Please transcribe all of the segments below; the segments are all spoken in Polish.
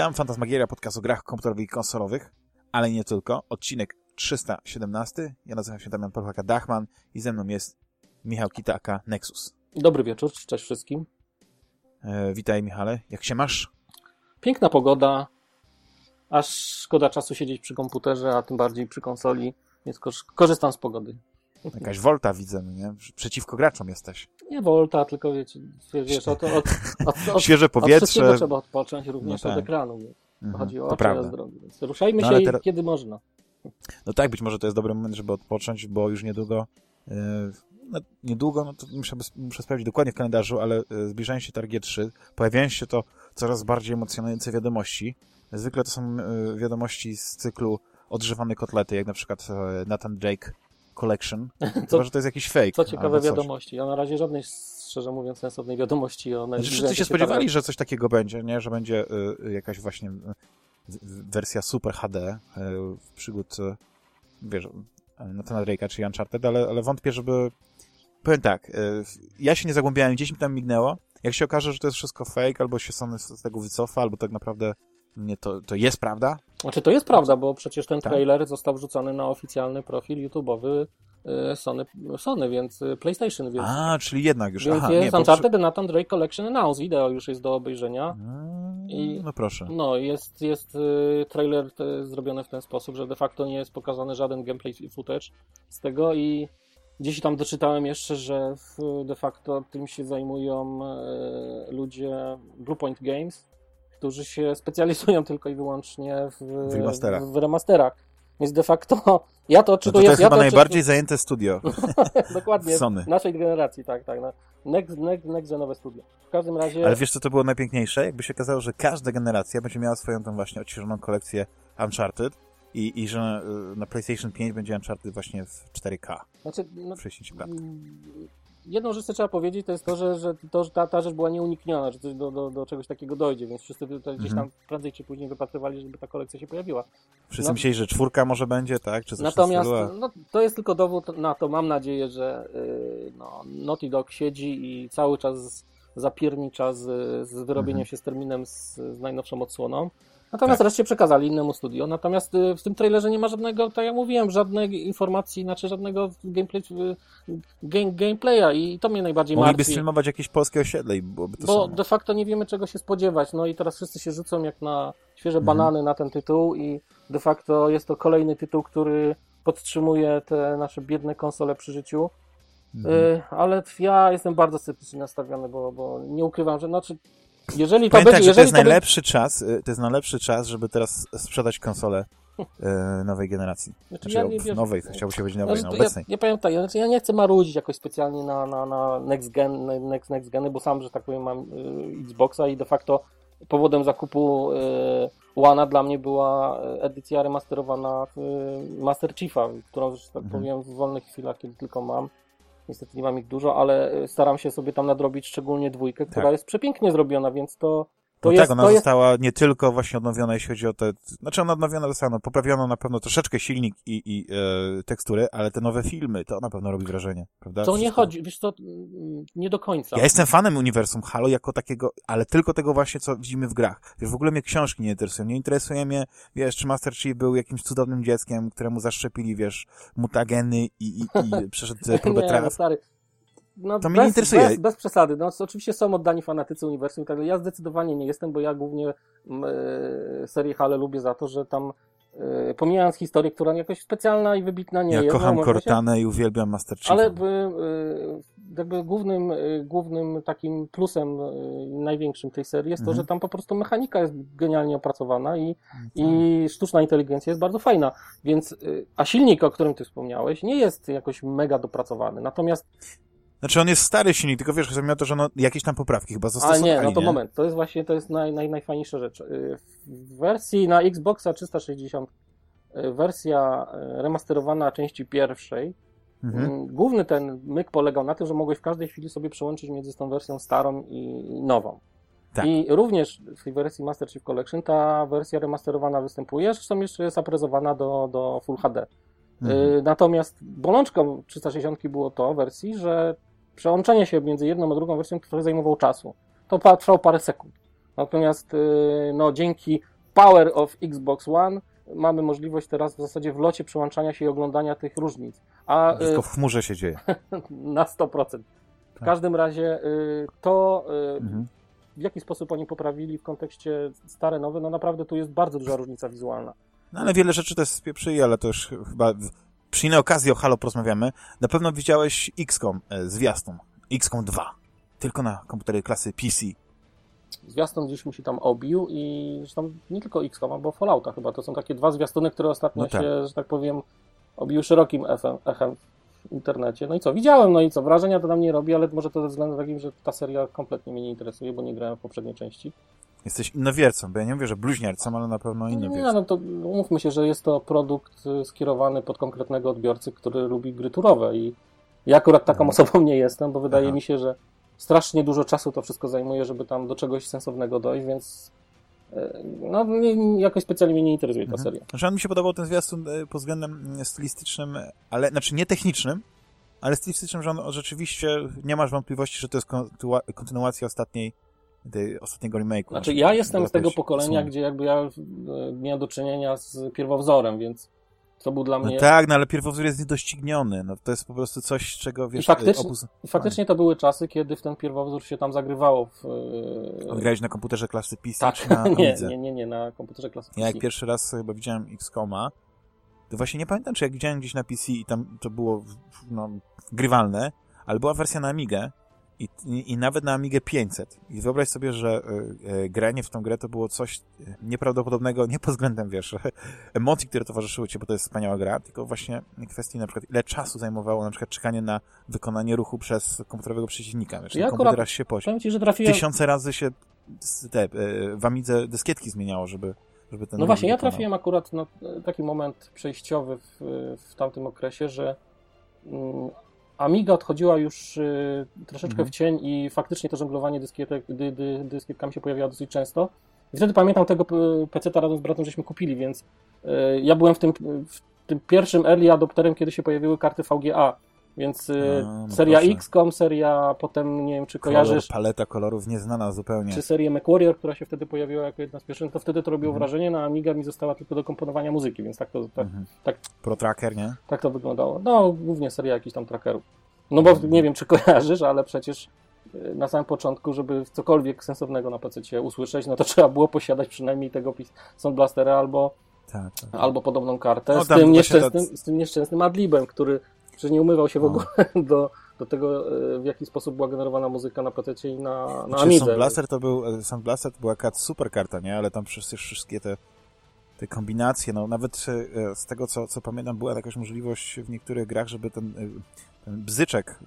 Witam, Fantasmagieria, podcast o grach komputerowych i konsolowych, ale nie tylko. Odcinek 317. Ja nazywam się Damian Polchaka-Dachman i ze mną jest Michał Kitaka, Nexus. Dobry wieczór, cześć wszystkim. E, witaj Michale, jak się masz? Piękna pogoda, aż szkoda czasu siedzieć przy komputerze, a tym bardziej przy konsoli, więc korzystam z pogody. Jakaś wolta widzę, no nie? Przeciwko graczom jesteś. Nie wolta, tylko wiecie, wiesz, od, od, od, od Świeże powietrze. Od trzeba odpocząć również no tak. od ekranu. Mhm, chodzi o oczy prawda. zdrowie. Więc ruszajmy no, się, teraz... kiedy można. No tak, być może to jest dobry moment, żeby odpocząć, bo już niedługo, yy, no, niedługo, no to muszę, muszę sprawdzić dokładnie w kalendarzu, ale yy, zbliżają się targie 3, pojawiają się to coraz bardziej emocjonujące wiadomości. Zwykle to są yy, wiadomości z cyklu odżywane kotlety, jak na przykład Nathan Drake Collection. Co, Chyba, że to jest jakiś fake. Co ciekawe wiadomości. Ja na razie żadnej, szczerze mówiąc, sensownej wiadomości o znaczy, Wszyscy się spodziewali, że coś takiego będzie, nie? Że będzie y, jakaś właśnie y, wersja Super HD y, przygód, y, wiesz, Nathana Drake'a czy Uncharted, ale, ale wątpię, żeby... Powiem tak, y, ja się nie zagłębiałem, gdzieś mi tam mignęło. Jak się okaże, że to jest wszystko fake, albo się Sony z tego wycofa, albo tak naprawdę nie, to, to jest prawda? Znaczy to jest prawda, bo przecież ten tak? trailer został wrzucony na oficjalny profil YouTube'owy y, Sony, Sony, więc y, PlayStation. Więc, A, czyli jednak już. Więc Aha, jest nie, Uncharted bo... Nathan Drake Collection Announce. Wideo już jest do obejrzenia. I, no proszę. No, jest, jest y, trailer zrobiony w ten sposób, że de facto nie jest pokazany żaden gameplay footage z tego i gdzieś tam doczytałem jeszcze, że de facto tym się zajmują ludzie Bluepoint Games, którzy się specjalizują tylko i wyłącznie w, w remasterach. W, remasterach. Więc de facto ja to odczytuję... No to, to jest ja chyba najbardziej zajęte studio. Dokładnie. Sony. Naszej generacji, tak, tak. Next, next, next genowe studio. W każdym razie... Ale wiesz, co to było najpiękniejsze? Jakby się okazało, że każda generacja będzie miała swoją tam właśnie odświeżoną kolekcję Uncharted i, i że y, na PlayStation 5 będzie Uncharted właśnie w 4K. Znaczy, no, w 60 jedną rzecz, co trzeba powiedzieć, to jest to, że, że, to, że ta, ta rzecz była nieunikniona, że coś do, do, do czegoś takiego dojdzie, więc wszyscy tutaj gdzieś tam mhm. prędzej czy później wypatrywali, żeby ta kolekcja się pojawiła. Wszyscy no, myśleli, że czwórka może będzie, tak? Czy coś natomiast no, to jest tylko dowód na to, mam nadzieję, że yy, no, Naughty Dog siedzi i cały czas zapiernicza z, z wyrobieniem mhm. się z terminem z, z najnowszą odsłoną. Natomiast tak. reszcie przekazali innemu studio. Natomiast y, w tym trailerze nie ma żadnego, tak jak mówiłem, żadnej informacji, znaczy żadnego gameplay, y, game, gameplaya i to mnie najbardziej Mogliby martwi. Mogliby sfilmować jakieś polskie osiedle i byłoby to Bo samo. de facto nie wiemy czego się spodziewać. No i teraz wszyscy się rzucą jak na świeże mhm. banany na ten tytuł i de facto jest to kolejny tytuł, który podtrzymuje te nasze biedne konsole przy życiu. Mhm. Y, ale ja jestem bardzo sceptycznie nastawiony, bo, bo nie ukrywam, że znaczy jeżeli to Pamiętaj, będzie, że to jest najlepszy czas, y, to jest najlepszy czas, żeby teraz sprzedać konsolę y, nowej generacji. Znaczy, znaczy ja nie wiesz, nowej, chciałbym się powiedzieć nowej, znaczy, na obecnej. Ja, ja powiem tak, ja, znaczy ja nie chcę marudzić jakoś specjalnie na, na, na next gen, next, next geny, bo sam, że tak powiem, mam y, Xboxa i de facto powodem zakupu y, dla mnie była edycja remasterowana y, Master Chiefa, którą, że tak mhm. powiem, w wolnych chwilach, kiedy tylko mam, Niestety nie mam ich dużo, ale e, staram się sobie tam nadrobić szczególnie dwójkę, która tak. jest przepięknie zrobiona, więc to, to no jest, tak, ona została jest... nie tylko właśnie odnowiona, jeśli chodzi o te... Znaczy ona odnowiona została, no, poprawiono na pewno troszeczkę silnik i, i e, tekstury, ale te nowe filmy, to na pewno robi wrażenie, prawda? To Wszystko... nie chodzi, wiesz to mm, nie do końca. Ja jestem fanem uniwersum Halo jako takiego, ale tylko tego właśnie, co widzimy w grach. Wiesz, w ogóle mnie książki nie interesują. Nie interesuje mnie, wiesz, czy Master Chief był jakimś cudownym dzieckiem, któremu zaszczepili, wiesz, mutageny i, i, i przeszedł próbę nie, no, stary no, to mnie nie interesuje. Bez, bez, przesady. No, oczywiście są oddani fanatycy uniwersum i tak Ja zdecydowanie nie jestem, bo ja głównie y, serię Hale lubię za to, że tam y, pomijając historię, która jakoś specjalna i wybitna nie ja jest. Ja kocham no, Cortanę się, i uwielbiam Master Chief. Ale y, jakby głównym, głównym takim plusem największym tej serii jest mhm. to, że tam po prostu mechanika jest genialnie opracowana i, mhm. i sztuczna inteligencja jest bardzo fajna. Więc, a silnik, o którym ty wspomniałeś, nie jest jakoś mega dopracowany. Natomiast znaczy on jest stary silnik, tylko wiesz, chodzi mi o to, że no, jakieś tam poprawki chyba zastosowali, Ale nie, no to nie? moment, to jest właśnie, to jest naj, naj, najfajniejsza rzecz. Y, w wersji na Xboxa 360 y, wersja y, remasterowana części pierwszej mhm. Mm, główny ten myk polegał na tym, że mogłeś w każdej chwili sobie przełączyć między tą wersją starą i nową. Tak. I również w tej wersji Master Chief Collection ta wersja remasterowana występuje, zresztą jeszcze jest aprezowana do, do Full HD. Mhm. Natomiast bolączką 360 było to wersji, że przełączenie się między jedną a drugą wersją trochę zajmowało czasu. To trwało parę sekund. Natomiast no, dzięki Power of Xbox One mamy możliwość teraz w zasadzie w locie przyłączania się i oglądania tych różnic. A, Wszystko w chmurze się dzieje. na 100%. W tak. każdym razie to mhm. w jaki sposób oni poprawili w kontekście stare, nowe, no naprawdę tu jest bardzo duża różnica wizualna. No ale wiele rzeczy też spieprzyli, ale to już chyba przy innej okazji o Halo porozmawiamy. Na pewno widziałeś XCOM, e, zwiastun. XCOM 2. Tylko na komputery klasy PC. Zwiastun gdzieś mu się tam obił i zresztą nie tylko XCOM, bo Fallouta chyba. To są takie dwa zwiastuny, które ostatnio no tak. się, że tak powiem, obiły szerokim echem, echem w internecie. No i co, widziałem, no i co, wrażenia to nam nie robi, ale może to ze względu takim, że ta seria kompletnie mnie nie interesuje, bo nie grałem w poprzedniej części. Jesteś innowiercą, bo ja nie mówię, że bluźniercą, ale na pewno innowiercą. Nie, no to umówmy się, że jest to produkt y, skierowany pod konkretnego odbiorcy, który lubi gry turowe i ja akurat taką no. osobą nie jestem, bo wydaje Aha. mi się, że strasznie dużo czasu to wszystko zajmuje, żeby tam do czegoś sensownego dojść, więc y, no, jakoś specjalnie mnie nie interesuje ta mhm. seria. Znaczy, on mi się podobał ten zwiastun y, pod względem stylistycznym, ale, znaczy nie technicznym, ale stylistycznym, że on rzeczywiście nie masz wątpliwości, że to jest kontynuacja ostatniej ostatniego remake'u. Znaczy ja jestem z tego pokolenia, gdzie jakby ja e, miałem do czynienia z pierwowzorem, więc to był dla no mnie... No tak, no ale pierwowzór jest niedościgniony, no to jest po prostu coś, czego wiesz... I faktycznie, obóz... faktycznie to były czasy, kiedy w ten pierwowzór się tam zagrywało. W... E, Odgrałeś na komputerze klasy PC tak. na nie, nie, nie, nie, na komputerze klasy PC. Ja jak pierwszy raz chyba widziałem XCOMa, to właśnie nie pamiętam, czy jak widziałem gdzieś na PC i tam to było no, grywalne, ale była wersja na Amigę i, i, nawet na Amigę 500. I wyobraź sobie, że y, y, granie w tą grę to było coś nieprawdopodobnego, nie pod względem, wiesz, emocji, które towarzyszyły ci, bo to jest wspaniała gra, tylko właśnie kwestii na przykład, ile czasu zajmowało na przykład czekanie na wykonanie ruchu przez komputerowego przeciwnika. Wiesz, ja komputer się poś. Ci, że trafiłem... Tysiące razy się te, y, w Amidze dyskietki zmieniało, żeby żeby ten No właśnie, ja trafiłem akurat na taki moment przejściowy w, w tamtym okresie, że mm, Amiga odchodziła już y, troszeczkę mhm. w cień i faktycznie to żonglowanie dyskietek, dy, dy, dyskietkami się pojawiało dosyć często. I wtedy pamiętam tego PC-ta razem z bratem, żeśmy kupili, więc y, ja byłem w tym, w tym pierwszym early adopterem, kiedy się pojawiły karty VGA. Więc y, A, no seria proszę. XCOM, seria potem, nie wiem, czy Kolor, kojarzysz... paleta kolorów nieznana zupełnie. Czy serię MechWarrior, która się wtedy pojawiła jako jedna z pierwszych, no to wtedy to robiło mhm. wrażenie, na Amiga mi została tylko do komponowania muzyki, więc tak to... Tak, mhm. tak, Pro Tracker, nie? Tak to wyglądało. No, głównie seria jakichś tam trackerów. No bo mhm. nie wiem, czy kojarzysz, ale przecież y, na samym początku, żeby cokolwiek sensownego na PC usłyszeć, no to trzeba było posiadać przynajmniej tego Sound Blastera albo, tak, tak. albo podobną kartę no, z, tym nieszczęsnym, z tym nieszczęsnym adlibem, który że nie umywał się w ogóle do, do tego, e, w jaki sposób była generowana muzyka na PC i na, na znaczy, Amidze. Sound Blaster to był, e, Sound Blaster to była super karta, nie? Ale tam przecież wszystkie te, te kombinacje, no nawet e, z tego, co, co pamiętam, była jakaś możliwość w niektórych grach, żeby ten bzyczek,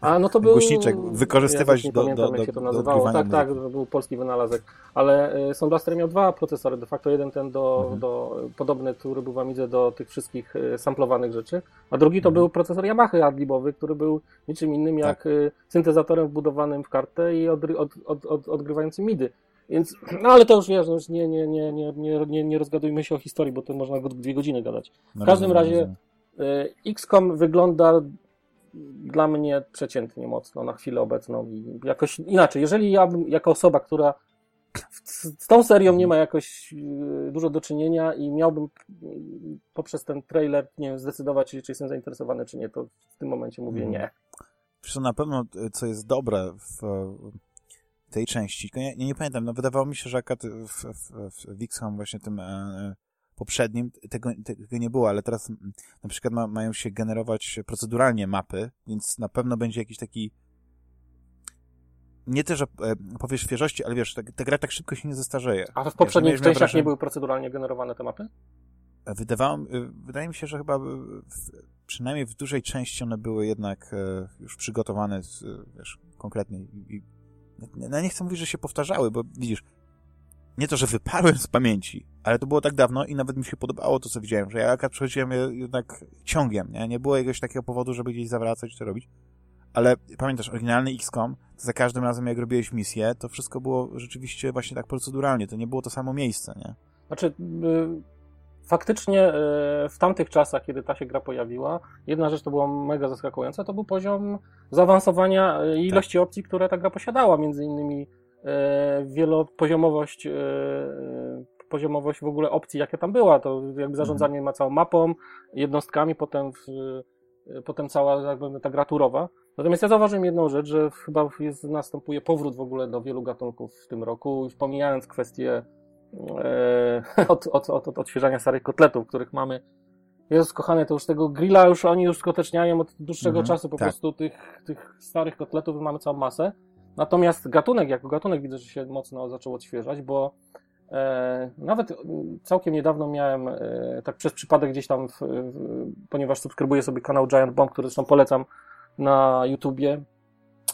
A, no to był, głośniczek wykorzystywać ja do, pamiętam, do, jak się to nazywało. Tak, tak, to był polski wynalazek. Ale y, Sound Blaster miał dwa procesory, de facto jeden ten do, mhm. do podobny, który był w Amidze do tych wszystkich y, samplowanych rzeczy, a drugi to mhm. był procesor Yamaha adlibowy, który był niczym innym jak tak. Syntezatorem wbudowanym w kartę i od, od, od, od, odgrywającym MIDY. Więc, no ale to już wiesz, no już nie, nie, nie, nie, nie, nie, nie rozgadujmy się o historii, bo to można dwie godziny gadać. W każdym razie. XCOM wygląda dla mnie przeciętnie mocno na chwilę obecną i jakoś inaczej. Jeżeli ja bym, jako osoba, która z tą serią nie ma jakoś y, dużo do czynienia i miałbym poprzez ten trailer, nie wiem, zdecydować, czy, czy jestem zainteresowany, czy nie, to w tym momencie mówię nie. Wiesz, na pewno, y, co jest dobre w tej części, nie, nie, nie pamiętam, no wydawało mi się, że akad w, w, w, w XCOM właśnie tym e, poprzednim tego, tego nie było, ale teraz na przykład ma, mają się generować proceduralnie mapy, więc na pewno będzie jakiś taki nie też, że e, powiesz świeżości, ale wiesz, ta, ta, gra tak szybko się nie zestarzeje. A w poprzednich częściach wrażenie... nie były proceduralnie generowane te mapy? Wydawało, wydaje mi się, że chyba w, przynajmniej w dużej części one były jednak e, już przygotowane wiesz, konkretnie i, no nie chcę mówić, że się powtarzały, bo widzisz, nie to, że wyparłem z pamięci, ale to było tak dawno i nawet mi się podobało to, co widziałem, że ja akurat przechodziłem jednak ciągiem, nie? Nie było jakiegoś takiego powodu, żeby gdzieś zawracać czy robić. Ale pamiętasz, oryginalny XCOM, to za każdym razem jak robiłeś misję, to wszystko było rzeczywiście właśnie tak proceduralnie, to nie było to samo miejsce, nie? Znaczy, y, faktycznie y, w tamtych czasach, kiedy ta się gra pojawiła, jedna rzecz to była mega zaskakująca, to był poziom zaawansowania y, i ilości tak. opcji, które ta gra posiadała, między innymi wielopoziomowość, e, poziomowość w ogóle opcji, jaka tam była. To jakby zarządzanie mhm. ma całą mapą, jednostkami, potem, w, potem cała jakby ta gra turowa. Natomiast ja zauważyłem jedną rzecz, że chyba jest, następuje powrót w ogóle do wielu gatunków w tym roku, już pomijając kwestię e, od, od, od, odświeżania starych kotletów, których mamy jest kochane, to już tego grilla już oni już skuteczniają od dłuższego mhm, czasu po tak. prostu tych, tych starych kotletów mamy całą masę. Natomiast gatunek, jako gatunek widzę, że się mocno zaczął odświeżać, bo e, nawet całkiem niedawno miałem, e, tak przez przypadek gdzieś tam, w, w, ponieważ subskrybuję sobie kanał Giant Bomb, który zresztą polecam na YouTubie,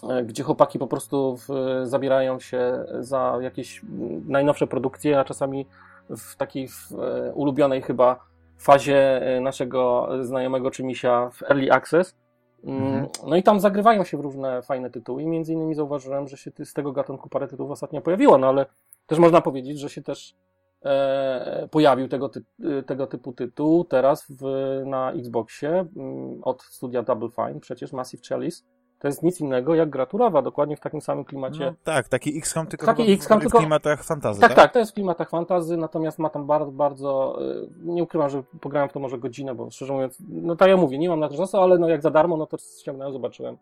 e, gdzie chłopaki po prostu w, zabierają się za jakieś najnowsze produkcje, a czasami w takiej e, ulubionej chyba fazie e, naszego znajomego Czymisia w Early Access. Mm, mhm. No i tam zagrywają się w różne fajne tytuły i między innymi zauważyłem, że się z tego gatunku parę tytułów ostatnio pojawiło, no ale też można powiedzieć, że się też e, pojawił tego, ty, tego typu tytuł teraz w, na Xboxie m, mm, od studia Double Fine, przecież Massive Chalice to jest nic innego jak graturowa, dokładnie w takim samym klimacie. No, tak, taki XCOM tylko taki XCOM, w, tylko... klimatach fantazy. Tak, tak, tak, to jest w klimatach fantazy, natomiast ma tam bardzo, bardzo, y, nie ukrywam, że pograłem w to może godzinę, bo szczerze mówiąc, no tak ja mówię, nie mam na to czasu, ale no jak za darmo, no to ściągnąłem, zobaczyłem.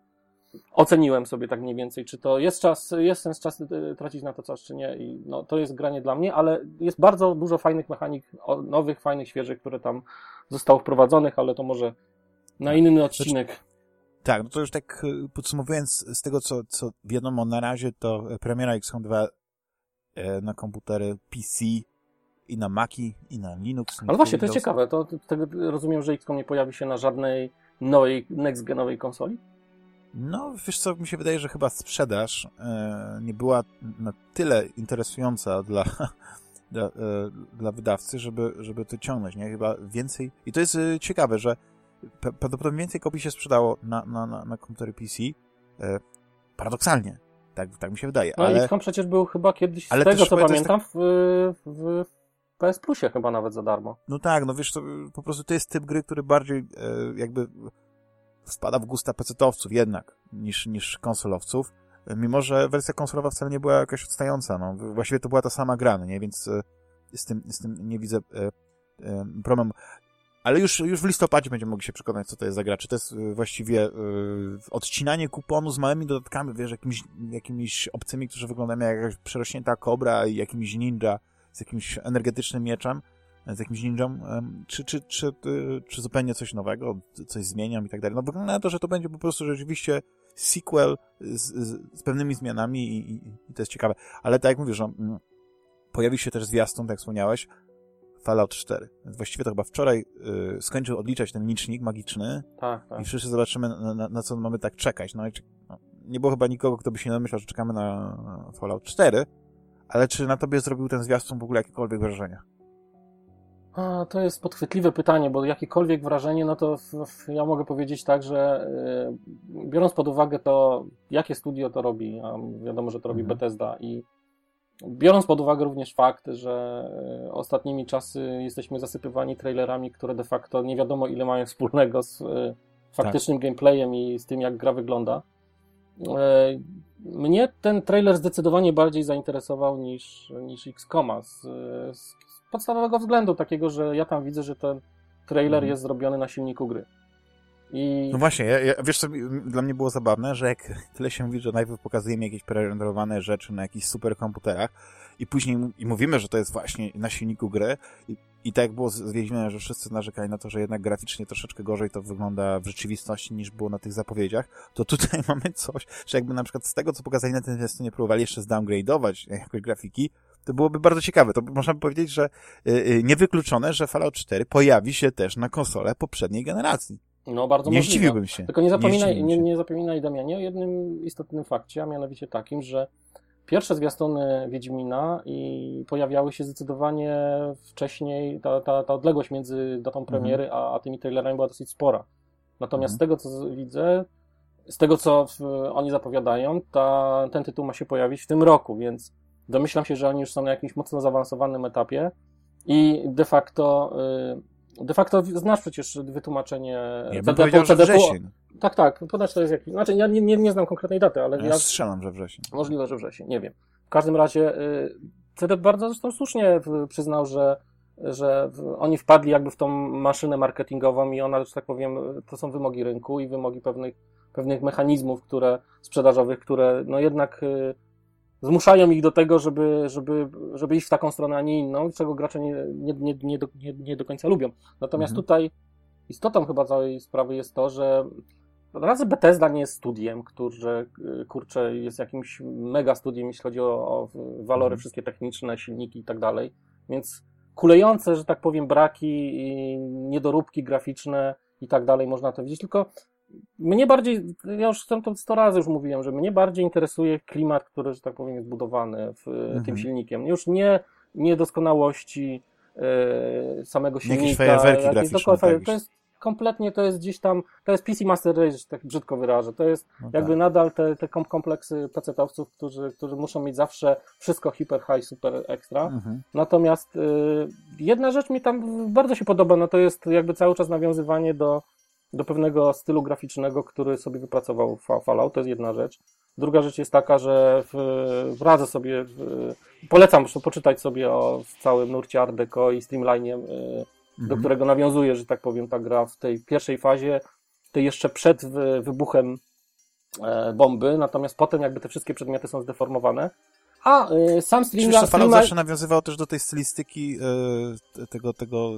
Oceniłem sobie tak mniej więcej, czy to jest czas, jest sens czas y, tracić na to czas, czy nie. I no, to jest granie dla mnie, ale jest bardzo dużo fajnych mechanik, nowych, fajnych, świeżych, które tam zostało wprowadzonych, ale to może na inny odcinek. Tak, no to już tak e, podsumowując z tego, co, co wiadomo na razie, to premiera XCOM 2 e, na komputery PC i na Maci, i na Linux. Ale właśnie, to jest ciekawe. To, to, to, rozumiem, że XCOM nie pojawi się na żadnej nowej, next-genowej konsoli? No, wiesz co, mi się wydaje, że chyba sprzedaż e, nie była na tyle interesująca dla, dla, e, dla wydawcy, żeby, żeby to ciągnąć, nie? Chyba więcej... I to jest e, ciekawe, że prawdopodobnie więcej kopii się sprzedało na, na, na, na komputery PC. E, paradoksalnie. Tak, tak mi się wydaje. No ale... XCOM przecież był chyba kiedyś, ale z tego co pamiętam, tak... w, w PS Plusie chyba nawet za darmo. No tak, no wiesz, to, po prostu to jest typ gry, który bardziej e, jakby wpada w gusta pecetowców jednak niż, niż konsolowców. Mimo, że wersja konsolowa wcale nie była jakaś odstająca. No. Właściwie to była ta sama gra, no nie? Więc e, z, tym, z tym nie widzę e, e, problemu. Ale już, już w listopadzie będziemy mogli się przekonać, co to jest za gra. Czy to jest y, właściwie y, odcinanie kuponu z małymi dodatkami, wiesz, jakimiś, jakimiś obcymi, którzy wyglądają jak jakaś przerośnięta kobra i jakimś ninja z jakimś energetycznym mieczem, z jakimś ninją, czy, czy, czy, czy, czy zupełnie coś nowego, coś zmienią i tak dalej. No wygląda na to, że to będzie po prostu rzeczywiście sequel z, z, z pewnymi zmianami i, i, i, to jest ciekawe. Ale tak jak mówisz, no, mm, pojawi się też zwiastun, tak jak wspomniałeś, Fallout 4. Właściwie to chyba wczoraj y, skończył odliczać ten licznik magiczny tak, tak. i wszyscy zobaczymy, na, na, na, co mamy tak czekać. No, no, nie było chyba nikogo, kto by się namyślał, że czekamy na Fallout 4, ale czy na tobie zrobił ten zwiastun w ogóle jakiekolwiek wrażenie? A, to jest podchwytliwe pytanie, bo jakiekolwiek wrażenie, no to w, w, ja mogę powiedzieć tak, że y, biorąc pod uwagę to, jakie studio to robi, a wiadomo, że to robi mhm. Bethesda i Biorąc pod uwagę również fakt, że e, ostatnimi czasy jesteśmy zasypywani trailerami, które de facto nie wiadomo ile mają wspólnego z e, faktycznym tak. gameplayem i z tym, jak gra wygląda. E, mnie ten trailer zdecydowanie bardziej zainteresował niż, niż XCOMa. Z, z podstawowego względu takiego, że ja tam widzę, że ten trailer mhm. jest zrobiony na silniku gry. I... No właśnie, ja, ja, wiesz co, dla mnie było zabawne, że jak tyle się mówi, że najpierw pokazujemy jakieś prerenderowane rzeczy na jakichś superkomputerach i później i mówimy, że to jest właśnie na silniku gry i, i tak jak było z Wiedźminem, że wszyscy narzekali na to, że jednak graficznie troszeczkę gorzej to wygląda w rzeczywistości niż było na tych zapowiedziach, to tutaj mamy coś, że jakby na przykład z tego, co pokazali na tym nie próbowali jeszcze zdowngrade'ować jakoś grafiki, to byłoby bardzo ciekawe. To można by powiedzieć, że yy, niewykluczone, że Fallout 4 pojawi się też na konsole poprzedniej generacji. No, bardzo nie możliwe. zdziwiłbym się. Tylko nie zapominaj, nie, nie, zapominaj, Damianie, o jednym istotnym fakcie, a mianowicie takim, że pierwsze zwiastuny Wiedźmina i pojawiały się zdecydowanie wcześniej, ta, ta, ta odległość między datą mhm. premiery mhm. a, a tymi trailerami była dosyć spora. Natomiast mhm. z tego, co widzę, z tego, co w, oni zapowiadają, ta, ten tytuł ma się pojawić w tym roku, więc domyślam się, że oni już są na jakimś mocno zaawansowanym etapie i de facto... Y, De facto znasz przecież wytłumaczenie ja bym CDP, wrzesień. Tak, tak, podać to jest jakiś. Znaczy, ja nie, nie, nie znam konkretnej daty, ale. Ja, ja strzelam, że wrzesień. Możliwe, że wrzesień, nie wiem. W każdym razie CD bardzo zresztą słusznie przyznał, że że oni wpadli jakby w tą maszynę marketingową i ona, że tak powiem, to są wymogi rynku i wymogi pewnych, pewnych mechanizmów, które sprzedażowych, które no jednak y, zmuszają ich do tego, żeby, żeby, żeby iść w taką stronę, a nie inną, czego gracze nie, nie, nie, nie, do, nie, nie do końca lubią. Natomiast mhm. tutaj istotą chyba całej sprawy jest to, że razy Bethesda nie jest studiem, które, kurczę, jest jakimś mega studiem, jeśli chodzi o, o walory mhm. wszystkie techniczne, silniki i tak dalej, więc kulejące, że tak powiem, braki i niedoróbki graficzne i tak dalej można to widzieć, tylko mnie bardziej, ja już to 100 razy już mówiłem, że mnie bardziej interesuje klimat, który, że tak powiem, jest budowany w mhm. tym silnikiem. Już nie niedoskonałości e, samego silnika. Jakieś fajerwerki graficzne. Tak to jest kompletnie to jest gdzieś tam, to jest PC Master Race, tak brzydko wyrażę. To jest no jakby tak. nadal te, te kompleksy pecetowców, którzy, którzy muszą mieć zawsze wszystko hiper high, super extra. Mhm. Natomiast y, jedna rzecz mi tam bardzo się podoba, no to jest jakby cały czas nawiązywanie do, do pewnego stylu graficznego, który sobie wypracował Fallout, to jest jedna rzecz. Druga rzecz jest taka, że w, wradzę sobie, w, polecam poczytać sobie o całym nurcie Art Deco i Streamline'ie y, mhm. do którego nawiązuje, że tak powiem, ta gra w tej pierwszej fazie, tej jeszcze przed wybuchem e, bomby, natomiast potem jakby te wszystkie przedmioty są zdeformowane. A y, sam Streamline... Fallout zawsze nawiązywał też do tej stylistyki y, tego, tego...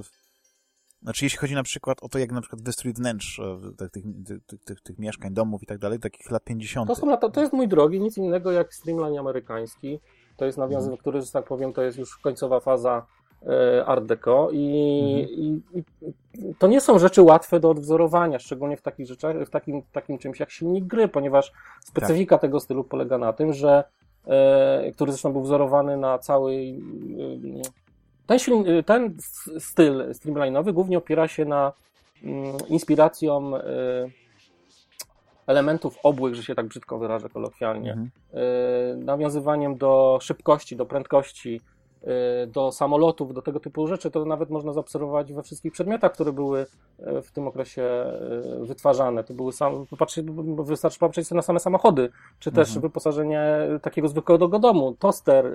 Znaczy, jeśli chodzi na przykład o to, jak na przykład wystrój wnętrz tych, tych, tych, tych mieszkań, domów i tak dalej, takich lat 50. To, są lata, to jest mój drogi, nic innego jak Streamline amerykański. To jest nawiązanie, mhm. który, że tak powiem, to jest już końcowa faza E, Art Deco i, mhm. i, i, to nie są rzeczy łatwe do odwzorowania, szczególnie w takich rzeczach, w takim, takim czymś jak silnik gry, ponieważ specyfika tak. tego stylu polega na tym, że e, który zresztą był wzorowany na całej ten, ten styl streamline'owy głównie opiera się na mm, inspiracją e, elementów obłych, że się tak brzydko wyrażę kolokwialnie, mhm. E, nawiązywaniem do szybkości, do prędkości, Y, do samolotów, do tego typu rzeczy, to nawet można zaobserwować we wszystkich przedmiotach, które były y, w tym okresie y, wytwarzane. To były sam, popatrzcie, wystarczy popatrzeć na same samochody, czy też mhm. wyposażenie takiego zwykłego domu, toster,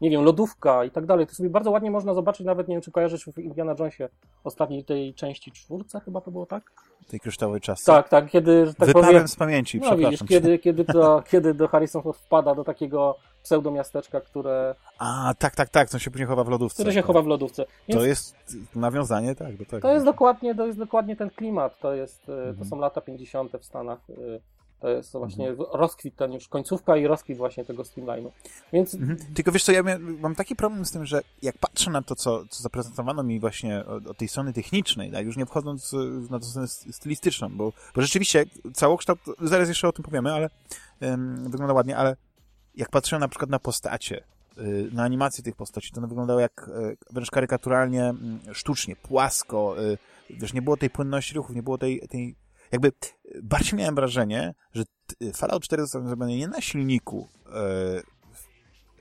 nie wiem, lodówka i tak dalej. To sobie bardzo ładnie można zobaczyć, nawet nie wiem, czy kojarzysz w Indiana Jonesie ostatniej tej części czwórce, chyba to było tak? Tej kryształowej czasy. Tak, tak, kiedy, tak Wyparłem powiem, z pamięci, no, widzisz, kiedy, kiedy, to, kiedy do Harrison Ford wpada do takiego pseudomiasteczka, które... A, tak, tak, tak, co się później chowa w lodówce. Które się chowa w lodówce. Więc... To jest nawiązanie, tak, do tego. To jest dokładnie, to jest dokładnie ten klimat, to jest, mhm. to są lata 50. w Stanach, y, to jest właśnie mhm. rozkwit, ten już końcówka i rozkwit właśnie tego streamline'u. Więc... Mhm. Tylko wiesz co, ja mam taki problem z tym, że jak patrzę na to, co, co zaprezentowano mi właśnie od, tej strony technicznej, tak, już nie wchodząc na tę stronę stylistyczną, bo, bo rzeczywiście całokształt, zaraz jeszcze o tym powiemy, ale um, wygląda ładnie, ale jak patrzyłem na przykład na postacie, y, na animację tych postaci, to one wyglądały jak y, wręcz karykaturalnie, mm, sztucznie, płasko, y, wiesz, nie było tej płynności ruchów, nie było tej, tej jakby bardziej miałem wrażenie, że Fallout 4 został zrobiony nie na silniku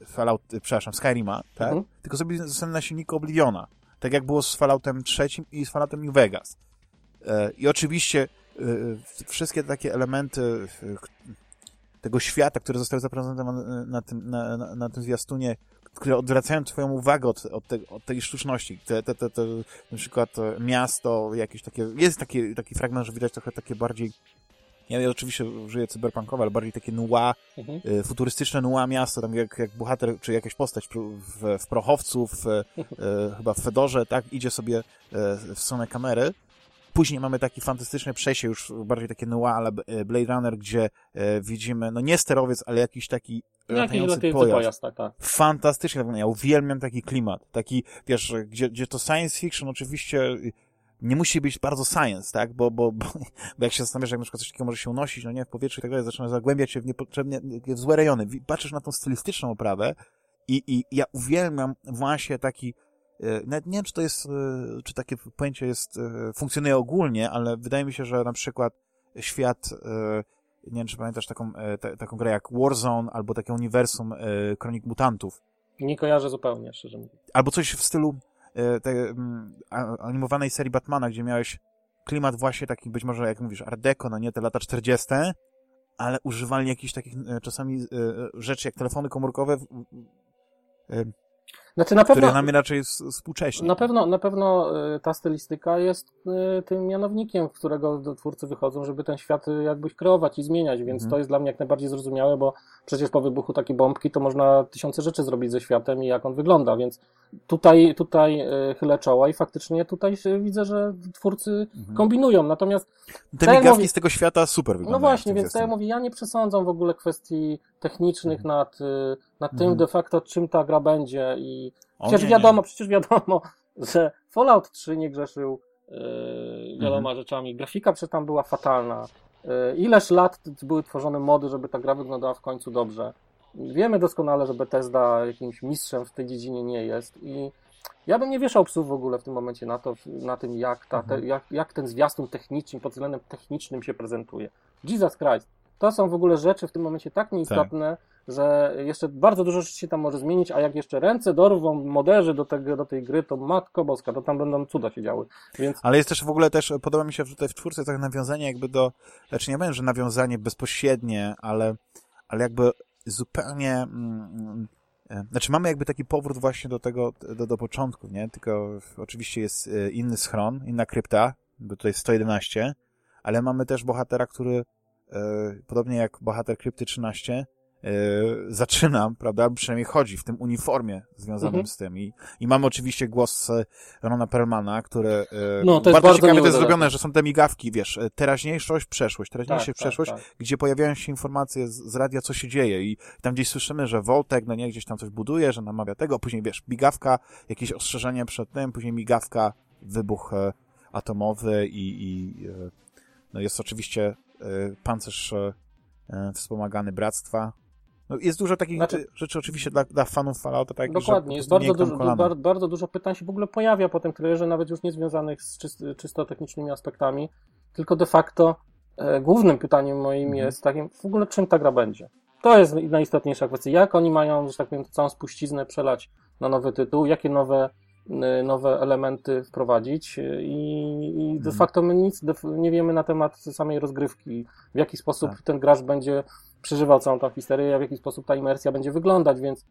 Fallout, przepraszam, Skyrima, tak? Mhm. Tylko sobie został na silniku Obliviona. Tak jak było z Falloutem 3 i z Falloutem New Vegas. I oczywiście wszystkie takie elementy tego świata, które zostały zaprezentowane na tym, na, na, na tym zwiastunie, które odwracają twoją uwagę od, od, te, od tej sztuczności. Te, te, te, te, na przykład miasto, jakieś takie, jest taki, taki fragment, że widać trochę takie bardziej ja, ja oczywiście żyję cyberpunkowe, ale bardziej takie nua, mhm. Y, futurystyczne nua miasto, tam jak, jak bohater, czy jakaś postać w, w prochowcu, w, e, chyba w Fedorze, tak, idzie sobie e, w stronę kamery Później mamy taki fantastyczne przejście, już bardziej takie noir, ale e, Blade Runner, gdzie e, widzimy, no nie sterowiec, ale jakiś taki latający pojazd. pojazd tak, tak. Fantastycznie Ja uwielbiam taki klimat. Taki, wiesz, gdzie, gdzie to science fiction oczywiście y, nie musi być bardzo science, tak? Bo, bo, bo, bo jak się zastanawiasz, jak na przykład coś takiego może się unosić, no nie, w powietrzu i tak dalej, zaczyna zagłębiać się w niepotrzebnie, w złe rejony. Patrzysz na tą stylistyczną oprawę i, i ja uwielbiam właśnie taki nawet nie wiem, czy to jest, e, czy takie pojęcie jest, e, funkcjonuje ogólnie, ale wydaje mi się, że na przykład świat, nie wiem, czy pamiętasz taką, taką grę jak Warzone, albo takie uniwersum Kronik Mutantów. Nie kojarzę zupełnie, szczerze mówiąc. Albo coś w stylu tej animowanej serii Batmana, gdzie miałeś klimat właśnie taki, być może, jak mówisz, Art Deco, no nie, te lata 40., ale używali jakichś takich e, czasami e, rzeczy jak telefony komórkowe, znaczy na pewno, raczej współcześnie. Na pewno, na pewno y, ta stylistyka jest y, tym mianownikiem, w którego twórcy wychodzą, żeby ten świat y, jakbyś kreować i zmieniać, więc mhm. to jest dla mnie jak najbardziej zrozumiałe, bo przecież po wybuchu takiej bombki to można tysiące rzeczy zrobić ze światem i jak on wygląda, więc tutaj, tutaj chylę czoła i faktycznie tutaj widzę, że twórcy mhm. kombinują, natomiast... Te tak migawki mówi, z tego świata super wyglądają. No właśnie, więc tak jak mówię, ja nie przesądzam w ogóle kwestii technicznych mhm. nad, nad tym mhm. de facto, czym ta gra będzie i przecież nie, wiadomo, nie. przecież wiadomo, że Fallout 3 nie grzeszył yy, wieloma mhm. rzeczami. Grafika przecież tam była fatalna. Yy, ileż lat były tworzone mody, żeby ta gra wyglądała w końcu dobrze. Wiemy doskonale, że Bethesda jakimś mistrzem w tej dziedzinie nie jest i ja bym nie wieszał psów w ogóle w tym momencie na, to, na tym, jak, ta, te, mhm. jak, jak ten zwiastun techniczny, pod względem technicznym się prezentuje. Jesus Christ. To są w ogóle rzeczy w tym momencie tak nieistotne, tak. że jeszcze bardzo dużo rzeczy się tam może zmienić, a jak jeszcze ręce dorwą moderzy do, tego, do tej gry, to matko boska, to tam będą cuda się działy. Więc... Ale jest też w ogóle też, podoba mi się tutaj w czwórce tak nawiązanie jakby do, znaczy nie powiem, że nawiązanie bezpośrednie, ale, ale jakby zupełnie, mm, mm e, znaczy mamy jakby taki powrót właśnie do tego, do, do początku, nie? Tylko oczywiście jest e, inny schron, inna krypta, bo tutaj jest 111, ale mamy też bohatera, który podobnie jak bohater Krypty 13, e, zaczyna, prawda, przynajmniej chodzi w tym uniformie związanym mhm. z tym. I, I mamy oczywiście głos e, Rona Perlmana, który no, to bardzo, bardzo ciekawe to jest zrobione, że są te migawki, wiesz, teraźniejszość, przeszłość, teraźniejszość, tak, tak, przeszłość, tak, tak. gdzie pojawiają się informacje z, z radia, co się dzieje i tam gdzieś słyszymy, że Voltek, no nie, gdzieś tam coś buduje, że namawia tego, później, wiesz, migawka, jakieś ostrzeżenie przed tym, później migawka, wybuch atomowy i, i no jest oczywiście E, pancerz e, e, wspomagany Bractwa. No jest dużo takich znaczy, rzeczy oczywiście dla, dla fanów Fallouta. Tak, dokładnie, jest bardzo dużo, bardzo, bardzo dużo pytań się w ogóle pojawia po tym trailerze, nawet już nie związanych z czysto, czysto technicznymi aspektami, tylko de facto e, głównym pytaniem moim mhm. jest takim, w ogóle czym ta gra będzie. To jest najistotniejsza kwestia. Jak oni mają, że tak powiem, całą spuściznę przelać na nowy tytuł, jakie nowe Y, nowe elementy wprowadzić y, i, i de mhm. facto my nic nie wiemy na temat samej rozgrywki, w jaki sposób tak. ten gracz będzie przeżywał całą tą historię, w jaki sposób ta imersja będzie wyglądać, więc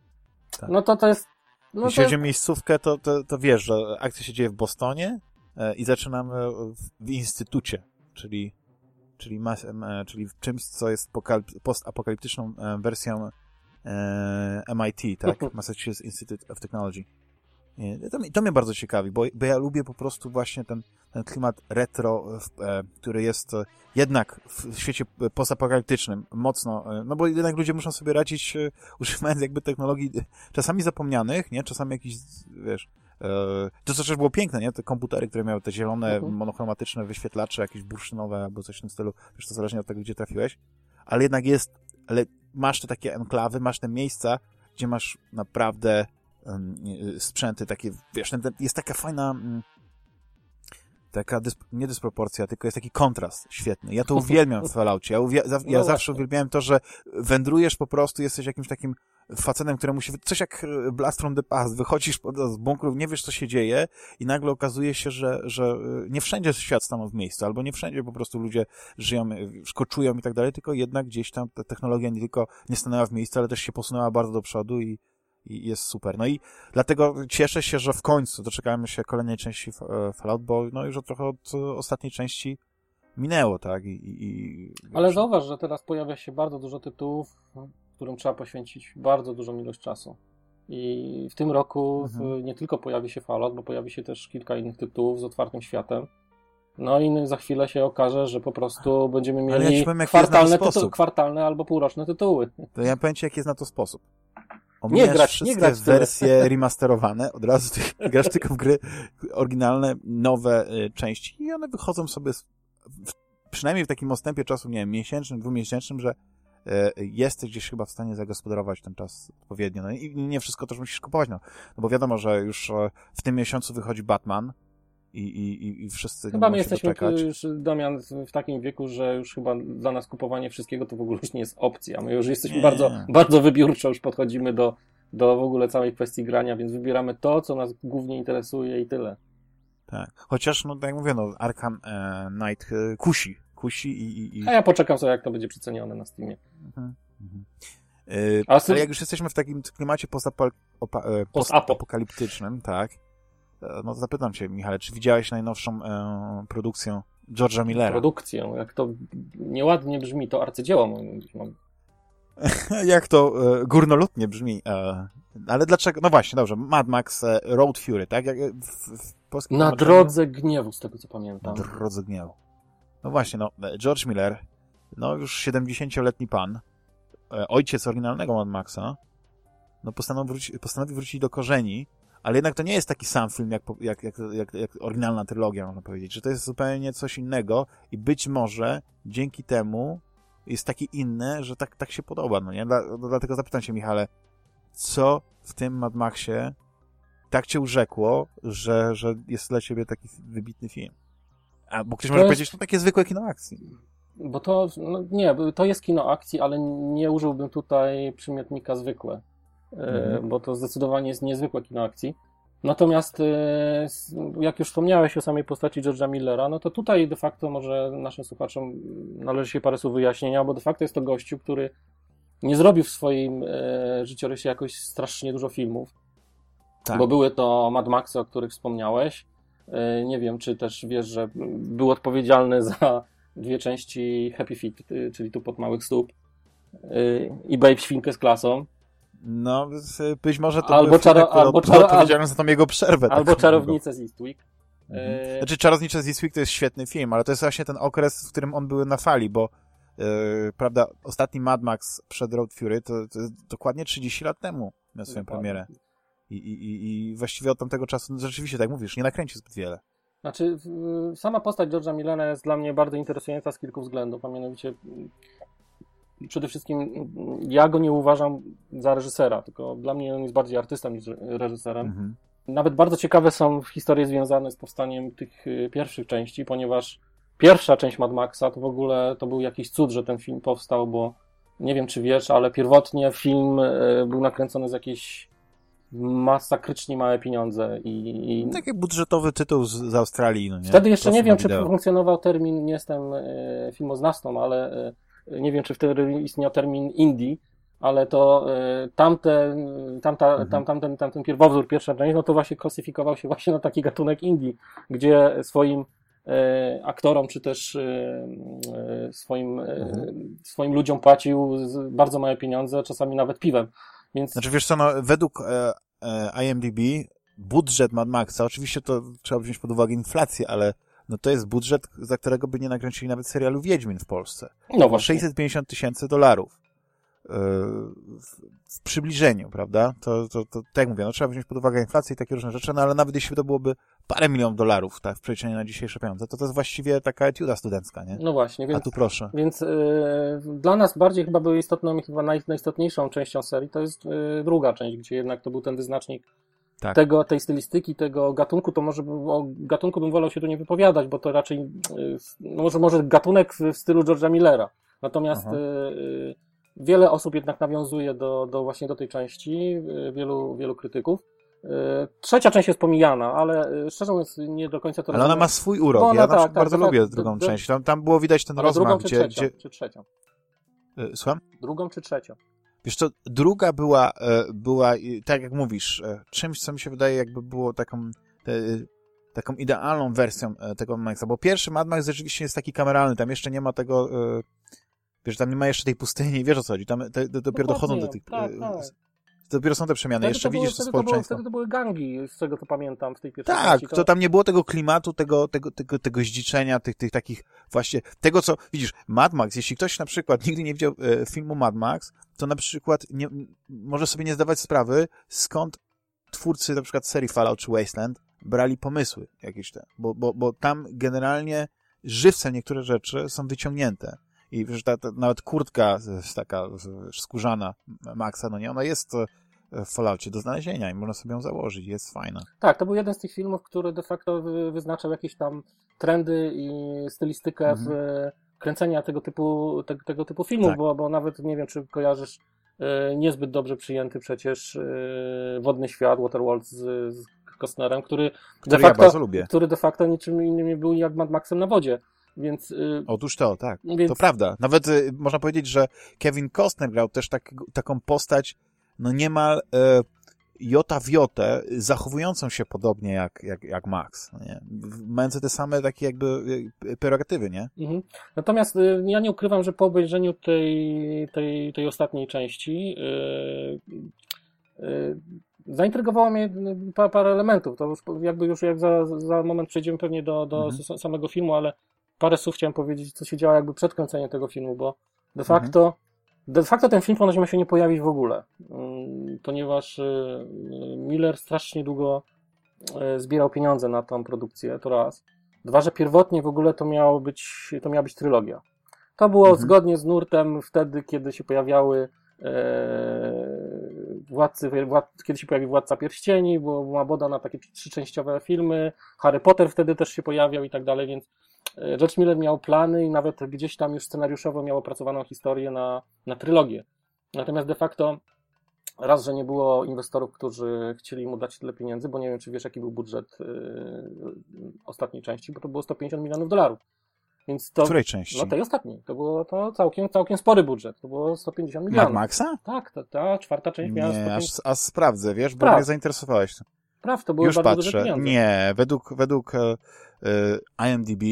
tak. no to to jest... No Jeśli chodzi o miejscówkę, to, to, to wiesz, że akcja się dzieje w Bostonie e, i zaczynamy w instytucie, czyli, czyli, mas, e, czyli w czymś, co jest postapokaliptyczną e, wersją MIT, tak? Massachusetts Institute of Technology. To, to mnie bardzo ciekawi, bo, bo ja lubię po prostu właśnie ten, ten klimat retro, e, który jest e, jednak w świecie postapokaliptycznym mocno, e, no bo jednak ludzie muszą sobie radzić używając jakby technologii czasami zapomnianych, nie? Czasami jakiś, wiesz, to co też było piękne, nie? Te komputery, które miały te zielone, mhm. monochromatyczne wyświetlacze, jakieś bursztynowe albo coś w tym stylu, wiesz, to zależnie od tego, gdzie trafiłeś, ale jednak jest, ale masz te takie enklawy, masz te miejsca, gdzie masz naprawdę sprzęty takie, wiesz, jest taka fajna mm, taka dysp nie dysproporcja, tylko jest taki kontrast świetny. Ja to uwielbiam w Falloutie. Ja, ja no zawsze uwielbiałem to, że wędrujesz po prostu, jesteś jakimś takim facetem, któremu się, coś jak e, Blast from the Past, wychodzisz z bunkrów, nie wiesz, co się dzieje i nagle okazuje się, że, że e, nie wszędzie świat stanął w miejscu, albo nie wszędzie po prostu ludzie żyją, e, szkoczują i tak dalej, tylko jednak gdzieś tam ta technologia nie tylko nie stanęła w miejscu, ale też się posunęła bardzo do przodu i, i jest super. No i dlatego cieszę się, że w końcu doczekamy się kolejnej części e, Fallout, bo no już trochę od ostatniej części minęło, tak? I, i, Ale zauważ, że teraz pojawia się bardzo dużo tytułów, którym trzeba poświęcić bardzo dużą ilość czasu. I w tym roku mhm. nie tylko pojawi się Fallout, bo pojawi się też kilka innych tytułów z otwartym światem. No i za chwilę się okaże, że po prostu będziemy mieli ja powiem, kwartalne, kwartalne albo półroczne tytuły. To ja powiem Ci, jaki jest na to sposób nie grać, wszystkie nie grać wersje remasterowane, od razu tych, grasz tylko w gry oryginalne, nowe y, części i one wychodzą sobie w, przynajmniej w takim odstępie czasu, nie wiem, miesięcznym, dwumiesięcznym, że y, jesteś gdzieś chyba w stanie zagospodarować ten czas odpowiednio. No i nie wszystko też musisz kupować, no. no bo wiadomo, że już e, w tym miesiącu wychodzi Batman, i, i, i wszyscy Chyba my jesteśmy już, Damian, w takim wieku, że już chyba dla nas kupowanie wszystkiego to w ogóle już nie jest opcja. My już jesteśmy nie. bardzo, bardzo wybiórczo, już podchodzimy do, do w ogóle całej kwestii grania, więc wybieramy to, co nas głównie interesuje i tyle. Tak. Chociaż, no tak jak mówię, no, Arkham e, Knight e, kusi kusi i, i, i... A ja poczekam sobie, jak to będzie przecenione na Steamie. Mhm. Mhm. Yy, ale jak już jesteśmy w takim klimacie postapokaliptycznym, tak, no zapytam cię, Michale, czy widziałeś najnowszą e, produkcję George'a Millera? Produkcję, jak to nieładnie brzmi, to arcydzieło moim zdaniem. jak to e, górnolotnie brzmi. E, ale dlaczego? No właśnie, dobrze. Mad Max e, Road Fury, tak? Jak w, w polskim Na drodze gniewu, z tego co pamiętam. Na drodze gniewu. No właśnie, no. E, George Miller, no już 70-letni pan, e, ojciec oryginalnego Mad Maxa, no postanowił, postanowił wrócić do korzeni, ale jednak to nie jest taki sam film, jak, jak, jak, jak, jak oryginalna trylogia, można powiedzieć, że to jest zupełnie coś innego i być może dzięki temu jest taki inny, że tak, tak się podoba, no nie? Dla, no dlatego zapytam cię, Michale, co w tym Mad Maxie tak cię urzekło, że, że jest dla ciebie taki wybitny film? A, bo ktoś to może jest... powiedzieć, to takie zwykłe kino akcji. Bo to, no nie, to jest kino akcji, ale nie użyłbym tutaj przymiotnika zwykłe, mhm. bo to zdecydowanie jest niezwykłe kino akcji. Natomiast e, jak już wspomniałeś o samej postaci George'a Millera, no to tutaj de facto może naszym słuchaczom należy się parę słów wyjaśnienia, bo de facto jest to gościu, który nie zrobił w swoim e, życiorysie jakoś strasznie dużo filmów. Tak. Bo były to Mad Maxy, o których wspomniałeś. E, nie wiem, czy też wiesz, że był odpowiedzialny za dwie części Happy Feet, czyli tu pod małych stóp i Babe Świnkę z klasą. No, być może to albo, czaro, albo, czaro, za tą jego przerwę. Albo tak Czarownicę z Eastwick. Mhm. E... Znaczy, Czarownicę z Eastwick to jest świetny film, ale to jest właśnie ten okres, w którym on był na fali, bo e, prawda, ostatni Mad Max przed Road Fury to, to dokładnie 30 lat temu miał swoją dokładnie. premierę. I, i, I właściwie od tamtego czasu, no, rzeczywiście, tak mówisz, nie nakręcił zbyt wiele. Znaczy, sama postać George'a Millena jest dla mnie bardzo interesująca z kilku względów, a mianowicie przede wszystkim ja go nie uważam za reżysera, tylko dla mnie on jest bardziej artystą niż reżyserem. Mhm. Nawet bardzo ciekawe są historie związane z powstaniem tych y, pierwszych części, ponieważ pierwsza część Mad Maxa to w ogóle to był jakiś cud, że ten film powstał, bo nie wiem czy wiesz, ale pierwotnie film y, był nakręcony z jakiejś masakrycznie małe pieniądze i... i... Taki budżetowy tytuł z, z Australii, no nie? Wtedy jeszcze nie wiem, czy funkcjonował termin, nie jestem y, filmoznawcą, ale nie wiem, czy wtedy istniał termin indie, ale to y, tamte, tamta, mhm. tam, tamten, tamten pierwowzór, pierwsza część, no to właśnie klasyfikował się właśnie na taki gatunek indie, gdzie swoim y, aktorom, czy też y, swoim, mhm. swoim ludziom płacił bardzo małe pieniądze, czasami nawet piwem. Więc... Znaczy wiesz co, no, według e, e, IMDb budżet Mad Maxa, oczywiście to trzeba wziąć pod uwagę inflację, ale no to jest budżet, za którego by nie nakręcili nawet serialu Wiedźmin w Polsce. No właśnie. 650 tysięcy dolarów. Yy, w przybliżeniu, prawda? To, to, to, tak jak mówię, no trzeba wziąć pod uwagę inflację i takie różne rzeczy, no ale nawet jeśli to byłoby parę milionów dolarów, tak, w przeliczeniu na dzisiejsze pieniądze, to to jest właściwie taka etiuda studencka, nie? No właśnie, więc... A tu proszę. Więc yy, dla nas bardziej chyba był istotną, chyba naj, najistotniejszą częścią serii, to jest yy, druga część, gdzie jednak to był ten wyznacznik tak. tego, tej stylistyki, tego gatunku, to może o gatunku bym wolał się tu nie wypowiadać, bo to raczej y, no może, może gatunek w, stylu George'a Millera. Natomiast y, y, wiele osób jednak nawiązuje do, do właśnie do tej części, wielu, wielu krytyków. Trzecia część jest pomijana, ale szczerze mówiąc nie do końca to Ale rozumiem. ona ma swój urok. No, ja tak, tak, bardzo tak, lubię drugą część. Tam, tam było widać ten rozmach. Drugą czy trzecią? Gdzie... Czy trzecią? Słucham? Drugą czy trzecią? Wiesz co, druga była, e, była tak jak mówisz, e, czymś, co mi się wydaje jakby było taką, taką idealną wersją e, tego Maxa, bo pierwszy Mad Max rzeczywiście jest taki kameralny, tam jeszcze nie ma tego, wiesz, tam nie ma jeszcze tej pustyni, wiesz o co chodzi, tam te, dopiero dochodzą do tych, tak, tak. Dopiero są te przemiany, wtedy jeszcze widzisz to społeczeństwo. wtedy to były gangi, z tego co pamiętam w tej pierwszej Tak, części, to... to... tam nie było tego klimatu, tego, tego, tego, tego zdziczenia, tych, tych takich właśnie, tego co, widzisz, Mad Max, jeśli ktoś na przykład nigdy nie widział e, filmu Mad Max, to na przykład nie, może sobie nie zdawać sprawy, skąd twórcy na przykład serii Fallout czy Wasteland brali pomysły jakieś te, bo, bo, bo tam generalnie żywcem niektóre rzeczy są wyciągnięte. I że ta, ta, nawet kurtka taka skórzana Maxa, no nie, ona jest e, w Falloutie do znalezienia i można sobie ją założyć, jest fajna. Tak, to był jeden z tych filmów, który de facto wyznaczał jakieś tam trendy i stylistykę mhm. w kręcenia tego typu, te, tego typu filmów, tak. bo, bo nawet nie wiem, czy kojarzysz e, niezbyt dobrze przyjęty przecież e, Wodny Świat, Waterworld z, z Costnerem, który, który de facto, ja który de facto niczym innym nie był jak Mad Maxem na wodzie Więc, y, Otóż to, tak. Więc... To prawda. Nawet y, można powiedzieć, że Kevin Costner grał też tak, taką postać, no niemal e, jota w jotę, zachowującą się podobnie jak, jak, jak Max. No nie? Mające te same takie jakby e, prerogatywy, nie? Mhm. Natomiast y, ja nie ukrywam, że po obejrzeniu tej, tej, tej ostatniej części zaintrygowało mnie parę, parę elementów. To już, jakby już jak za, za moment przejdziemy pewnie do, do mhm. samego filmu, ale parę słów chciałem powiedzieć, co się działo jakby przed kręceniem tego filmu, bo de mhm. facto mhm. De facto ten film ponoć ma się nie pojawić w ogóle, mm, ponieważ y, Miller strasznie długo y, zbierał pieniądze na tą produkcję, to raz. Dwa, że pierwotnie w ogóle to miało być, to miała być trylogia. To było mhm. zgodnie z nurtem wtedy, kiedy się pojawiały e, władcy, wład, kiedy się pojawił Władca Pierścieni, było, była moda na takie trzyczęściowe filmy, Harry Potter wtedy też się pojawiał i tak dalej, więc E, George Miller miał plany i nawet gdzieś tam już scenariuszowo miał opracowaną historię na, na trylogię. Natomiast de facto raz, że nie było inwestorów, którzy chcieli mu dać tyle pieniędzy, bo nie wiem, czy wiesz, jaki był budżet yy, ostatniej części, bo to było 150 milionów dolarów. Więc to, Której części? No tej ostatniej. To było to całkiem, całkiem spory budżet. To było 150 milionów. Mad Maxa? Tak, ta, ta czwarta część miała Nie, 150... aż, aż sprawdzę, wiesz, bo mnie zainteresowałeś. Praw, to było Już bardzo patrzę. duże Nie, według, według e, e, IMDb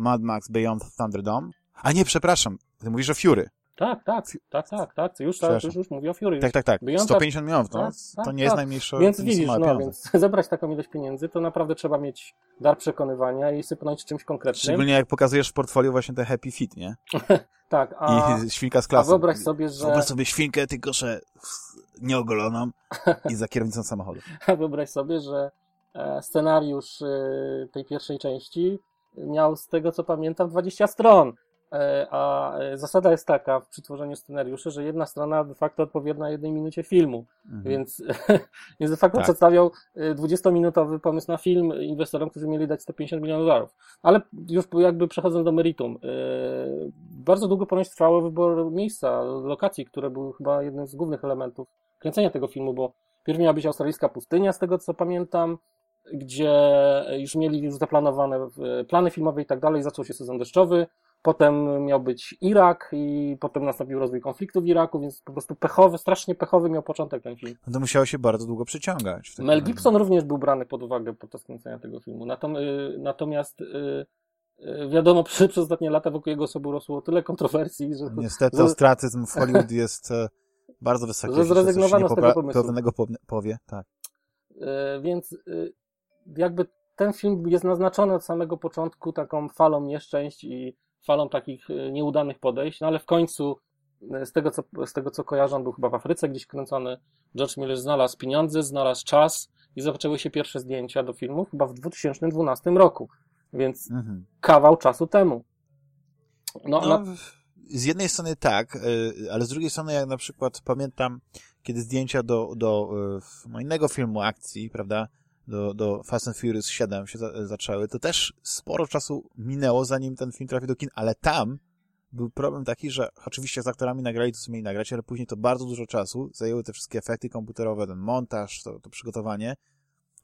Mad Max Beyond Thunderdome. A nie, przepraszam, ty mówisz o Fury. Tak, tak, tak, tak, tak, już, tak, już, już mówię o Fury. Tak, tak, tak, Beyond 150 milionów, to, tak, to tak, nie jest tak. najmniejsze Więc widzisz, no, więc zebrać taką ilość pieniędzy, to naprawdę trzeba mieć dar przekonywania i sypnąć czymś konkretnym. Szczególnie jak pokazujesz w portfolio właśnie te Happy Feet, nie? tak, a... I świnka z klasą. A wyobraź sobie, że... Wyobraź sobie świnkę, tylko że nieogoloną i za kierownicą samochodu. A wyobraź sobie, że e, scenariusz e, tej pierwszej części miał z tego co pamiętam 20 stron. E, a e, zasada jest taka przy tworzeniu scenariuszy, że jedna strona de facto odpowiada jednej minucie filmu. Mhm. Więc, więc de facto tak. przedstawiał 20-minutowy e, pomysł na film inwestorom, którzy mieli dać 150 milionów dolarów. Ale już jakby przechodząc do meritum. Bardzo długo ponoć trwało wybór miejsca, lokacji, które był chyba jednym z głównych elementów kręcenia tego filmu, bo pierw miała być australijska pustynia, z tego co pamiętam, gdzie już mieli już zaplanowane e, plany filmowe i tak dalej, zaczął się sezon deszczowy, potem miał być Irak i potem nastąpił rozwój konfliktu w Iraku, więc po prostu pechowy, strasznie pechowy miał początek ten film. No to musiało się bardzo długo przyciągać. Mel Gibson również był brany pod uwagę podczas kręcenia tego filmu, e, natomiast e, wiadomo, przez ostatnie lata wokół jego osoby rosło tyle kontrowersji, że... Niestety że... ostracyzm w Hollywood jest bardzo wysoki. Że zrezygnowano z tego pomysłu. Pewnego powie, tak. Więc jakby ten film jest naznaczony od samego początku taką falą nieszczęść i falą takich e, nieudanych podejść, no ale w końcu e, z tego, co, z tego co kojarzę, on był chyba w Afryce gdzieś kręcony, George Miller znalazł pieniądze, znalazł czas i zaczęły się pierwsze zdjęcia do filmu chyba w 2012 roku, więc mhm. kawał czasu temu. No, no, Z jednej strony tak, e, ale z drugiej strony jak na przykład pamiętam, kiedy zdjęcia do, do no, innego filmu akcji, prawda, do, do Fast and Furious 7 się za, zaczęły, to też sporo czasu minęło, zanim ten film trafił do kin, ale tam był problem taki, że oczywiście z aktorami nagrali to, co mieli nagrać, ale później to bardzo dużo czasu zajęły te wszystkie efekty komputerowe, ten montaż, to, to przygotowanie.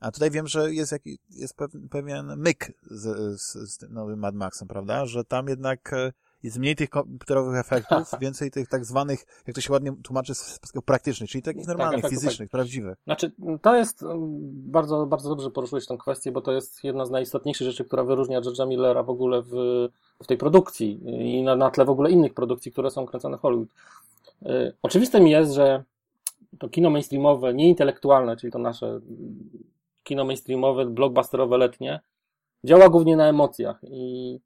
A tutaj wiem, że jest, jaki, jest pewien myk z, z, z nowym Mad Maxem, prawda? Że tam jednak e, jest mniej tych komputerowych efektów, więcej tych tak zwanych, jak to się ładnie tłumaczy z praktycznych, czyli takich tak, normalnych, tak, fizycznych, tak. prawdziwych. Znaczy, to jest um, bardzo, bardzo dobrze poruszyłeś tę kwestię, bo to jest jedna z najistotniejszych rzeczy, która wyróżnia George'a Millera w ogóle w, w tej produkcji i na, na tle w ogóle innych produkcji, które są kręcone w Hollywood. Y, oczywistym jest, że to kino mainstreamowe, nieintelektualne, czyli to nasze kino mainstreamowe, blockbusterowe letnie, działa głównie na emocjach i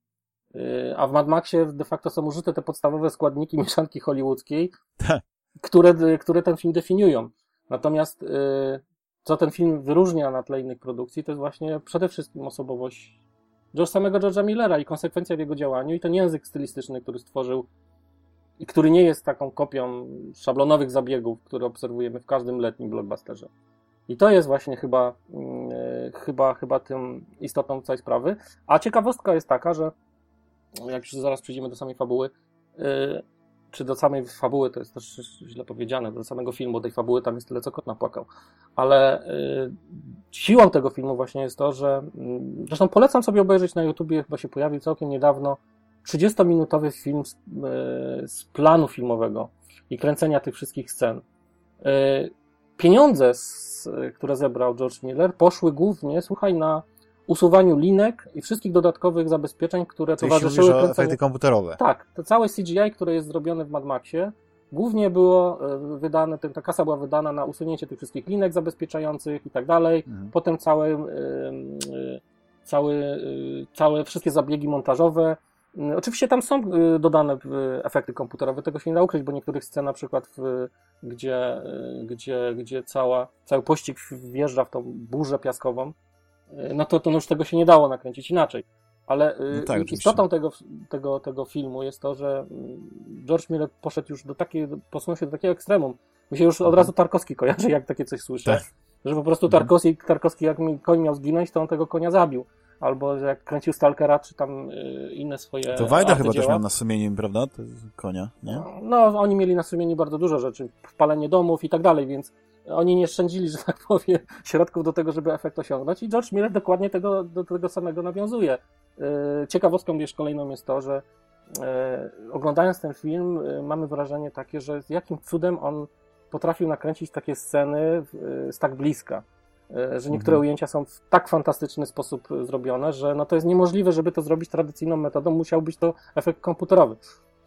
a w Mad Maxie de facto są użyte te podstawowe składniki mieszanki hollywoodzkiej, tak. które, które ten film definiują. Natomiast y, co ten film wyróżnia na tle innych produkcji, to jest właśnie przede wszystkim osobowość samego George'a Millera i konsekwencja w jego działaniu i ten język stylistyczny, który stworzył i który nie jest taką kopią szablonowych zabiegów, które obserwujemy w każdym letnim blockbusterze. I to jest właśnie chyba, yy, chyba, chyba tym istotą całej sprawy. A ciekawostka jest taka, że jak już zaraz przejdziemy do samej fabuły, yy, czy do samej fabuły, to jest też źle powiedziane, do samego filmu, tej fabuły tam jest tyle, co kot napłakał. Ale yy, siłą tego filmu właśnie jest to, że yy, zresztą polecam sobie obejrzeć na YouTubie, chyba się pojawił całkiem niedawno 30-minutowy film z, e, z planu filmowego i kręcenia tych wszystkich scen. Pieniądze, z, które zebrał George Miller, poszły głównie, słuchaj, na usuwaniu linek i wszystkich dodatkowych zabezpieczeń, które Czyli towarzyszyły kręceniu. efekty komputerowe. Tak, to całe CGI, które jest zrobione w Mad Maxie, głównie było e, wydane, ta kasa była wydana na usunięcie tych wszystkich linek zabezpieczających i tak dalej. Mhm. Potem całe, e, całe, całe wszystkie zabiegi montażowe. Oczywiście tam są e, dodane efekty komputerowe, tego się nie da ukryć, bo niektórych scen na przykład, w, gdzie, gdzie, gdzie cała, cały pościg wjeżdża w tą burzę piaskową, no to, to już tego się nie dało nakręcić inaczej. Ale no tak, istotą tego, tego, tego filmu jest to, że George Miller poszedł już do takiej, posunął się do takiego ekstremum. Mi się już od razu Tarkowski kojarzy, jak takie coś słyszę. Tak. Że po prostu mhm. Tarkowski, Tarkowski, jak mi koń miał zginąć, to on tego konia zabił. Albo że jak kręcił Stalkera, czy tam y, inne swoje. To Wajda chyba też miał na sumieniu, prawda? konia, nie? No, no, oni mieli na sumieniu bardzo dużo rzeczy. Wpalenie domów i tak dalej, więc oni nie szczędzili, że tak powiem, środków do tego, żeby efekt osiągnąć i George Miller dokładnie tego, do tego samego nawiązuje. E, ciekawostką wiesz, kolejną jest to, że e, oglądając ten film e, mamy wrażenie takie, że jakim cudem on potrafił nakręcić takie sceny z tak bliska. Że niektóre mhm. ujęcia są w tak fantastyczny sposób zrobione, że no to jest niemożliwe, żeby to zrobić tradycyjną metodą, musiał być to efekt komputerowy.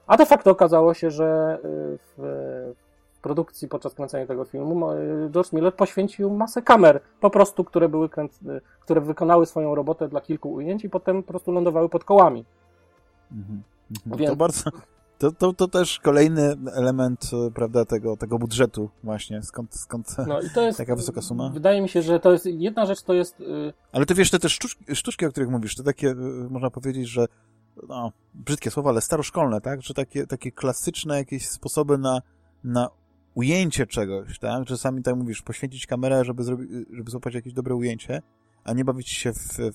A de facto okazało się, że w, produkcji podczas kręcenia tego filmu George Miller poświęcił masę kamer, po prostu, które były kręc- które wykonały swoją robotę dla kilku ujęć i potem po prostu lądowały pod kołami. Mhm. mhm. Więc... To bardzo... To, to, to też kolejny element, e, prawda, tego, tego budżetu właśnie, skąd, skąd no i to jest, taka wysoka suma? Wydaje mi się, że to jest, jedna rzecz to jest... Yy... Ale to wiesz, te, te sztuczki, sztuczki, o których mówisz, to takie, yy, można powiedzieć, że no, brzydkie słowa, ale staroszkolne, tak? Że takie, takie klasyczne jakieś sposoby na, na ujęcie czegoś, tak? Czasami tak mówisz, poświęcić kamerę, żeby, zrobić, żeby złapać jakieś dobre ujęcie, a nie bawić się w, w,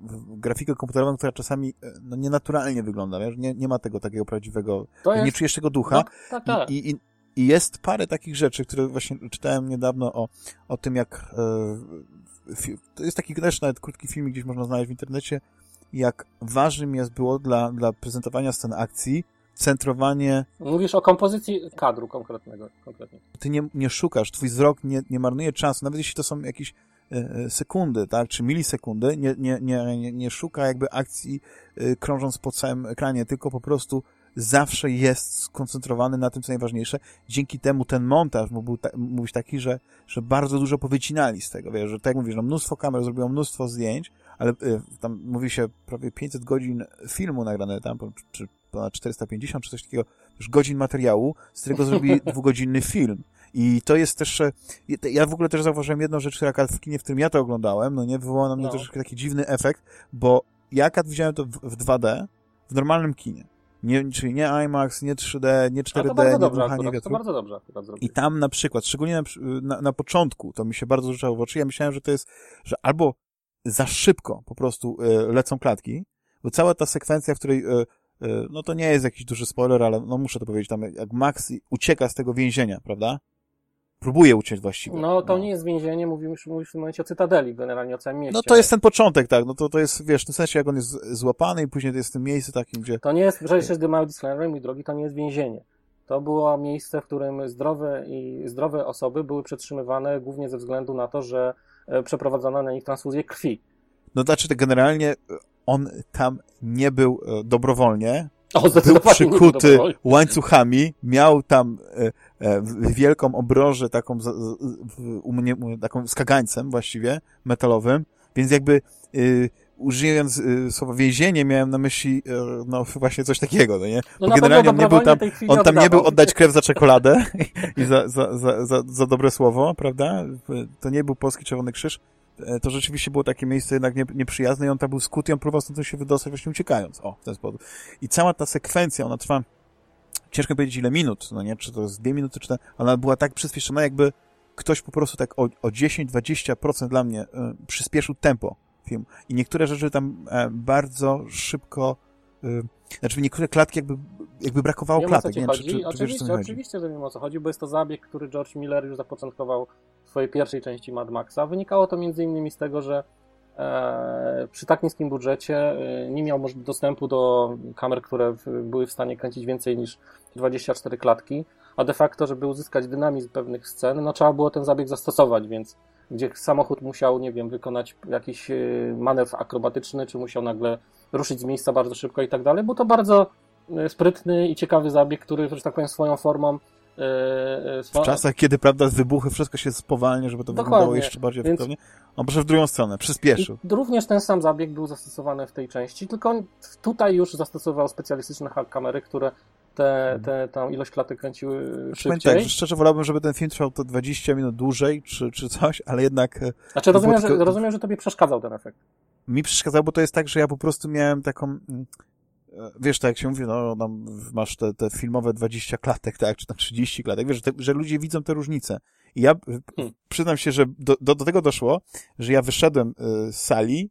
w grafikę komputerową, która czasami e, no, nienaturalnie wygląda, wiesz? Nie, nie ma tego takiego prawdziwego, jest... nie czujesz tego ducha. No, tak, tak. I, i, I jest parę takich rzeczy, które właśnie czytałem niedawno o, o tym, jak e, to jest taki też nawet krótki film, gdzieś można znaleźć w internecie, jak ważnym jest było dla, dla prezentowania scen akcji centrowanie... Mówisz o kompozycji kadru konkretnego. Konkretnie. Ty nie, nie szukasz, twój wzrok nie, nie marnuje czasu, nawet jeśli to są jakieś e, e, sekundy, tak, czy milisekundy, nie, nie, nie, nie szuka jakby akcji e, krążąc po całym ekranie, tylko po prostu zawsze jest skoncentrowany na tym, co najważniejsze. Dzięki temu ten montaż mógł ta, mówić taki, że, że bardzo dużo powycinali z tego, wiesz, że tak jak mówisz, no mnóstwo kamer zrobiło mnóstwo zdjęć, ale y, tam mówi się prawie 500 godzin filmu nagrane tam, czy ponad 450 czy coś takiego, już godzin materiału, z którego zrobili dwugodzinny film. I to jest też, ja w ogóle też zauważyłem jedną rzecz, która w kinie, w którym ja to oglądałem, no nie, wywołał na mnie no. troszeczkę taki dziwny efekt, bo ja widziałem to w, w 2D, w normalnym kinie. Nie, czyli nie IMAX, nie 3D, nie 4D, to nie dobrze, akurat, To bardzo dobrze I tam na przykład, szczególnie na, na, na, początku, to mi się bardzo rzucało w oczy, ja myślałem, że to jest, że albo za szybko po prostu y, lecą klatki, bo cała ta sekwencja, w której Y, no to nie jest jakiś duży spoiler, ale no muszę to powiedzieć, tam jak Max ucieka z tego więzienia, prawda? Próbuje uciec właściwie. No to no. nie jest więzienie, mówimy, mówisz w tym momencie o Cytadeli, generalnie o całym mieście. No to jest ten początek, tak, no to, to jest, wiesz, w tym sensie jak on jest złapany i później to jest w tym miejscu takim, gdzie... To nie jest, jest The Mild Disclaimer, mój drogi, to nie jest więzienie. To było miejsce, w którym zdrowe i zdrowe osoby były przetrzymywane głównie ze względu na to, że e, przeprowadzono na nich transfuzję krwi. No znaczy, to generalnie on tam nie był e, dobrowolnie, o, był przykuty łańcuchami, miał tam e, e, wielką obrożę taką, z, z, u mnie, taką skagańcem właściwie, metalowym, więc jakby użyjąc słowa więzienie, miałem na myśli no właśnie coś takiego, no nie? Bo no generalnie on nie był tam, on tam nie był oddać krew za czekoladę i za, za, za, za, za dobre słowo, prawda? To nie był Polski Czerwony Krzyż, to rzeczywiście było takie miejsce jednak nieprzyjazne i on tam był skuty, on próbował stąd się wydostać właśnie uciekając. O, w ten sposób. I cała ta sekwencja, ona trwa, ciężko powiedzieć ile minut, no nie, czy to jest dwie minuty, czy to, ona była tak przyspieszona, jakby ktoś po prostu tak o, o 10-20% dla mnie y, przyspieszył tempo filmu. I niektóre rzeczy tam y, bardzo szybko y, znaczy niektóre klatki jakby, jakby brakowało wiem, klatek. Nie wiem, czy, czy, czy oczywiście, wiesz, oczywiście, że wiem o co chodzi, bo jest to zabieg, który George Miller już zapoczątkował swojej pierwszej części Mad Maxa. Wynikało to innymi z tego, że e, przy tak niskim budżecie e, nie miał dostępu do kamer, które były w stanie kręcić więcej niż 24 klatki, a de facto, żeby uzyskać dynamizm pewnych scen, no trzeba było ten zabieg zastosować, więc gdzie samochód musiał, nie wiem, wykonać jakiś e, manewr akrobatyczny, czy musiał nagle ruszyć z miejsca bardzo szybko i tak dalej, bo to bardzo sprytny i ciekawy zabieg, który, że tak powiem, swoją formą E, e, w czasach, kiedy, prawda, wybuchy, wszystko się spowalnia, żeby to Dokładnie. wyglądało jeszcze bardziej Więc... efektownie. On poszedł w drugą stronę, przyspieszył. I również ten sam zabieg był zastosowany w tej części, tylko tutaj już zastosował specjalistyczne kamery, które te, mhm. te, ilość klatek kręciły szybciej. Tak, szczerze wolałbym, żeby ten film trwał to 20 minut dłużej, czy, czy coś, ale jednak... E, znaczy rozumiem, tylko... że, rozumiem, że tobie przeszkadzał ten efekt. Mi przeszkadzał, bo to jest tak, że ja po prostu miałem taką mm, wiesz, tak jak się mówi, no tam masz te, te filmowe 20 klatek, tak, czy tam 30 klatek, wiesz, że, te, że ludzie widzą te różnice. I ja hmm. przyznam się, że do, do, do tego doszło, że ja wyszedłem y, z sali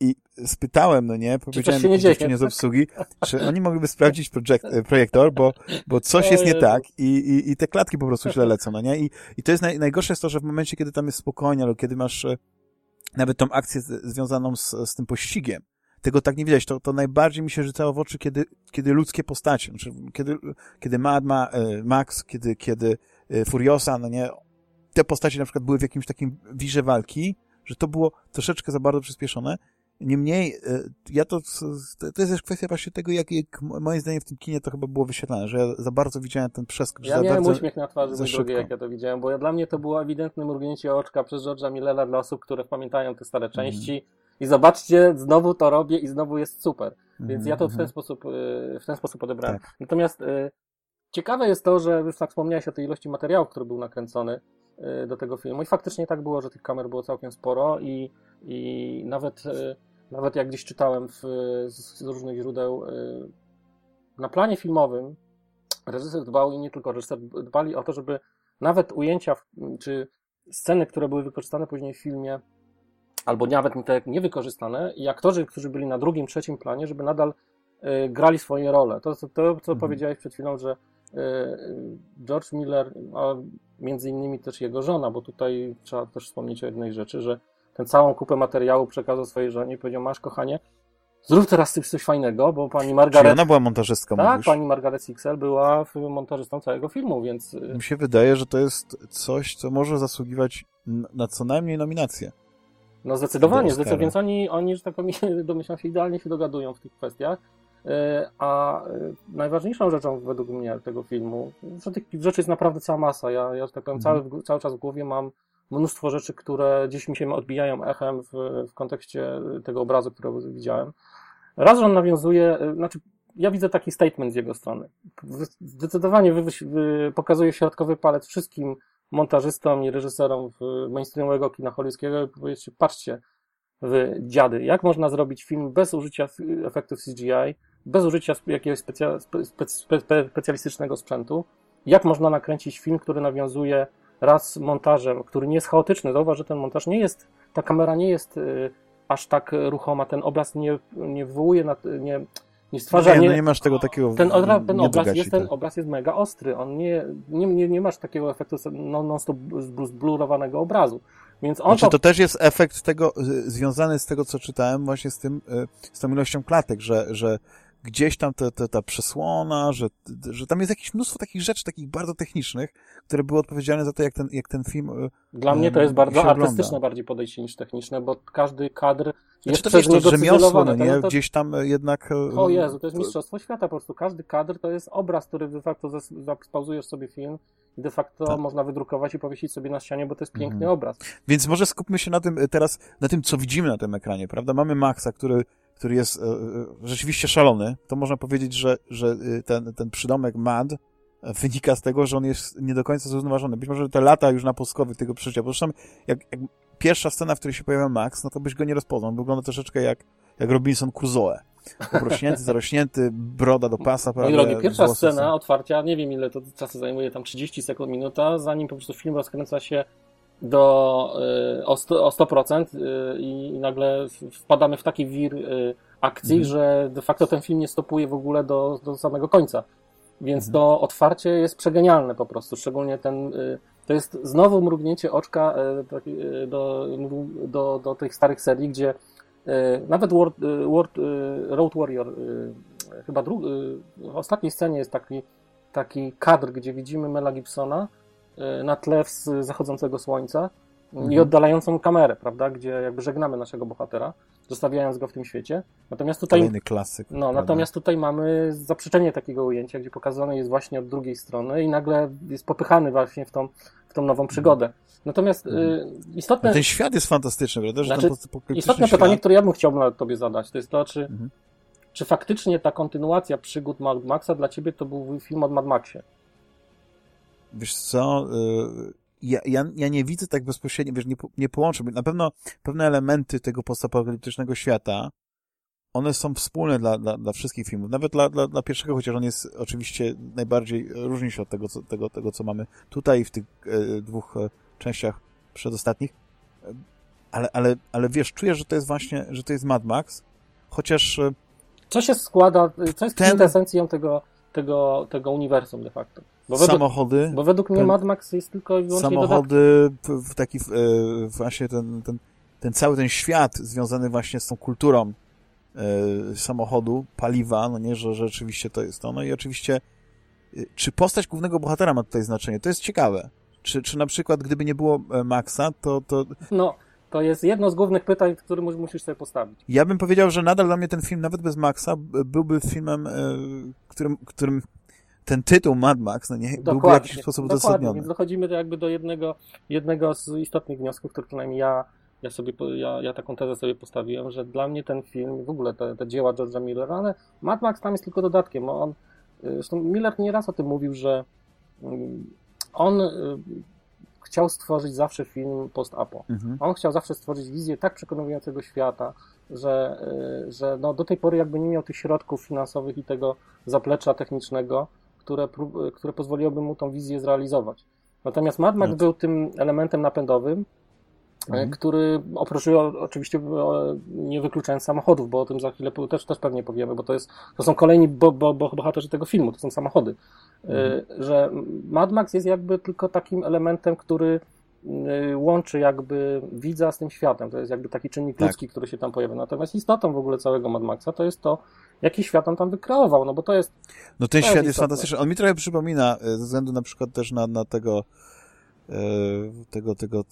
i spytałem, no nie, powiedziałem dziewczynie z obsługi, czy oni mogliby sprawdzić projekt, y, projektor, bo, bo coś jest nie tak i, i, i te klatki po prostu źle lecą, no nie? I, i to jest naj, najgorsze jest to, że w momencie, kiedy tam jest spokojnie, albo kiedy masz y, nawet tą akcję związaną z, z tym pościgiem, tego tak nie widać. To, to najbardziej mi się rzucało w oczy, kiedy, kiedy ludzkie postacie, znaczy, kiedy, kiedy Mad Ma, e, Max, kiedy, kiedy e, Furiosa, no nie, te postacie na przykład były w jakimś takim wirze walki, że to było troszeczkę za bardzo przyspieszone. Niemniej, e, ja to, to jest też kwestia właśnie tego, jak, jak moim zdaniem w tym kinie to chyba było wyświetlane, że ja za bardzo widziałem ten przeskok. Ja miałem uśmiech na twarzy, za drugie, jak ja to widziałem, bo ja, dla mnie to było ewidentne mrugnięcie oczka przez George'a Millera dla osób, które pamiętają te stare mhm. części. Mm i zobaczcie, znowu to robię i znowu jest super. Więc ja to w ten mhm. sposób, y, w ten sposób odebrałem. Tak. Natomiast y, ciekawe jest to, że już tak wspomniałeś o tej ilości materiałów, który był nakręcony y, do tego filmu i faktycznie tak było, że tych kamer było całkiem sporo i, i nawet, nawet jak gdzieś czytałem w, z, różnych źródeł, na planie filmowym reżyser dbał i nie tylko reżyser, dbali o to, żeby nawet ujęcia, czy sceny, które były wykorzystane później w filmie, albo nawet niewykorzystane i aktorzy, którzy byli na drugim, trzecim planie, żeby nadal y, grali swoje role. To, to, to co mhm. powiedziałeś przed chwilą, że y, George Miller, a między innymi też jego żona, bo tutaj trzeba też wspomnieć o jednej rzeczy, że ten całą kupę materiału przekazał swojej żonie i powiedział, masz kochanie, zrób teraz coś fajnego, bo pani Margaret... Czyli ona była montażystką, Tak, mówisz? pani Margaret Sixel była montażystą całego filmu, więc... Mi się wydaje, że to jest coś, co może zasługiwać na co najmniej nominację. No zdecydowanie, zdecydowanie. Więc oni, oni, że tak powiem, domyślam się, idealnie się dogadują w tych kwestiach. E, a e, najważniejszą rzeczą według mnie tego filmu, że tych rzeczy jest naprawdę cała masa. Ja, ja że tak powiem, mhm. cały, cały czas w głowie mam mnóstwo rzeczy, które gdzieś mi się odbijają echem w, w kontekście tego obrazu, którego widziałem. Raz, że on nawiązuje, e, znaczy ja widzę taki statement z jego strony. Zdecydowanie wy, wy, pokazuje środkowy palec wszystkim montażystom i reżyserom mainstreamowego kina hollywoodzkiego. I powiedzieć, patrzcie, wy dziady, jak można zrobić film bez użycia efektów CGI, bez użycia jakiegoś specja, spe, spe, specjalistycznego sprzętu, jak można nakręcić film, który nawiązuje raz montażem, który nie jest chaotyczny. Zauważ, że ten montaż nie jest, ta kamera nie jest y, aż tak ruchoma, ten obraz nie, nie wywołuje, nie, nie stwarza... Nie, no nie masz tego takiego... Ten, odra, ten, obraz, jest, ten obraz jest mega ostry, on nie, nie, nie, nie masz takiego efektu non-stop zblurowanego obrazu. Więc on znaczy, to... to też jest efekt tego, związany z tego, co czytałem, właśnie z tym, y, z tą ilością klatek, że, że gdzieś tam te, te, ta przesłona, że, że tam jest jakieś mnóstwo takich rzeczy, takich bardzo technicznych, które były odpowiedzialne za to, jak ten, jak ten film e, Dla mnie to jest bardzo artystyczne bardziej podejście niż techniczne, bo każdy kadr znaczy, jest to przez niego rzemiosło, no nie? To... Gdzieś tam e, jednak... E, o Jezu, to jest mistrzostwo świata po prostu. Każdy kadr to jest obraz, który de facto spauzujesz sobie film i de facto tak. można wydrukować i powiesić sobie na ścianie, bo to jest piękny mhm. obraz. Więc może skupmy się na tym teraz, na tym, co widzimy na tym ekranie, prawda? Mamy Maxa, który który jest e, e, rzeczywiście szalony, to można powiedzieć, że, że e, ten, ten przydomek Mad wynika z tego, że on jest nie do końca zrównoważony. Być może te lata już na polskowych tego przeżycia, bo zresztą jak, jak pierwsza scena, w której się pojawia Max, no to byś go nie rozpoznał. Wygląda troszeczkę jak, jak Robinson Crusoe. Porośnięty, zarośnięty, broda do pasa. No i drogi, pierwsza scena otwarcia, nie wiem ile to czasu zajmuje, tam 30 sekund, minuta, zanim po prostu film rozkręca się do, y, o, 100, o 100% y, i nagle wpadamy w taki wir y, akcji, mhm. że de facto ten film nie stopuje w ogóle do, do samego końca. Więc mhm. to otwarcie jest przegenialne po prostu, szczególnie ten, to jest znowu mrugnięcie oczka do, do, do tych starych serii, gdzie nawet World, World, Road Warrior, chyba drugi, w ostatniej scenie jest taki, taki kadr, gdzie widzimy Mela Gibsona na tle zachodzącego słońca mhm. i oddalającą kamerę, prawda, gdzie jakby żegnamy naszego bohatera, zostawiając go w tym świecie. Natomiast tutaj. Kolejny klasyk. No, prawda? natomiast tutaj mamy zaprzeczenie takiego ujęcia, gdzie pokazane jest właśnie od drugiej strony i nagle jest popychany właśnie w tą, w tą nową przygodę. Natomiast mhm. y, istotne. No ten świat jest fantastyczny, prawda? Że znaczy, istotne świat... pytanie, które ja bym chciał tobie zadać, to jest to, czy, mhm. czy faktycznie ta kontynuacja przygód Mad Maxa dla ciebie to był film od Mad Maxie? Wiesz co, y, ja, ja, ja nie widzę tak bezpośrednio, wiesz, nie, nie połączę. Na pewno pewne elementy tego postapokaliptycznego świata, one są wspólne dla, dla, dla wszystkich filmów. Nawet dla, dla, dla pierwszego, chociaż on jest oczywiście najbardziej, różni się od tego, co, tego, tego, co mamy tutaj w tych e, dwóch e, częściach przedostatnich. Ale, ale, ale wiesz, czuję, że to jest właśnie, że to jest Mad Max, chociaż... E, co się składa, co jest ten... kwintesencją tego, tego, tego uniwersum de facto? Bo według, samochody. Bo według mnie Mad Max jest tylko i wyłącznie Samochody, w taki, e, właśnie ten, ten, ten cały ten świat związany właśnie z tą kulturą e, samochodu, paliwa, no nie, że rzeczywiście to jest to. No i oczywiście, e, czy postać głównego bohatera ma tutaj znaczenie? To jest ciekawe. Czy, czy na przykład, gdyby nie było Maxa, to, to... No, to jest jedno z głównych pytań, które musisz sobie postawić. Ja bym powiedział, że nadal dla mnie ten film, nawet bez Maxa, byłby filmem, którym, którym ten tytuł Mad Max no nie, dokładnie, byłby w jakiś sposób uzasadniony. Więc dochodzimy do jakby do jednego, jednego z istotnych wniosków, który przynajmniej ja, ja sobie, ja, ja taką tezę sobie postawiłem, że dla mnie ten film, w ogóle te, te dzieła George'a Millera, ale Mad Max tam jest tylko dodatkiem. On, y, zresztą Miller nieraz o tym mówił, że mm, on y, chciał stworzyć zawsze film post-apo. Mhm. On chciał zawsze stworzyć wizję tak przekonującego świata, że, y, że no do tej pory jakby nie miał tych środków finansowych i tego zaplecza technicznego, które, które pozwoliłoby mu tą wizję zrealizować. Natomiast Mad Max no. był tym elementem napędowym, e, mhm. który oprócz oczywiście nie wykluczając samochodów, bo o tym za chwilę też, też pewnie powiemy, bo to, jest, to są kolejni bo, bo, bo bohaterzy tego filmu, to są samochody. E, mhm. Że Mad Max jest jakby tylko takim elementem, który e, łączy jakby widza z tym światem. To jest jakby taki czynnik tak. ludzki, który się tam pojawia. Natomiast istotą w ogóle całego Mad Maxa to jest to, jaki świat on tam wykreował, no bo to jest... No ten świat jest, jest fantastyczny. On mi trochę przypomina, e, ze względu na przykład też na, na tego, e, tego, tego,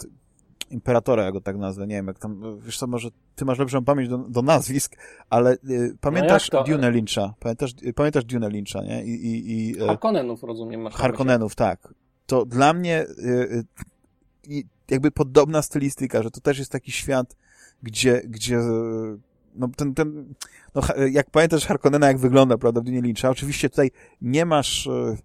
imperatora, ja go tak nazwę, nie wiem, jak tam, wiesz co, może ty masz lepszą pamięć do, do nazwisk, ale y, pamiętasz no Dune Lyncha, pamiętasz, pamiętasz Dune Lyncha, nie? I, i, i, Harkonnenów, rozumiem. Masz Harkonnenów, tak. To dla mnie y, y, jakby podobna stylistyka, że to też jest taki świat, gdzie, gdzie no ten, ten, no jak pamiętasz Harkonnena, jak wygląda, prawda, Dune Lyncha, oczywiście tutaj nie masz e,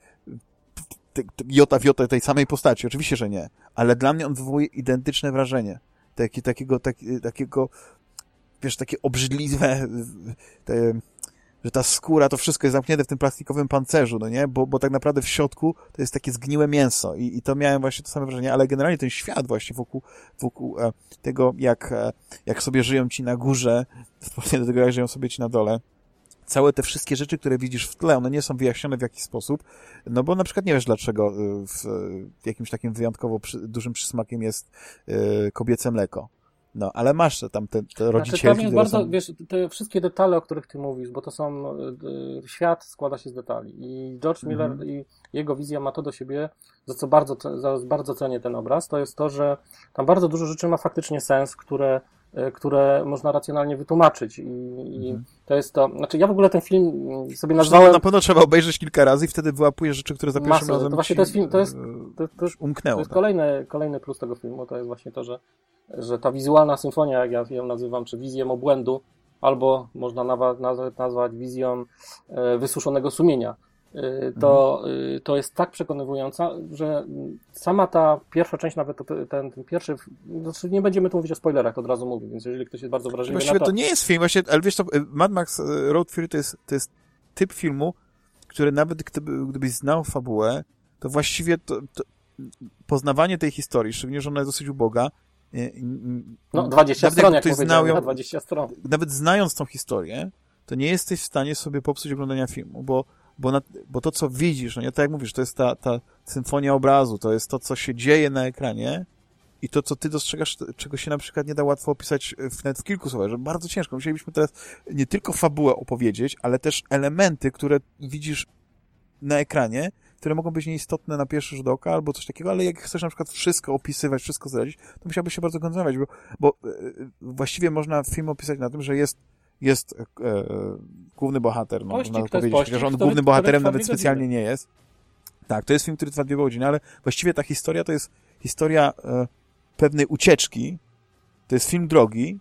jota w jota tej samej postaci, oczywiście, że nie, ale dla mnie on wywołuje identyczne wrażenie, taki, takiego, taki, takiego, wiesz, takie obrzydliwe, te, że ta skóra, to wszystko jest zamknięte w tym plastikowym pancerzu, no nie? Bo, bo tak naprawdę w środku to jest takie zgniłe mięso i, i to miałem właśnie to same wrażenie, ale generalnie ten świat właśnie wokół, wokół e, tego, jak, e, jak sobie żyją ci na górze, w do tego, jak żyją sobie ci na dole, całe te wszystkie rzeczy, które widzisz w tle, one nie są wyjaśnione w jakiś sposób, no bo na przykład nie wiesz, dlaczego e, w, w jakimś takim wyjątkowo przy, dużym przysmakiem jest y, kobiece mleko. No, ale masz tam te, te rodzicielki, znaczy, bardzo, są... wiesz, te wszystkie detale, o których ty mówisz, bo to są, y, świat składa się z detali i George Miller mm -hmm. i jego wizja ma to do siebie, za co bardzo, za, bardzo cenię ten obraz, to jest to, że tam bardzo dużo rzeczy ma faktycznie sens, które y, które można racjonalnie wytłumaczyć. I, i mhm. to jest to. Znaczy, ja w ogóle ten film sobie nazwałem. Na pewno trzeba obejrzeć kilka razy i wtedy wyłapujesz rzeczy, które za pierwszym Masę. razem. To właśnie to jest film, to jest, to, to jest, umknęło. To jest tak. kolejny, kolejny plus tego filmu, to jest właśnie to, że że ta wizualna symfonia, jak ja ją nazywam, czy wizją obłędu, albo można nawet nazwać wizją e, wysuszonego sumienia, e, to, mhm. to jest tak przekonywująca, że sama ta pierwsza część, nawet ten, ten pierwszy, znaczy nie będziemy tu mówić o spoilerach, od razu mówię, więc jeżeli ktoś jest bardzo wrażliwy Właściwie to... to nie jest film, właśnie, ale wiesz, to Mad Max Road Fury to jest, to jest typ filmu, który nawet gdyby, gdybyś znał fabułę, to właściwie to, to poznawanie tej historii, szczególnie, że ona jest dosyć uboga, no, 20 nawet stron, jak znał ją, 20 stron. Nawet znając tą historię, to nie jesteś w stanie sobie popsuć oglądania filmu, bo bo, na, bo to, co widzisz, no nie, tak jak mówisz, to jest ta, ta symfonia obrazu, to jest to, co się dzieje na ekranie i to, co ty dostrzegasz, czego się na przykład nie da łatwo opisać w, nawet w kilku słowach, że bardzo ciężko. Musielibyśmy teraz nie tylko fabułę opowiedzieć, ale też elementy, które widzisz na ekranie, które mogą być nieistotne na pierwszy rzut oka albo coś takiego, ale jak chcesz na przykład wszystko opisywać, wszystko zdradzić, to musiałbyś się bardzo koncentrować, bo, bo e, właściwie można film opisać na tym, że jest jest e, e, główny bohater, no, Pościg, można powiedzieć, pościg, chociaż on głównym bohaterem nawet specjalnie godziny. nie jest. Tak, to jest film, który trwa dwie godziny, ale właściwie ta historia to jest historia e, pewnej ucieczki, to jest film drogi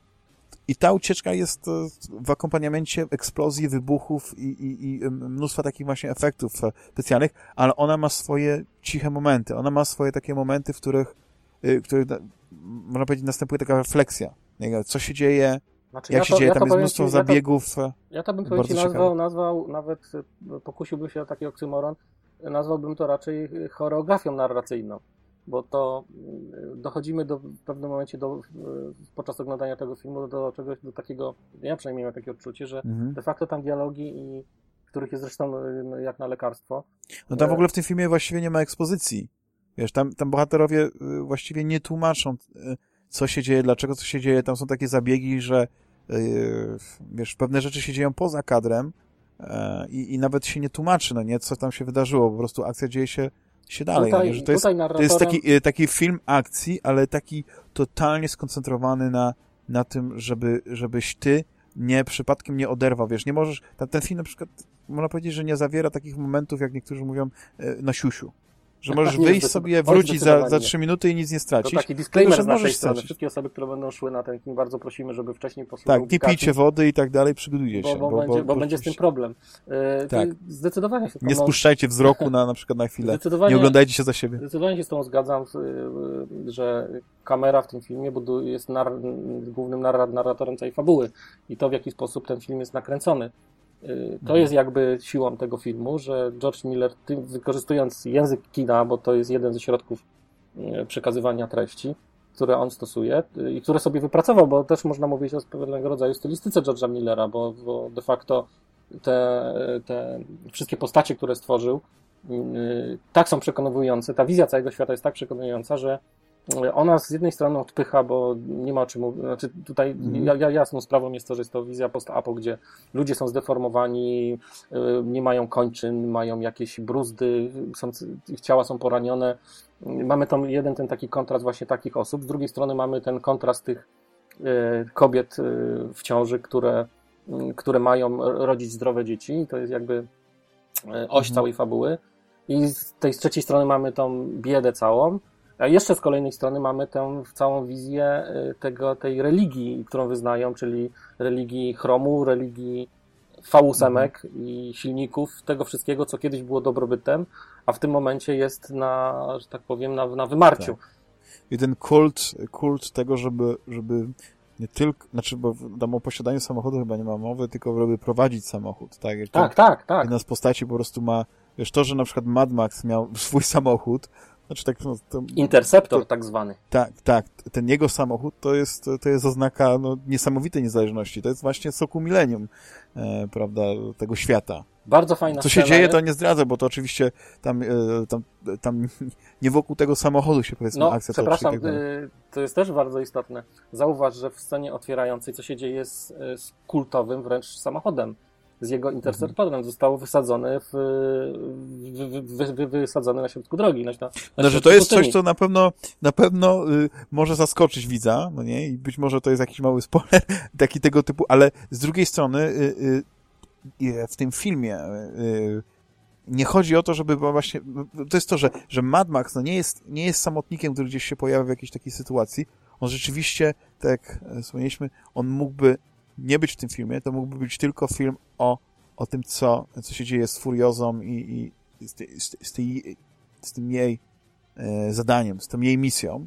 i ta ucieczka jest e, w akompaniamencie eksplozji, wybuchów i, i, i mnóstwa takich właśnie efektów e, specjalnych, ale ona ma swoje ciche momenty, ona ma swoje takie momenty, w których, e, w których na- można powiedzieć, następuje taka refleksja. Nie wiem, Co się dzieje, Znaczy, jak ja się to- dzieje, ja tam jest mnóstwo ci- ja to- zabiegów. Ja to bym ciekawe. nazwał, nazwał, nawet pokusiłbym się o taki oksymoron, nazwałbym to raczej choreografią narracyjną, bo to e, dochodzimy do, w pewnym momencie do, podczas oglądania tego filmu do czegoś, do takiego, ja przynajmniej miałem takie odczucie, że Mhm. de facto tam dialogi i których jest zresztą e, no, jak na lekarstwo. No tam w E. ogóle w tym filmie właściwie nie ma ekspozycji. Wiesz, tam, tam bohaterowie y, właściwie nie tłumaczą, y, co się dzieje, dlaczego co się dzieje. Tam są takie zabiegi, że y, wiesz, pewne rzeczy się dzieją poza kadrem e, i, i nawet się nie tłumaczy, no nie, co tam się wydarzyło. Po prostu akcja dzieje się, się dalej. no tutaj że to jest, tutaj to jest narratorem- taki, taki film akcji, ale taki totalnie skoncentrowany na, na tym, żeby, żebyś ty nie przypadkiem nie oderwał, wiesz, nie możesz, ten, ten film na przykład, można powiedzieć, że nie zawiera takich momentów, jak niektórzy mówią, e, na siusiu. Że możesz Nie, wyjść sobie, wrócić za, za nie. trzy minuty i nic nie To stracić. taki disclaimer z naszej strony. Wszystkie osoby, które będą szły na ten film, bardzo prosimy, żeby wcześniej poszły Tak, nie pijcie wody i tak dalej, przygotujcie bo, się. bo, będzie, bo będzie z tym problem. E, Tak. Zdecydowanie się Nie spuszczajcie wzroku na, na przykład na chwilę. Zdecydowanie, Nie oglądajcie się za siebie. zdecydowanie się z tą zgadzam, y, że kamera w tym filmie buduje, jest nar, głównym narra, narratorem całej fabuły i to, w jaki sposób ten film jest nakręcony. Y, To jest jakby siłą tego filmu, że George Miller, wykorzystując język kina, bo to jest jeden ze środków y, przekazywania treści, które on stosuje y, i które sobie wypracował, bo też można mówić o pewnego rodzaju stylistyce George'a Millera, bo, bo de facto te, te wszystkie postacie, które stworzył, tak są przekonujące, ta wizja całego świata jest tak przekonująca, że ona z jednej strony odpycha, bo nie ma o czym mówić, znaczy tutaj Mhm. ja, ja, jasną sprawą jest to, że jest to wizja post-apo, gdzie ludzie są zdeformowani, y, nie mają kończyn, mają jakieś bruzdy, są, ich ciała są poranione. Mamy tam jeden ten taki kontrast właśnie takich osób, z drugiej strony mamy ten kontrast tych y, kobiet y, w ciąży, które, które mają rodzić zdrowe dzieci. To jest jakby oś Mhm. całej fabuły. I z tej z trzeciej strony mamy tą biedę całą, a jeszcze z kolejnej strony mamy tę całą wizję e, tego, tej religii, którą wyznają, czyli religii chromu, religii fausemek Mhm. i silników, tego wszystkiego, co kiedyś było dobrobytem, a w tym momencie jest na, że tak powiem, na, na wymarciu. Tak. I ten kult, kult tego, żeby, żeby nie tylko, znaczy, bo tam o posiadaniu samochodu chyba nie ma mowy, tylko żeby prowadzić samochód, tak? Jak Tak, tak, tak. Jedna z postaci po prostu ma, wiesz, to, że na przykład Mad Max miał swój samochód, znaczy tak, no, to, Interceptor to- tak zwany. tak, tak, ten jego samochód to jest, to jest oznaka no, niesamowitej niezależności, to jest właśnie soku milenium, e, prawda, tego świata. Bardzo fajna Co się scena dzieje, jest. to nie zdradzę, bo to oczywiście tam, e, tam, tam nie wokół tego samochodu się powiedzmy No, akcja toczy przepraszam, tak dalej. y, to jest też bardzo istotne. Zauważ, że w scenie otwierającej, co się dzieje z, z kultowym wręcz samochodem, z jego interceptorem, Mhm. zostało wysadzone w, wy, wy, wysadzone na środku drogi. Na, na, na No, że to jest pustyni. coś, co na pewno, na pewno y, może zaskoczyć widza, no nie? I być może to jest jakiś mały spoiler, taki tego typu, ale z drugiej strony y, y, w tym filmie y, nie chodzi o to, żeby właśnie, to jest to, że, że Mad Max no nie, jest, nie jest samotnikiem, który gdzieś się pojawia w jakiejś takiej sytuacji. On rzeczywiście, tak jak wspomnieliśmy, on mógłby nie być w tym filmie, to mógłby być tylko film o, o tym, co, co się dzieje z Furiozą i, i z, tej, z, z, tej, z tym jej e, zadaniem, z tą jej misją.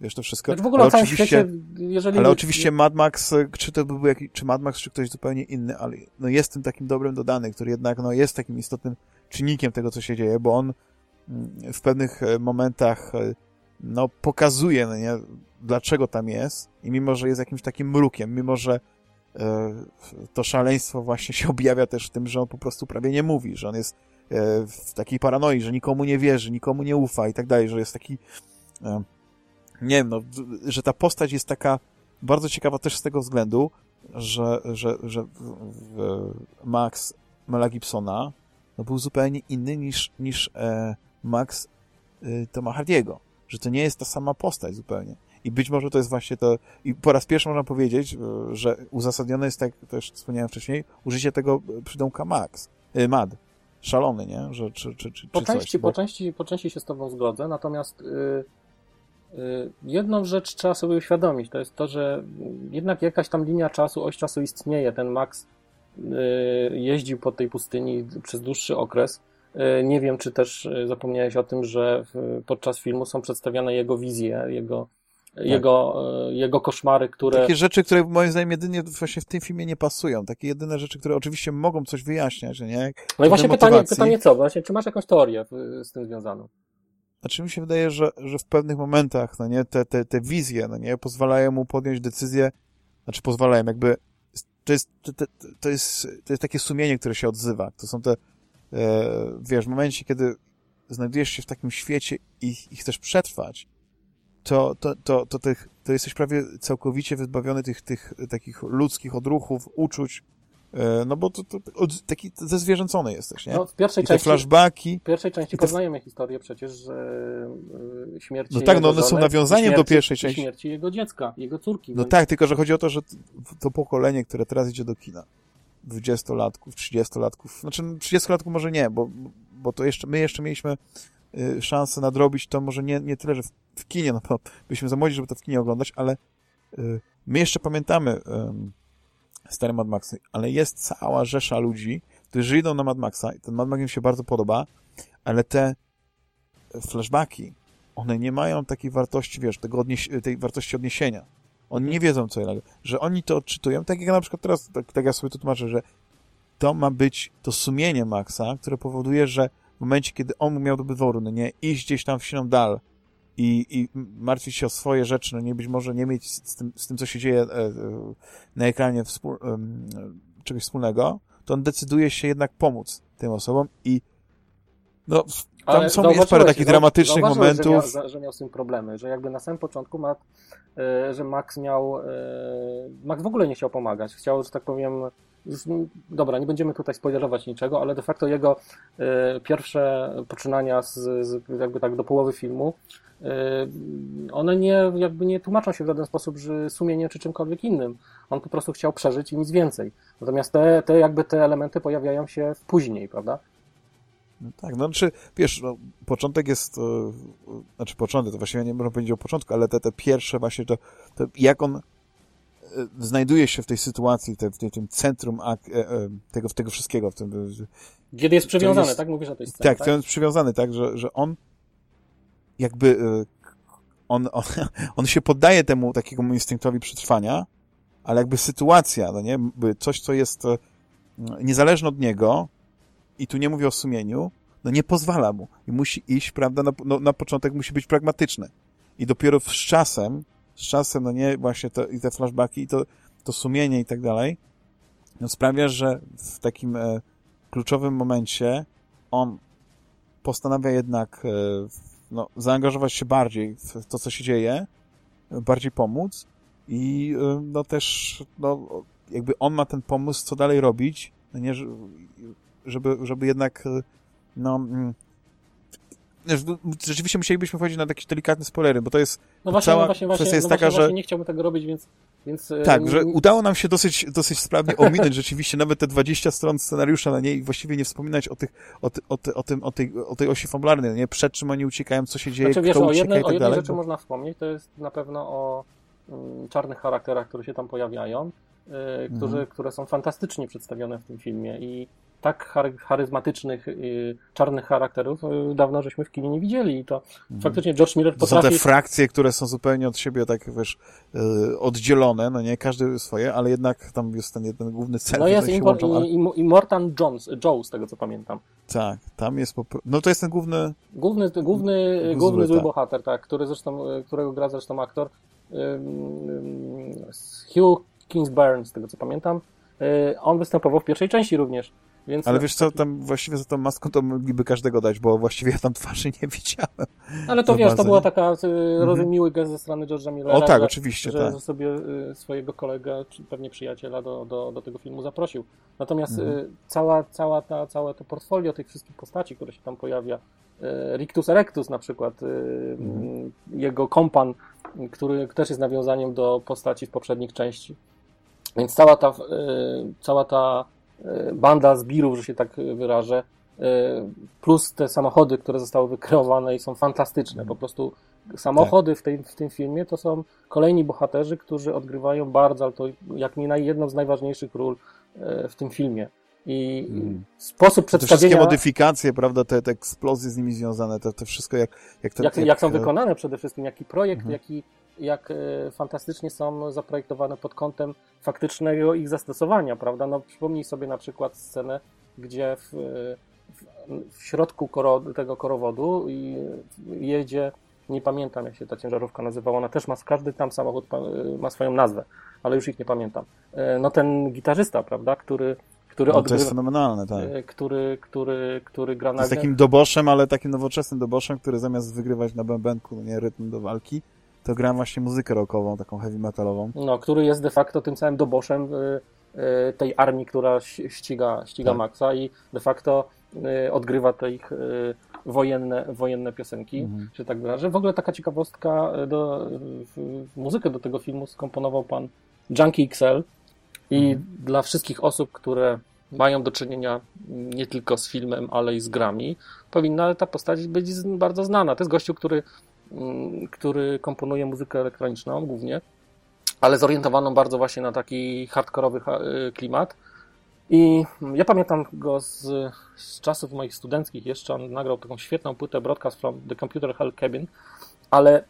Wiesz, to wszystko. Znaczy w ogóle ale całym oczywiście, świecie, jeżeli... ale oczywiście Mad Max, czy to by był jakiś, czy Mad Max, czy ktoś zupełnie inny, ale no jest tym takim dobrem dodany, który jednak no, jest takim istotnym czynnikiem tego, co się dzieje, bo on mm, w pewnych e, momentach e, no, pokazuje, no nie, dlaczego tam jest i mimo, że jest jakimś takim mrukiem, mimo, że to szaleństwo właśnie się objawia też w tym, że on po prostu prawie nie mówi, że on jest w takiej paranoi, że nikomu nie wierzy, nikomu nie ufa i tak dalej, że jest taki nie wiem, no, że ta postać jest taka bardzo ciekawa też z tego względu, że, że, że Max Mela Gibsona no, był zupełnie inny niż, niż e, Max e, Toma Hardiego. Że to nie jest ta sama postać zupełnie. I być może to jest właśnie to, i po raz pierwszy można powiedzieć, e, że uzasadnione jest, tak też wspomniałem wcześniej, użycie tego przydomka Max, e, Mad. Szalony, nie? Że, czy, czy, czy, po, części, coś, bo... po, części, po części się z tobą zgodzę, natomiast y, y, jedną rzecz trzeba sobie uświadomić, to jest to, że jednak jakaś tam linia czasu, oś czasu istnieje. Ten Max y, jeździł po tej pustyni przez dłuższy okres. Nie wiem, czy też zapomniałeś o tym, że podczas filmu są przedstawiane jego wizje, jego tak. jego, e, jego koszmary, które... Takie rzeczy, które moim zdaniem jedynie właśnie w tym filmie nie pasują. Takie jedyne rzeczy, które oczywiście mogą coś wyjaśniać, nie? No i właśnie pytanie, pytanie co? Właśnie, czy masz jakąś teorię z tym związaną? Znaczy mi się wydaje, że, że w pewnych momentach, no nie, te, te, te wizje, no nie, pozwalają mu podjąć decyzję, znaczy pozwalają, jakby to jest, to, to, to jest, to jest takie sumienie, które się odzywa. To są te, e, wiesz, w momencie, kiedy znajdujesz się w takim świecie i, i chcesz przetrwać, to, to, to, to, tych, to jesteś prawie całkowicie wyzbawiony tych, tych takich ludzkich odruchów, uczuć, e, no bo to, to, taki zezwierzęcony jesteś, nie? No, w pierwszej I części, te flashbacki. W pierwszej części te... poznajemy historię przecież, że e, śmierć No tak, no one są nawiązaniem śmierci, do pierwszej części. śmierci jego dziecka, jego córki. No tak, tylko że chodzi o to, że to pokolenie, które teraz idzie do kina, 20-latków, 30-latków, znaczy 30-latków może nie, bo, bo to jeszcze, my jeszcze mieliśmy szansę nadrobić, to może nie, nie tyle, że w, kinie, no bo byliśmy za młodzi, żeby to w kinie oglądać, ale y, my jeszcze pamiętamy stary Mad Maxy, ale jest cała rzesza ludzi, którzy idą na Mad Maxa i ten Mad Max im się bardzo podoba, ale te flashbacki, one nie mają takiej wartości, wiesz, tego tej wartości odniesienia. Oni nie wiedzą, co jest, że oni to odczytują, tak jak na przykład teraz, tak, tak ja sobie to tłumaczę, że to ma być to sumienie Maxa, które powoduje, że w momencie, kiedy on miał do wyboru, no nie, iść gdzieś tam w siną dal i, i martwić się o swoje rzeczy, no nie, być może nie mieć z, tym, z tym, co się dzieje e, e, na ekranie współ, e, czegoś wspólnego, to on decyduje się jednak pomóc tym osobom i no, tam Ale są, jest parę takich dramatycznych momentów. Że miał, że miał z tym problemy, że jakby na samym początku e, że Max miał, Max w ogóle nie chciał pomagać, chciał, że tak powiem, już, dobra, nie będziemy tutaj spoilerować niczego, ale de facto jego y, pierwsze poczynania z, z, jakby tak do połowy filmu, y, one nie, jakby nie tłumaczą się w żaden sposób, że sumienie czy czymkolwiek innym. On po prostu chciał przeżyć i nic więcej. Natomiast te, te jakby te elementy pojawiają się później, prawda? No tak, no znaczy, wiesz, no, początek jest, e, znaczy początek, to właściwie nie można powiedzieć o początku, ale te, te pierwsze właśnie, to, to jak on znajduje się w tej sytuacji, w, te, w tym centrum e, e, tego, tego wszystkiego. W tym, Kiedy jest przywiązany, jest, tak? Mówisz o tej scenie, tak? Tak, to jest przywiązany, tak, że, że on jakby on, on, on się poddaje temu takiemu instynktowi przetrwania, ale jakby sytuacja, no nie, coś, co jest niezależne od niego i tu nie mówię o sumieniu, no nie pozwala mu i musi iść, prawda, na, no, na początek musi być pragmatyczny. I dopiero z czasem z czasem, no nie, właśnie to, i te flashbacki, i to, to sumienie i tak dalej, no sprawia, że w takim e, kluczowym momencie on postanawia jednak e, no, zaangażować się bardziej w to, co się dzieje, bardziej pomóc i e, no też no, jakby on ma ten pomysł, co dalej robić, no nie, żeby, żeby jednak e, no, mm, rzeczywiście musielibyśmy wchodzić na jakieś delikatne spoilery, bo to jest no właśnie, cała no właśnie, kwestia właśnie, jest no taka, właśnie, że... nie chciałbym tego robić, więc... więc e, tak, że udało nam się dosyć, dosyć sprawnie ominąć rzeczywiście nawet te 20 stron scenariusza na niej i właściwie nie wspominać o, tych, o, ty, o, ty, o, tym, o, tej, o tej osi fabularnej, nie? przed czym oni uciekają, co się dzieje, znaczy, wiesz, kto o jednej, i tak o jednej dalej. rzeczy bo... można wspomnieć, to jest na pewno o um, czarnych charakterach, które się tam pojawiają, yy, którzy, mhm. które są fantastycznie przedstawione w tym filmie i tak charyzmatycznych, y, czarnych charakterów y, dawno żeśmy w kinie nie widzieli i to mhm. faktycznie George Miller potrafi... To są te frakcje, które są zupełnie od siebie tak, wiesz, y, oddzielone, no nie, każdy swoje, ale jednak tam jest ten jeden główny cel. No jest Impor ale... i, Mortan Jones, Joe, z tego co pamiętam. Tak, tam jest, no to jest ten główny... Główny, główny, główny zły tak. bohater, tak, który zresztą, którego gra zresztą aktor Hugh Kingsburn, z tego co pamiętam. On występował w pierwszej części również. Więc ale wiesz co, tam właściwie za tą maską to mogliby każdego dać, bo właściwie ja tam twarzy nie widziałem. Ale to wiesz, to była taka mhm. miły gest ze strony George'a Millera. O tak, że, oczywiście. Że, tak. sobie y, swojego kolegę, czy pewnie przyjaciela do, do, do tego filmu zaprosił. Natomiast mhm. Y, cała, cała ta, całe to portfolio tych wszystkich postaci, które się tam pojawia, Rictus Erectus na przykład, mhm. jego kompan, który też jest nawiązaniem do postaci z poprzednich części. Więc cała ta, cała ta E, banda zbirów, że się tak wyrażę, e, plus te samochody, które zostały wykreowane i są fantastyczne. Po prostu samochody tak. w, tej, w tym filmie to są kolejni bohaterzy, którzy odgrywają bardzo, ale to jak nie jedną z najważniejszych ról e, w tym filmie. I hmm. sposób przedstawienia... Te wszystkie modyfikacje, prawda, te, te eksplozje z nimi związane, to, to wszystko jak... Jak, to, jak, jak, jak są wykonane przede wszystkim, jaki projekt, hmm. jaki, jak e, fantastycznie są zaprojektowane pod kątem faktycznego ich zastosowania, prawda? No, przypomnij sobie na przykład scenę, gdzie w, w, w środku koro, tego korowodu jedzie, nie pamiętam jak się ta ciężarówka nazywała, ona też ma, każdy tam samochód ma swoją nazwę, ale już ich nie pamiętam. E, no ten gitarzysta, prawda, który który no, to jest fenomenalne, tak. E, który, który, który gra na... Z takim doboszem, ale takim nowoczesnym doboszem, który zamiast wygrywać na bębenku, nie, rytm do walki, to gram właśnie muzykę rockową, taką heavy metalową. No, który jest de facto tym samym doboszem y, y, tej armii, która ściga, ściga tak. Maxa i de facto y, odgrywa te ich wojenne, wojenne piosenki, mhm. że tak wyrażę. W ogóle taka ciekawostka, do, muzykę do tego filmu skomponował pan Junkie XL i mhm. dla wszystkich osób, które mają do czynienia nie tylko z filmem, ale i z grami, powinna ta postać być bardzo znana. To jest gościu, który który komponuje muzykę elektroniczną głównie, ale zorientowaną bardzo właśnie na taki hardkorowy y, klimat. I ja pamiętam go z, z czasów moich studenckich jeszcze, on nagrał taką świetną płytę Broadcast from the Computer Hell Cabin, ale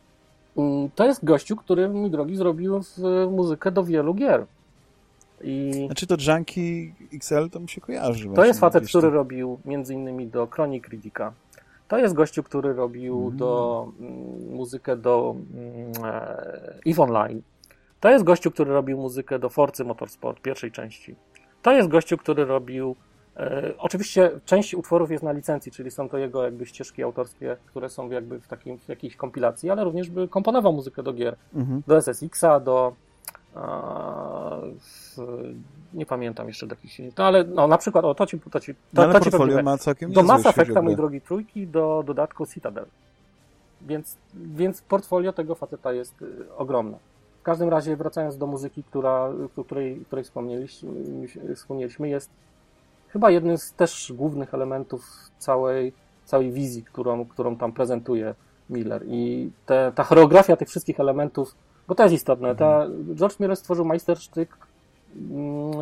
mm, to jest gościu, który, mój drogi, zrobił muzykę do wielu gier. I... Znaczy to Junkie XL to mi się kojarzy. To jest facet, który robił między innymi do Chronik Riddick'a. To jest gościu, który robił mm. do, mm, muzykę do mm, e, EVE Online. To jest gościu, który robił muzykę do Forcy Motorsport, pierwszej części. To jest gościu, który robił. E, oczywiście część utworów jest na licencji, czyli są to jego jakby ścieżki autorskie, które są jakby w, takim, w jakiejś kompilacji, ale również by komponował muzykę do gier. Mhm. Do SSX-a, do nie pamiętam jeszcze takich silników, no ale no, na przykład, o to ci, to ci, to, no, to ci ma całkiem do Mass Effecta, mój drogi, trójki, do dodatku Citadel. Więc, więc portfolio tego faceta jest y, ogromne. W każdym razie, wracając do muzyki, która, której, której wspomnieliśmy, wspomnieliśmy, jest chyba jednym z też głównych elementów całej, całej wizji, którą, którą tam prezentuje Miller. I te, ta choreografia tych wszystkich elementów bo to jest istotne. Ta, George Miller stworzył majstersztyk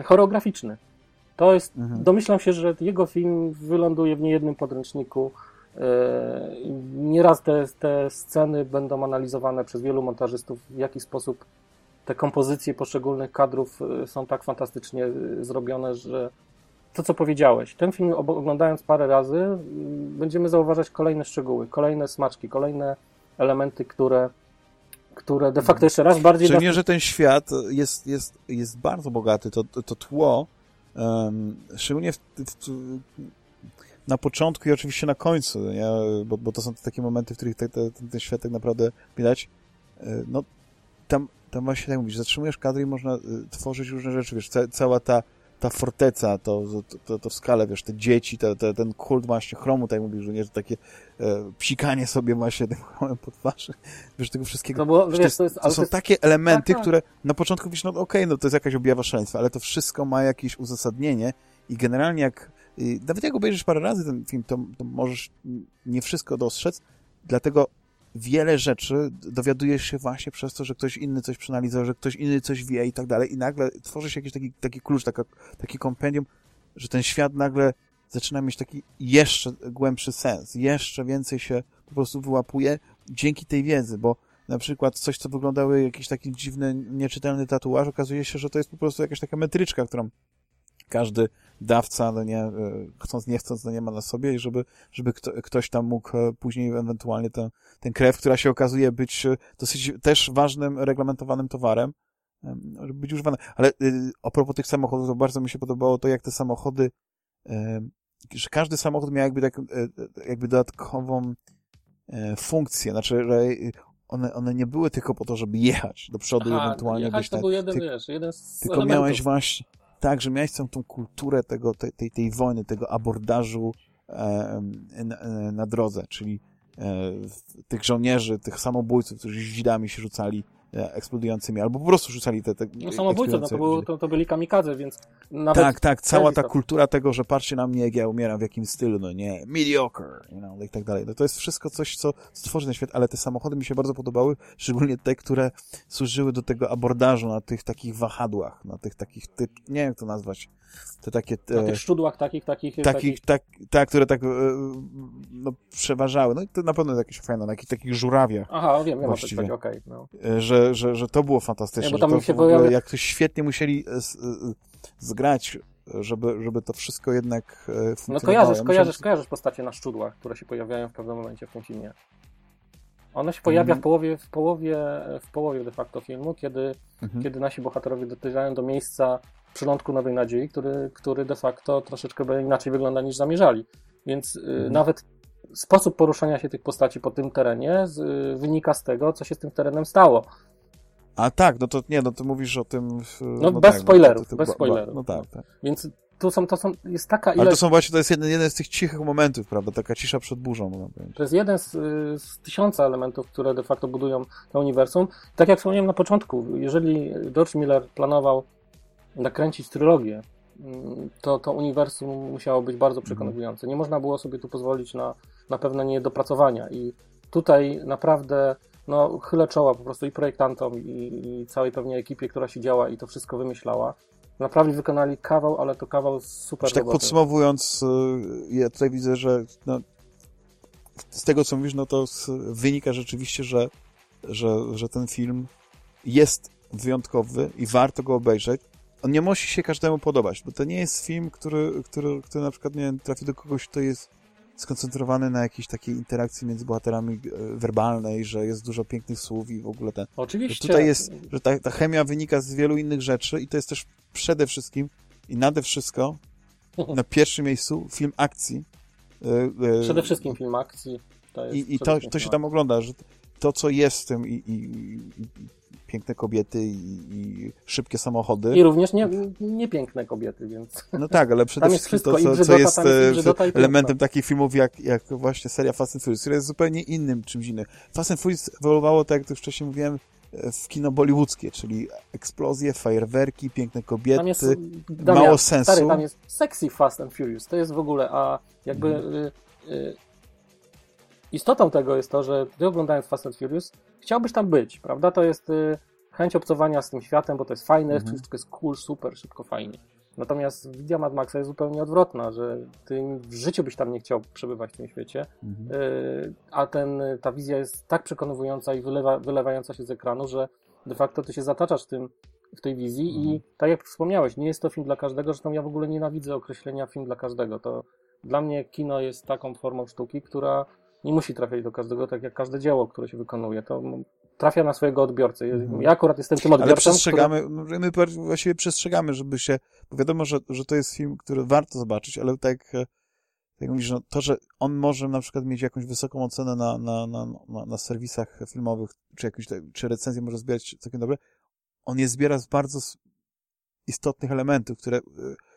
choreograficzny. To jest, mhm. domyślam się, że jego film wyląduje w niejednym podręczniku. E, nieraz te, te sceny będą analizowane przez wielu montażystów, w jaki sposób te kompozycje poszczególnych kadrów e, są tak fantastycznie e, zrobione, że to, co powiedziałeś, ten film oglądając parę razy, będziemy zauważać kolejne szczegóły, kolejne smaczki, kolejne elementy, które które de facto jeszcze raz bardziej... Szczególnie, że ten świat jest, jest, jest bardzo bogaty, to, to, tło, um, szczególnie w, w, na początku i oczywiście na końcu, nie? Bo, bo to są takie momenty, w których te, te, ten świat tak naprawdę widać, e, no tam, tam właśnie tak mówisz, zatrzymujesz kadry i można e, tworzyć różne rzeczy, wiesz, ca, cała ta ta forteca, to, to, to w skale, wiesz, te dzieci, te, te, ten kult właśnie chromu, tak mówisz, że nie, że takie e, psikanie sobie właśnie tym chromem po twarzy, wiesz, tego wszystkiego. No bo, wiesz, to, jest, to, jest, to są jest... takie elementy, tak, tak. które na początku wiesz, no okej, okay, no to jest jakaś objawa szaleństwa, ale to wszystko ma jakieś uzasadnienie i generalnie jak, nawet jak obejrzysz parę razy ten film, to, to możesz nie wszystko dostrzec, dlatego wiele rzeczy dowiadujesz się właśnie przez to, że ktoś inny coś przeanalizował, że ktoś inny coś wie i tak dalej. I nagle tworzy się jakiś taki, taki klucz, taka, taki kompendium, że ten świat nagle zaczyna mieć taki jeszcze głębszy sens, jeszcze więcej się po prostu wyłapuje dzięki tej wiedzy, bo na przykład coś, co wyglądały jakiś taki dziwny, nieczytelny tatuaż, okazuje się, że to jest po prostu jakaś taka metryczka, którą każdy dawca, no nie, e, chcąc, nie chcąc, no nie ma na sobie i żeby, żeby kto, ktoś tam mógł e, później ewentualnie tę, tę krew, która się okazuje być e, dosyć też ważnym, reglamentowanym towarem, żeby być używane. Ale a propos tych samochodów, to bardzo mi się podobało to, jak te samochody, że każdy samochód miał jakby, tak, jakby dodatkową funkcję, znaczy, że one, one nie były tylko po to, żeby jechać do przodu, Aha, ewentualnie jechać to był jeden, ty, wiesz, jeden z Tylko elementów. miałeś właśnie, tak, że miałeś tą, tą kulturę tego, tej, tej, tej wojny, tego abordażu e, na, na drodze, czyli e, tych żołnierzy, tych samobójców, którzy ździdami się rzucali E, eksplodującymi, albo po prostu rzucali te, te No samobójców, no to, było, to, to byli kamikadze, więc nawet... Tak, tak, cała ta kultura tego, że patrzcie na mnie, jak ja umieram, w jakim stylu, no nie, mediocre, you know, i tak dalej. No to jest wszystko coś, co stworzy ten świat, ale te samochody mi się bardzo podobały, szczególnie te, które służyły do tego abordażu na tych takich wahadłach, na tych takich, ty, nie wiem jak to nazwać, te takie... Na tych szczudłach takich, takich... Takich, tak, tak, które tak e, no, przeważały. No i to na pewno jest jakieś fajne, na takich, takich żurawiach. Aha, wiem, wiem co okej, okay, no. E, że, że, że to było fantastyczne. Nie, bo tam się pojawia... Jak to świetnie musieli e, zgrać, żeby, żeby to wszystko jednak funkcjonowało. No kojarzysz, ja kojarzysz, kojarzysz postacie na szczudłach, które się pojawiają w pewnym momencie w tym filmie. Ona się pojawia mm. w połowie, w połowie, w połowie de facto filmu, kiedy, mm -hmm. kiedy nasi bohaterowie dotykają do miejsca przylądku Nowej Nadziei, który, który de facto troszeczkę inaczej wygląda niż zamierzali. Więc mm. nawet sposób poruszania się tych postaci po tym terenie z, y, wynika z tego, co się z tym terenem stało. A tak, no to nie, no to mówisz o tym... No, no bez tak, spoilerów, no to, to, bez spoilerów. No tak, tak. Więc tu są, to są, jest taka ilość... Ale to są właśnie, to jest jeden, jeden z tych cichych momentów, prawda, taka cisza przed burzą. To jest jeden z, z tysiąca elementów, które de facto budują to uniwersum. Tak jak wspomniałem na początku, jeżeli George Miller planował nakręcić trylogię, mm, to to uniwersum musiało być bardzo mhm. przekonujące. Nie można było sobie tu pozwolić na, na pewne niedopracowania i tutaj naprawdę no, chylę czoła po prostu i projektantom, i, i całej pewnie ekipie, która się działa i to wszystko wymyślała. Naprawdę wykonali kawał, ale to kawał super Tak podsumowując, y, ja tutaj widzę, że no, z tego, co mówisz, no to wynika rzeczywiście, że, że, że ten film jest wyjątkowy i warto go obejrzeć. On nie musi się każdemu podobać, bo to nie jest film, który, który, który na przykład nie trafi do kogoś, kto jest skoncentrowany na jakiejś takiej interakcji między bohaterami e, werbalnej, że jest dużo pięknych słów i w ogóle ten... Oczywiście. Że tutaj jest, że ta, ta chemia wynika z wielu innych rzeczy i to jest też przede wszystkim i nade wszystko na pierwszym miejscu film akcji. E, e, przede wszystkim film akcji. I, i to, to się tam ogląda, że to, co jest w tym i, i, i piękne kobiety i, i, szybkie samochody. I również nie, nie kobiety, więc... No tak, ale przede wszystkim to, co, brzydota, co jest, jest elementem takich filmów jak, jak właśnie seria Fast and Furious, która jest zupełnie innym czymś innym. Fast and Furious ewoluowało, tak jak już wcześniej mówiłem, w kino bollywoodzkie, czyli eksplozje, fajerwerki, piękne kobiety, jest, Damian, mało sensu. Stary, tam jest sexy Fast and Furious, to jest w ogóle, a jakby... Mhm. Y, y, istotą tego jest to, że ty oglądając Fast and Furious chciałbyś tam być, prawda? To jest y, chęć obcowania z tym światem, bo to jest fajne, mhm. wszystko jest cool, super, szybko, fajnie. Natomiast wizja Mad Maxa jest zupełnie odwrotna, że ty w życiu byś tam nie chciał przebywać w tym świecie, mhm. y, a ten, ta wizja jest tak przekonująca i wylewa, wylewająca się z ekranu, że de facto ty się zataczasz w, tym, w tej wizji mhm. i tak jak wspomniałeś, nie jest to film dla każdego, zresztą ja w ogóle nienawidzę określenia film dla każdego. To dla mnie kino jest taką formą sztuki, która nie musi trafiać do każdego, tak jak każde dzieło, które się wykonuje. To trafia na swojego odbiorcę. Mhm. Ja akurat jestem tym odbiorcą. Ale przestrzegamy, który... my właściwie przestrzegamy, żeby się, bo wiadomo, że, że to jest film, który warto zobaczyć, ale tak, tak mówisz, no, to, że on może na przykład mieć jakąś wysoką ocenę na, na, na, na, na serwisach filmowych, czy, jakieś, czy recenzje może zbierać całkiem dobre, on je zbiera z bardzo istotnych elementów, które,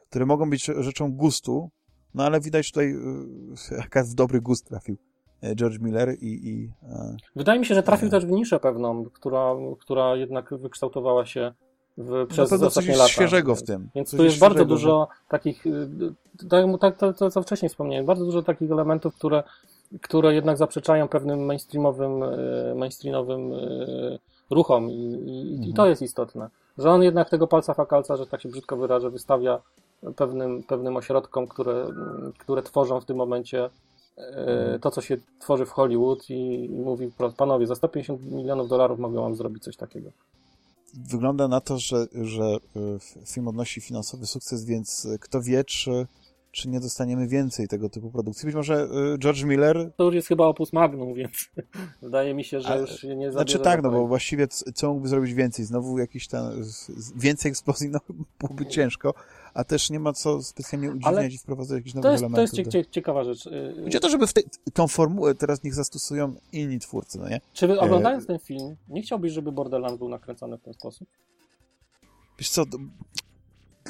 które mogą być rzeczą gustu, no ale widać tutaj, jaka w dobry gust trafił. E, George Miller i... i e, Wydaje mi się, że trafił e, też w niszę pewną, która, która jednak wykształtowała się w, przez no ostatnie lata. świeżego w tym. Więc tu jest bardzo dużo takich, tak, tak to, to, co wcześniej wspomniałem, bardzo dużo takich elementów, które, które jednak zaprzeczają pewnym mainstreamowym, mainstreamowym ruchom i, i, mhm. i to jest istotne. Że on jednak tego palca fakalca, że tak się brzydko wyrażę, wystawia pewnym, pewnym ośrodkom, które, które tworzą w tym momencie to, co się tworzy w Hollywood i, i mówi, panowie, za 150 milionów dolarów mogę wam zrobić coś takiego. Wygląda na to, że, że e, film odnosi finansowy sukces, więc kto wie, czy, czy nie dostaniemy więcej tego typu produkcji. Być może George Miller... To już jest chyba opus magnum, więc wydaje mi się, że A, już nie. Znaczy tak, no bo właściwie co mógłby zrobić więcej? Znowu jakiś tam... Więcej eksplozji, no byłoby ciężko, a też nie ma co specjalnie udziwniać i wprowadzać jakichś nowych elementów. To jest do... ciekawa rzecz. Y, Chodzi o to, żeby w te, tą formułę teraz niech zastosują inni twórcy, no nie? Czy wy, oglądając e... ten film, nie chciałbyś, żeby Borderlands był nakręcony w ten sposób? Wiesz co,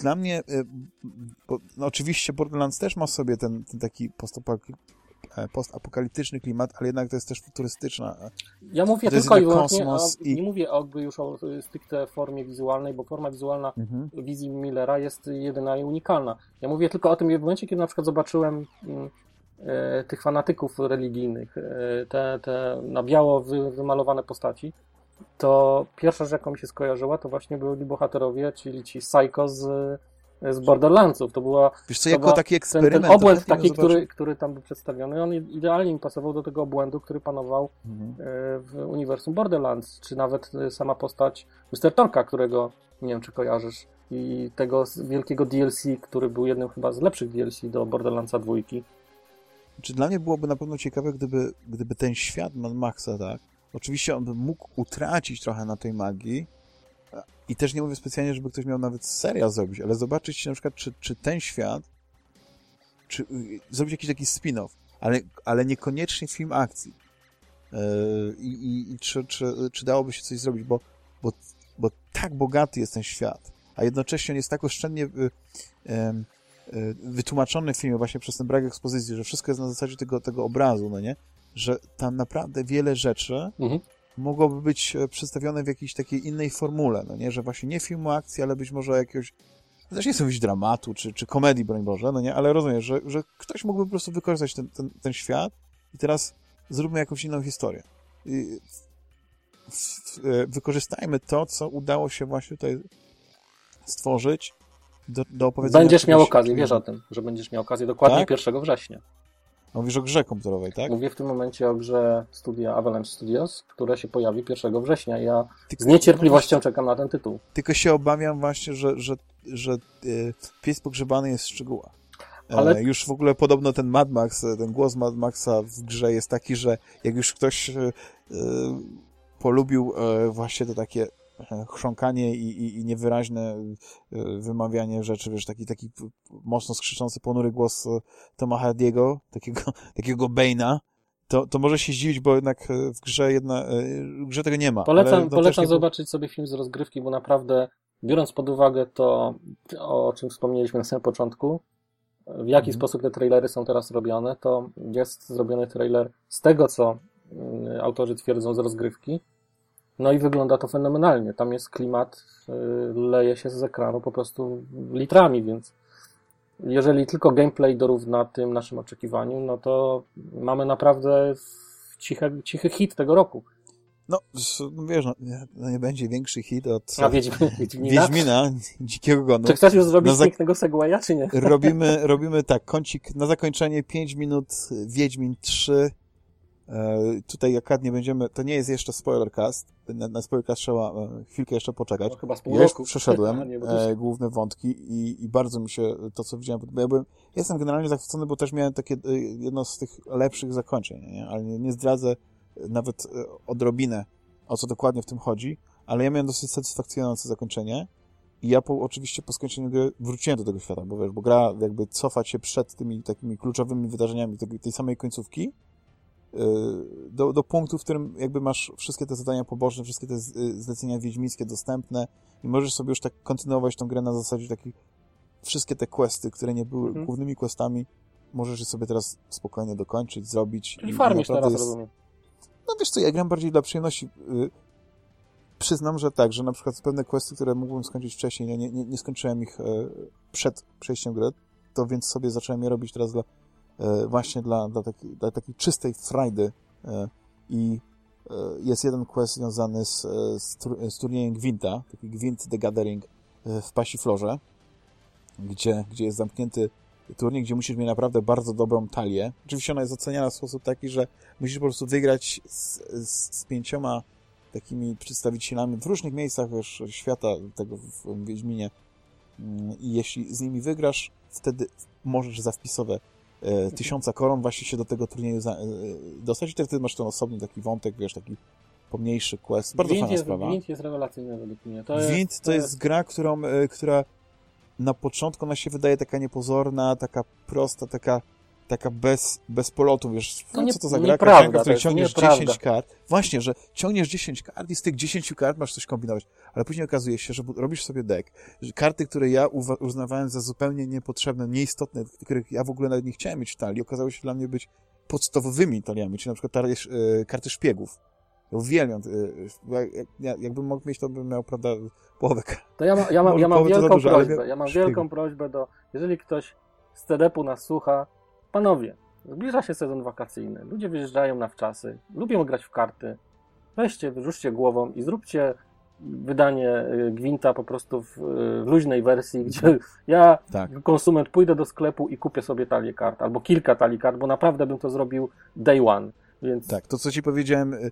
dla mnie, y, bo, no oczywiście Borderlands też ma sobie ten, ten taki e, postapokaliptyczny klimat, ale jednak to jest też futurystyczna. Ja mówię tylko i wyłącznie, o, i... nie mówię jakby już o stricte formie wizualnej, bo forma wizualna mhm. wizji Millera jest jedyna i unikalna. Ja mówię tylko o tym w momencie, kiedy na przykład zobaczyłem mm, e, tych fanatyków religijnych, e, te, te na biało wy, wymalowane postaci, to pierwsza rzecz, jaką mi się skojarzyła, to właśnie byli bohaterowie, czyli ci Psycho z, z Borderlandsów. To była. Wiesz co, jako taki eksperyment. Ten, ten obłęd taki, który, który tam był przedstawiony, on idealnie mi pasował do tego obłędu, który panował mhm. E, w uniwersum Borderlands, czy nawet e, sama postać Mr. Tonka, którego nie wiem, czy kojarzysz. I tego wielkiego DLC, który był jednym chyba z lepszych DLC do Borderlandsa dwójki. Czy dla mnie byłoby na pewno ciekawe, gdyby, gdyby ten świat Mad Maxa, tak, Oczywiście on by mógł utracić trochę na tej magii i też nie mówię specjalnie, żeby ktoś miał nawet serial zrobić, ale zobaczyć na przykład, czy, czy ten świat, czy y, zrobić jakiś taki spin-off, ale, ale niekoniecznie film akcji. Yy, I, i czy, czy, czy dałoby się coś zrobić, bo, bo, bo tak bogaty jest ten świat, a jednocześnie on jest tak oszczędnie y, y, wytłumaczony w filmie właśnie przez ten brak ekspozycji, że wszystko jest na zasadzie tego, tego obrazu, no nie? że tam naprawdę wiele rzeczy mhm. Mogłoby być e, przedstawione w jakiejś takiej innej formule, no nie, że właśnie nie filmu akcji, ale być może jakiegoś też nie chcę mówić dramatu, czy, czy komedii, broń Boże, no nie, ale rozumiem, że, że ktoś mógłby po prostu wykorzystać ten, ten, ten świat i teraz zróbmy jakąś inną historię. I e, wykorzystajmy to, co udało się właśnie tutaj stworzyć do, do opowiedzenia... Będziesz miał okazję, wiesz o tym, że będziesz miał okazję dokładnie tak? 1 września. Mówisz o grze komputerowej, tak? Mówię w tym momencie o grze studia Avalanche Studios, która się pojawi 1 września. Ja Tylko, z niecierpliwością czekam na ten tytuł. Tylko się obawiam właśnie, że, że, że e, pies pogrzebany jest w szczegółach. E, Ale... już w ogóle podobno ten Mad Max, e, ten głos Mad Maxa w grze jest taki, że jak już ktoś polubił właśnie te takie chrząkanie i, i, i niewyraźne e, wymawianie rzeczy, wiesz, taki, taki mocno skrzyczący, ponury głos e, Toma Hardiego, takiego, takiego Bane'a, to, to może się zdziwić, bo jednak e, w grze jedna, w grze tego nie ma. Polecam, no polecam nie... zobaczyć sobie film z rozgrywki, bo naprawdę, biorąc pod uwagę to, o czym wspomnieliśmy na samym początku, w jaki mhm. sposób te trailery są teraz robione, to jest zrobiony trailer z tego, co mm, autorzy twierdzą z rozgrywki, no i wygląda to fenomenalnie. Tam jest klimat, y, leje się z ekranu po prostu litrami, więc jeżeli tylko gameplay dorówna tym naszym oczekiwaniom, no to mamy naprawdę cichy, cichy hit tego roku. No, wiesz, no, no nie będzie większy hit od A, Wiedźmina, Wiedźmina Dzikiego Gonu. Czy chcesz już zrobić za... pięknego segwaya, czy nie? Robimy, robimy tak, kącik na zakończenie 5 minut Wiedźmin 3 E, tutaj akurat nie będziemy, to nie jest jeszcze spoilercast, na, na spoilercast trzeba e, chwilkę jeszcze poczekać. No, chyba z pół ja już przeszedłem e, główne wątki i, i bardzo mi się to, co widziałem, bo ja byłem, jestem generalnie zachwycony, bo też miałem takie e, jedno z tych lepszych zakończeń, nie? ale nie, nie zdradzę nawet odrobinę, o co dokładnie w tym chodzi, ale ja miałem dosyć satysfakcjonujące zakończenie i ja po, oczywiście po skończeniu gry wróciłem do tego świata, bo wiesz, bo gra jakby cofać się przed tymi takimi kluczowymi wydarzeniami tej, tej samej końcówki, do, do punktu, w którym jakby masz wszystkie te zadania poboczne, wszystkie te y, zlecenia wiedźmińskie dostępne i możesz sobie już tak kontynuować tą grę na zasadzie takich wszystkie te questy, które nie były mhm. głównymi questami, możesz je sobie teraz spokojnie dokończyć, zrobić. Czyli farmisz teraz, jest... rozumiem. No wiesz co, ja gram bardziej dla przyjemności. Y, przyznam, że tak, że na przykład pewne questy, które mógłbym skończyć wcześniej, nie, nie, nie skończyłem ich przed przejściem gry, to więc sobie zacząłem je robić teraz dla E, właśnie dla, dla, taki, dla takiej czystej frajdy e, i e, jest jeden quest związany z, z, z turniejem Gwinta, taki Gwint The Gathering w Pasiflorze, gdzie, gdzie jest zamknięty turniej, gdzie musisz mieć naprawdę bardzo dobrą talię. Oczywiście ona jest oceniana w sposób taki, że musisz po prostu wygrać z, z, z pięcioma takimi przedstawicielami w różnych miejscach już świata tego w Wiedźminie mm, i jeśli z nimi wygrasz, wtedy możesz za wpisowe e, tysiąca koron właśnie się do tego turnieju e, dostać i wtedy masz ten osobny taki wątek, wiesz, taki pomniejszy quest. Bardzo Gwint fajna jest, sprawa. Gwint jest rewelacyjny według mnie. To jest, to jest gra, którą, e, która na początku ona się wydaje taka niepozorna, taka prosta, taka, taka bez, bez polotu, wiesz, To nie- co to za gra, karcianka, w której ciągniesz nieprawda. 10 kart. Właśnie, że ciągniesz 10 kart i z tych 10 kart masz coś kombinować. Ale później okazuje się, że robisz sobie deck, że karty, które ja uznawałem za zupełnie niepotrzebne, nieistotne, których ja w ogóle nawet nie chciałem mieć w talii, okazały się dla mnie być podstawowymi taliami, czyli na przykład talie, e, karty szpiegów. Ja uwielbiam. e, jak- jak- Jakbym mógł mieć, to bym miał, prawda, połowę. To ja, ma, ja mam, Może ja mam wielką dużo, prośbę. Ja mam wielką prośbę do. Jeżeli ktoś z TDP-u nas słucha, panowie, zbliża się sezon wakacyjny. Ludzie wyjeżdżają na wczasy, lubią grać w karty. Weźcie, wyrzućcie głową i zróbcie wydanie y, Gwinta po prostu w, y, w luźnej wersji, gdzie ja, Tak. konsument, pójdę do sklepu i kupię sobie talię kart, albo kilka talii kart, bo naprawdę bym to zrobił day one. Więc Tak, to co ci powiedziałem, y,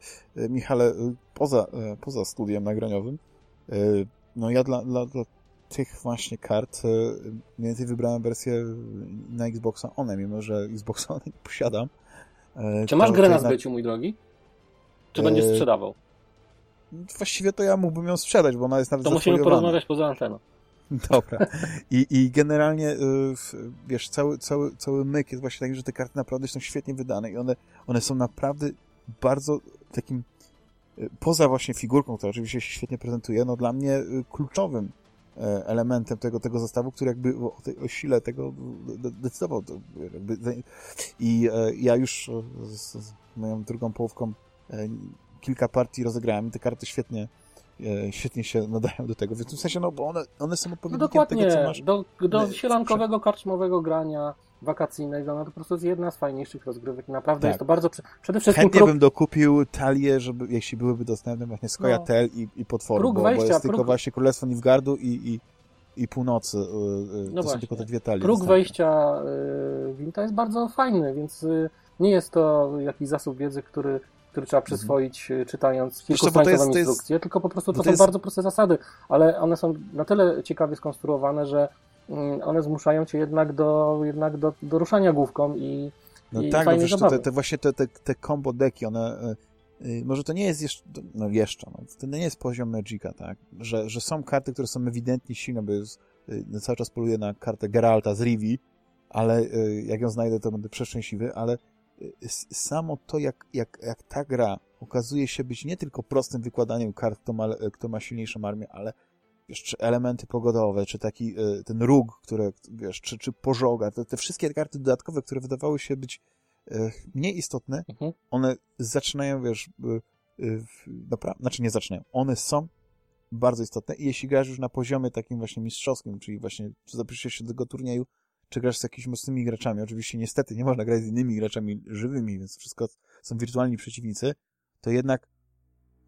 Michale, poza, poza studiem nagraniowym, no ja dla, dla, dla tych właśnie kart y, mniej więcej wybrałem wersję na Xboxa One, mimo że Xboxa One nie posiadam. Y, czy masz grę na zbyciu, mój drogi? Czy E, będziesz sprzedawał? Właściwie to ja mógłbym ją sprzedać, bo ona jest nawet To musimy porozmawiać poza anteną. Dobra. I, i generalnie, wiesz, cały, cały, cały myk jest właśnie taki, że te karty naprawdę są świetnie wydane i one, one są naprawdę bardzo takim, poza właśnie figurką, która oczywiście się świetnie prezentuje, no dla mnie kluczowym e, elementem tego, tego zestawu, który jakby o tej o sile tego de- de- decydował. I e, ja już e, z, z moją drugą połówką e, kilka partii rozegrałem i te karty świetnie e, świetnie się nadają do tego. Więc w tym sensie, no bo one, one są No odpowiednikiem dokładnie, tego, co masz. do, do sielankowego, karczmowego grania wakacyjnego, no to po prostu jest jedna z fajniejszych rozgrywek. Naprawdę Tak. jest to bardzo, prze- przede wszystkim Chętnie bym dokupił talię, żeby, jeśli byłyby dostępne właśnie Skojatel i, i Potworu, No. Próg bo, bo wejścia, jest tylko próg- właśnie Królestwo Nilfgaardu i, i, i Północy. y, y, to No są właśnie. tylko te dwie talie. próg dostępne. wejścia y, Winta jest bardzo fajny, więc nie jest to jakiś zasób wiedzy, który, który trzeba przyswoić czytając Mhm. Bo to kilkustrańcową jest- to jest- instrukcję, tylko po prostu bo to, to są jest- bardzo proste zasady, ale one są na tyle ciekawie skonstruowane, że one zmuszają cię jednak do, jednak do, do ruszania główką i, No i tak, no przecież te, te właśnie te, te, te combo deki, one y, y, może to nie jest jeszcze, no jeszcze, no, to nie jest poziom Magica, tak, że, że są karty, które są ewidentnie silne, bo jest, y, no, cały czas poluję na kartę Geralta z Rivi, ale jak ją znajdę, to będę przeszczęśliwy, ale samo to, jak, jak, jak ta gra okazuje się być nie tylko prostym wykładaniem kart, kto ma, kto ma silniejszą armię, ale wiesz, czy elementy pogodowe, czy taki y, ten róg, które, wiesz, czy, czy pożoga, te, te wszystkie karty dodatkowe, które wydawały się być y, mniej istotne, Mhm. one zaczynają, wiesz, naprawdę, znaczy nie zaczynają, one są bardzo istotne i jeśli grasz już na poziomie takim właśnie mistrzowskim, czyli właśnie zapiszesz się do tego turnieju, czy grasz z jakimiś mocnymi graczami, oczywiście niestety nie można grać z innymi graczami żywymi, więc wszystko są wirtualni przeciwnicy, to jednak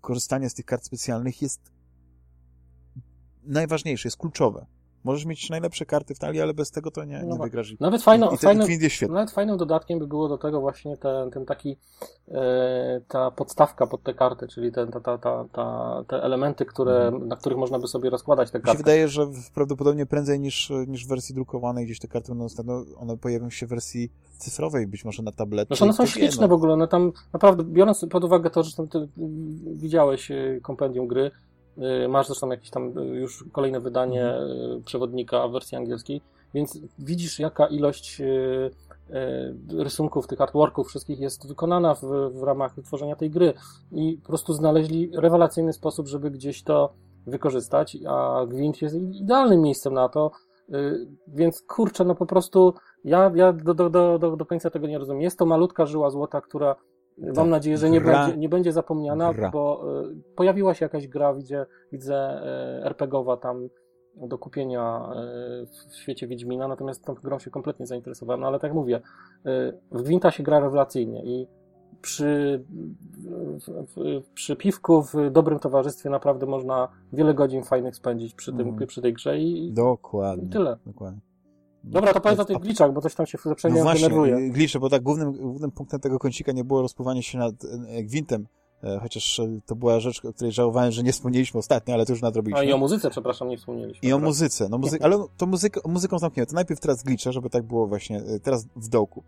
korzystanie z tych kart specjalnych jest najważniejsze, jest kluczowe. Możesz mieć najlepsze karty w talii, ale bez tego to nie, No nie wygrasz. Nawet fajną, I, fajną. Nawet fajnym dodatkiem by było do tego właśnie ten, ten taki, e, ta podstawka pod te karty, czyli ten, ta, ta, ta, ta, te elementy, które, Mhm. na których można by sobie rozkładać te Mi się karty. wydaje, że prawdopodobnie prędzej niż, niż w wersji drukowanej gdzieś te karty będą one pojawią się w wersji cyfrowej, być może na tablecie. Znaczy one są śliczne no. w ogóle, one tam naprawdę, biorąc pod uwagę to, że tam widziałeś e, kompendium gry, masz zresztą jakieś tam e, już kolejne wydanie Mhm. e, przewodnika w wersji angielskiej, więc widzisz jaka ilość rysunków, tych artworków wszystkich jest wykonana w, w ramach tworzenia tej gry i po prostu znaleźli rewelacyjny sposób, żeby gdzieś to wykorzystać, a Gwint jest idealnym miejscem na to, y, więc kurczę, no po prostu ja, ja do, do, do, do, końca tego nie rozumiem. Jest to malutka żyła złota, która y, mam Tak. necie, że nie Gra. będzie, nie będzie zapomniana, Gra. bo y, pojawiła się jakaś gra, widzę, widzę y, RPGowa tam do kupienia y, w świecie Wiedźmina, natomiast tą grą się kompletnie zainteresowałem, no ale tak mówię, w Gwinta się gra rewelacyjnie i przy, w, w, przy piwku w dobrym towarzystwie naprawdę można wiele godzin fajnych spędzić przy, tym, Mhm. przy tej grze i, i Dokładnie. tyle. Dokładnie. Dobra, to powiedz o tych glitchach, bo coś tam się No zaprzęgnie właśnie, denerwuje. glicze, bo tak głównym, głównym punktem tego kącika nie było rozpływanie się nad e, gwintem E, chociaż e, to była rzecz, o której żałowałem, że nie wspomnieliśmy ostatnio, ale to już nadrobiliśmy. A i o muzyce, przepraszam, nie wspomnieliśmy. I o muzyce, no muzy ale to muzyka, muzyką zamknięte. To najpierw teraz gliczę, żeby tak było właśnie, teraz w dołku.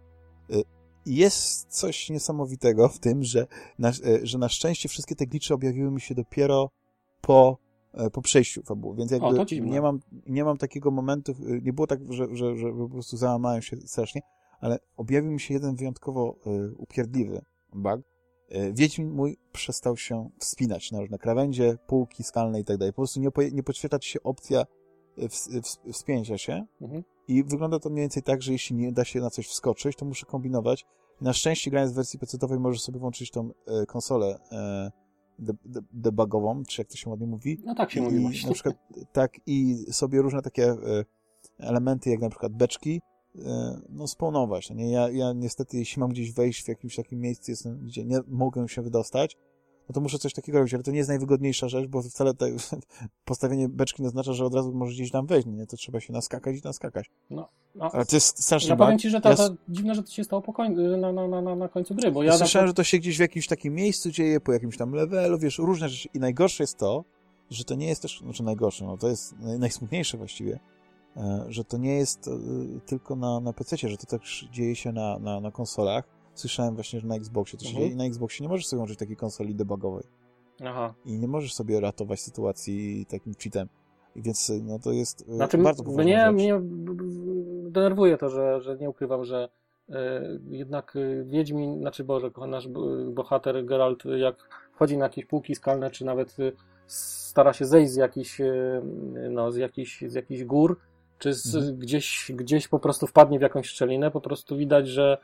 Jest coś niesamowitego w tym, że na, że na szczęście wszystkie te glicze objawiły mi się dopiero po, po przejściu fabuły, więc jakby o, nie, mam, nie mam takiego momentu, nie było tak, że, że, że po prostu załamałem się strasznie, ale objawił mi się jeden wyjątkowo upierdliwy bug, E, Wiedźmin mój przestał się wspinać na różne krawędzie, półki skalne i tak dalej. Po prostu nie, nie podświetla ci się opcja e, w, w, wspięcia się mhm. i wygląda to mniej więcej tak, że jeśli nie da się na coś wskoczyć, to muszę kombinować. Na szczęście grając w wersji PC-owej możesz sobie włączyć tą e, konsolę e, debugową, czy jak to się ładnie mówi. No tak się I, mówi właśnie. Na przykład, tak, i sobie różne takie e, elementy, jak na przykład beczki, E, no, spawnować. No nie? Ja, ja niestety, jeśli mam gdzieś wejść w jakimś takim miejscu, jestem, gdzie nie mogę się wydostać, no to muszę coś takiego robić, ale to nie jest najwygodniejsza rzecz, bo wcale te, postawienie beczki nie oznacza, że od razu możesz gdzieś tam wejść, nie? To trzeba się naskakać i naskakać. No, no. Ale to jest strasznie Ja powiem ci, że to dziwne, że to się stało po koń... na, na, na, na końcu gry, bo ja... Słyszałem, na... że to się gdzieś w jakimś takim miejscu dzieje, po jakimś tam levelu, wiesz, różne rzeczy. I najgorsze jest to, że to nie jest też, znaczy najgorsze, no to jest najsmutniejsze właściwie, E, że to nie jest e, tylko na, na PC, że to też dzieje się na, na, na konsolach. Słyszałem właśnie, że na Xboxie to się mhm. dzieje i na Xboxie nie możesz sobie łączyć takiej konsoli debugowej. Aha. I nie możesz sobie ratować sytuacji takim cheatem. I więc no to jest e, znaczy, bardzo poważna mnie, rzecz. mnie denerwuje to, że, że nie ukrywam, że jednak Wiedźmin, znaczy Boże, nasz bohater Geralt, jak wchodzi na jakieś półki skalne, czy nawet stara się zejść z jakichś, no, z jakichś, z jakichś gór, czy z, mhm. gdzieś, gdzieś po prostu wpadnie w jakąś szczelinę, po prostu widać, że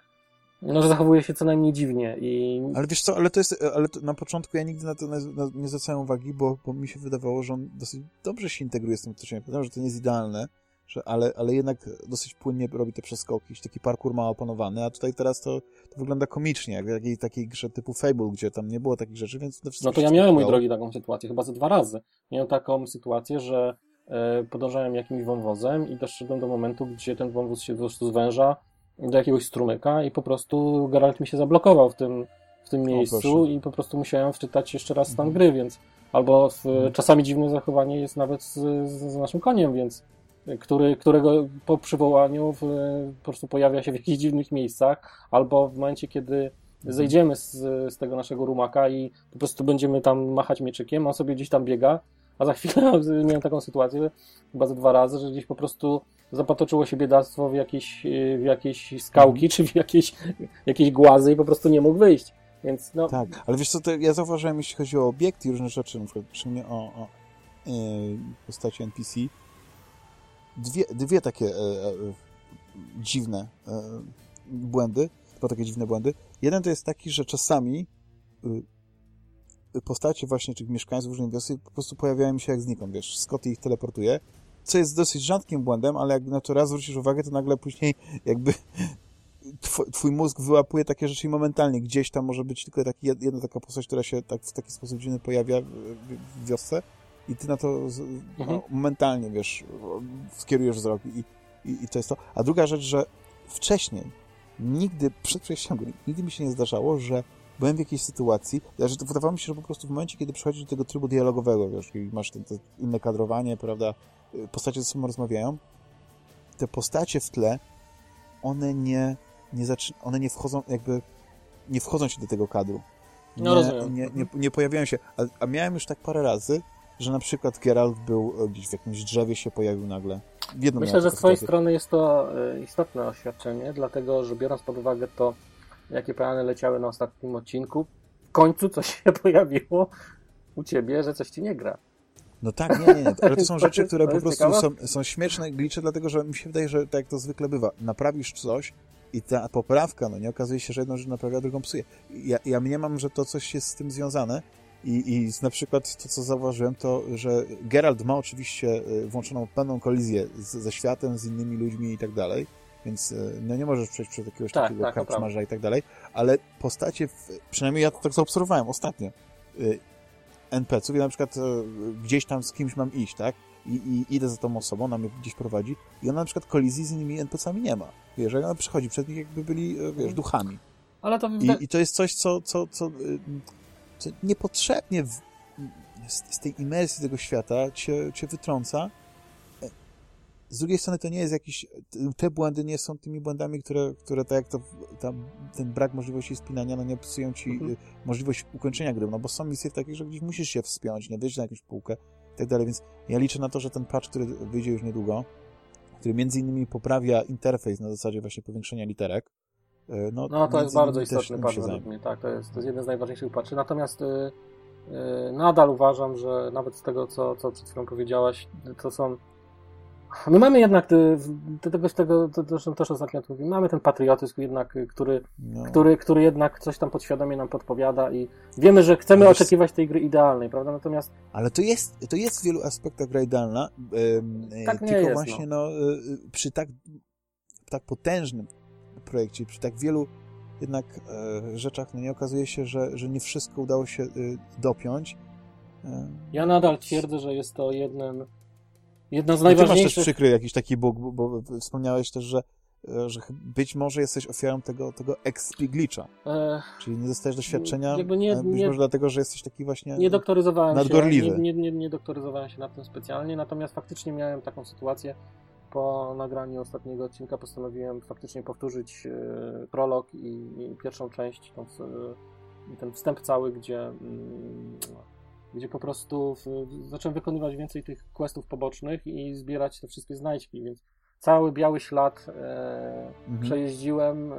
no, że zachowuje się co najmniej dziwnie i... Ale wiesz co, ale to jest, ale to na początku ja nigdy na to na, na, nie zwracałem uwagi, bo, bo mi się wydawało, że on dosyć dobrze się integruje z tym otoczeniem. Wiem, że to nie jest idealne, że, ale, ale jednak dosyć płynnie robi te przeskoki, taki parkour ma opanowany, a tutaj teraz to, to wygląda komicznie, jak w jakiej takiej grze typu Fable, gdzie tam nie było takich rzeczy, więc... No to ja miałem, mój drogi, taką sytuację, chyba ze dwa razy. Miałem taką sytuację, że E, podążałem jakimś wąwozem i doszedłem do momentu, gdzie ten wąwóz się po prostu zwęża do jakiegoś strumyka i po prostu Geralt mi się zablokował w tym, w tym miejscu i po prostu musiałem wczytać jeszcze raz stan mhm. gry, więc albo w, mhm. czasami dziwne zachowanie jest nawet z, z, naszym koniem, więc który, którego po przywołaniu w, po prostu pojawia się w jakichś dziwnych miejscach, albo w momencie, kiedy mhm. zejdziemy z, z tego naszego rumaka i po prostu będziemy tam machać mieczykiem, on sobie gdzieś tam biega, a za chwilę miałem taką sytuację, chyba ze dwa razy, że gdzieś po prostu zapatoczyło się biedactwo w jakieś, w jakieś skałki, czy w jakieś, jakieś głazy i po prostu nie mógł wyjść. Więc no... Tak, ale wiesz co, ja zauważyłem, jeśli chodzi o obiekty i różne rzeczy, na przykład przy mnie o, o yy, postaci NPC, dwie, dwie takie e, e, dziwne błędy, dwa takie dziwne błędy. Jeden to jest taki, że czasami y, postacie właśnie tych mieszkańców różnych wiosek po prostu pojawiają się jak znikąd, wiesz, Scotty ich teleportuje, co jest dosyć rzadkim błędem, ale jak na to raz zwrócisz uwagę, to nagle później jakby twój mózg wyłapuje takie rzeczy momentalnie. Gdzieś tam może być tylko taki, jedna taka postać, która się tak, w taki sposób dziwny pojawia w, wiosce i ty na to mhm. no, momentalnie, wiesz, skierujesz wzrok i, i, i to jest to. A druga rzecz, że wcześniej nigdy, przed przejściem nigdy mi się nie zdarzało, że byłem w jakiejś sytuacji, że wydawało mi się, że po prostu w momencie, kiedy przechodzisz do tego trybu dialogowego, wiesz, i masz te, inne kadrowanie, prawda, postacie ze sobą rozmawiają, te postacie w tle, one nie, nie one nie wchodzą, jakby, nie wchodzą się do tego kadru. Nie, no rozumiem. Nie, nie, nie pojawiają się, a, a miałem już tak parę razy, że na przykład Geralt był e, gdzieś w jakimś drzewie się pojawił nagle. Myślę, że z twojej strony jest to e, istotne oświadczenie, dlatego, że biorąc pod uwagę to, jakie plany leciały na ostatnim odcinku, w końcu coś się pojawiło u ciebie, że coś ci nie gra. No tak, nie, nie, nie. ale to są rzeczy, które po prostu są, są śmieszne glicze, dlatego że mi się wydaje, że tak jak to zwykle bywa, naprawisz coś i ta poprawka, no nie okazuje się, że jedną rzecz naprawia, drugą psuje. Ja, ja mniemam, że to coś jest z tym związane i, i na przykład to, co zauważyłem, to, że Geralt ma oczywiście y, włączoną pełną kolizję z, ze światem, z innymi ludźmi i tak dalej, więc e, no nie możesz przejść przez jakiegoś tak, takiego tak, karczmarza i tak dalej, ale postacie, w, przynajmniej ja to tak zaobserwowałem ostatnio, e, NPC-ów, ja na przykład e, gdzieś tam z kimś mam iść, tak? I, i idę za tą osobą, ona mnie gdzieś prowadzi i ona na przykład kolizji z innymi NPC-ami nie ma. Wiesz, jak ona przychodzi przed nich jakby byli, wiesz, duchami. Ale to... I, I to jest coś, co, co, co, co niepotrzebnie w, z, z, tej imersji tego świata cię, cię wytrąca. Z drugiej strony to nie jest jakiś, te błędy nie są tymi błędami, które, które tak jak to, ten brak możliwości spinania, no nie psują ci mhm. możliwość ukończenia gry, no bo są misje takie, że gdzieś musisz się wspiąć, nie wyjść na jakąś półkę i tak dalej, więc ja liczę na to, że ten patch, który wyjdzie już niedługo, który między innymi poprawia interfejs na zasadzie właśnie powiększenia literek, e, no, no to jest bardzo istotny patch według mnie, tak, to jest, to jest jeden z najważniejszych patchy, natomiast yy, yy, nadal uważam, że nawet z tego, co, co przed chwilą powiedziałaś, to są My mamy jednak, tego, tego to też, też ostatnio mówimy, mamy ten patriotyzm jednak, który, no. który, który jednak coś tam podświadomie nam podpowiada i wiemy, że chcemy Wiesz, oczekiwać tej gry idealnej, prawda? Natomiast... Ale to jest, to jest w wielu aspektach gra idealna, tak tylko jest, właśnie no. no. przy tak, tak potężnym projekcie, przy tak wielu jednak e, rzeczach, no nie okazuje się, że, że nie wszystko udało się e, dopiąć. Ja nadal twierdzę, że jest to jednym Jedno z najważniejszych... Ty masz też przykry jakiś taki bóg, bo, bo wspomniałeś też, że e, że być może jesteś ofiarą tego, tego glitcha. E... Czyli nie dostajesz doświadczenia, jakby nie, być nie, może dlatego, że jesteś taki właśnie nie doktoryzowałem nadgorliwy. Się, nie, nie, nie doktoryzowałem się nad tym specjalnie, natomiast faktycznie miałem taką sytuację, po nagraniu ostatniego odcinka postanowiłem faktycznie powtórzyć e, prolog i, i, pierwszą część, tą, e, ten wstęp cały, gdzie mm, gdzie po prostu w, zacząłem wykonywać więcej tych questów pobocznych i zbierać te wszystkie znajdźki, więc cały biały ślad e, mhm. przejeździłem, e,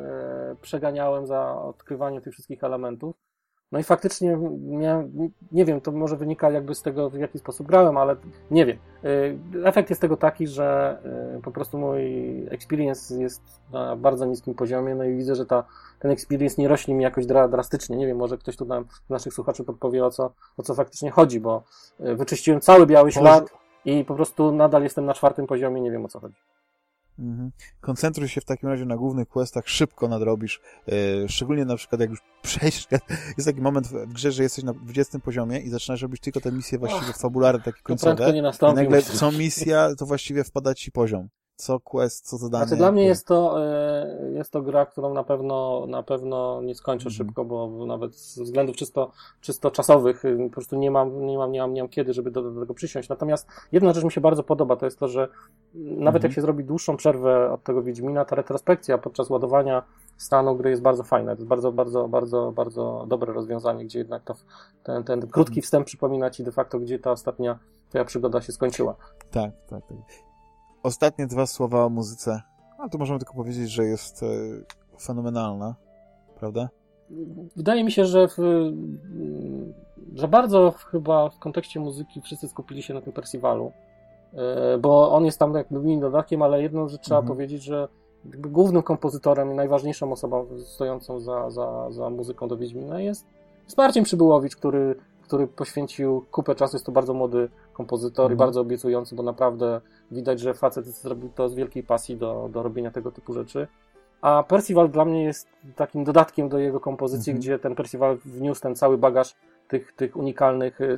przeganiałem za odkrywaniem tych wszystkich elementów. No i faktycznie miałem, nie wiem, to może wynika jakby z tego, w jaki sposób grałem, ale nie wiem. E, efekt jest tego taki, że e, po prostu mój experience jest na bardzo niskim poziomie, no i widzę, że ta ten experience nie rośnie mi jakoś dra drastycznie. Nie wiem, może ktoś tu nam, naszych słuchaczy podpowie, o co, o co faktycznie chodzi, bo e, wyczyściłem cały biały ślad i po prostu nadal jestem na czwartym poziomie, nie wiem o co chodzi. Mhm. Koncentruj się w takim razie na głównych questach, szybko nadrobisz, yy, szczególnie na przykład jak już przejdziesz, jest taki moment w grze, że jesteś na 20 poziomie i zaczynasz robić tylko te misje właściwie oh, fabularne, takie końcowe, nie nastąpi, i nagle co misja, to właściwie wpada ci poziom co quest, co zadanie. Znaczy dla mnie jest to, e, jest to gra, którą na pewno, na pewno nie skończę mhm. szybko, bo nawet ze względów czysto, czysto czasowych y, po prostu nie mam, nie mam, nie mam, nie mam kiedy, żeby do, do tego przysiąść. Natomiast jedna rzecz mi się bardzo podoba, to jest to, że nawet mhm. jak się zrobi dłuższą przerwę od tego Wiedźmina, ta retrospekcja podczas ładowania stanu gry jest bardzo fajna. To jest bardzo, bardzo, bardzo, bardzo dobre rozwiązanie, gdzie jednak to, ten, ten krótki wstęp przypomina ci de facto, gdzie ta ostatnia twoja przygoda się skończyła. Tak, tak, tak. Ostatnie dwa słowa o muzyce. A to możemy tylko powiedzieć, że jest e, fenomenalna, prawda? Wydaje mi się, że, w, że bardzo chyba w kontekście muzyki wszyscy skupili się na tym Percivalu, e, bo on jest tam jakby mini dodatkiem, ale jedną rzecz trzeba mhm. powiedzieć, że głównym kompozytorem i najważniejszą osobą stojącą za, za, za muzyką do Wiedźmina jest, jest Marcin Przybyłowicz, który, który poświęcił kupę czasu, jest to bardzo młody kompozytor mhm. i bardzo obiecujący, bo naprawdę widać, że facet zrobił to z wielkiej pasji do, do robienia tego typu rzeczy. A Percival dla mnie jest takim dodatkiem do jego kompozycji, mhm. gdzie ten Percival wniósł ten cały bagaż tych, tych unikalnych, y,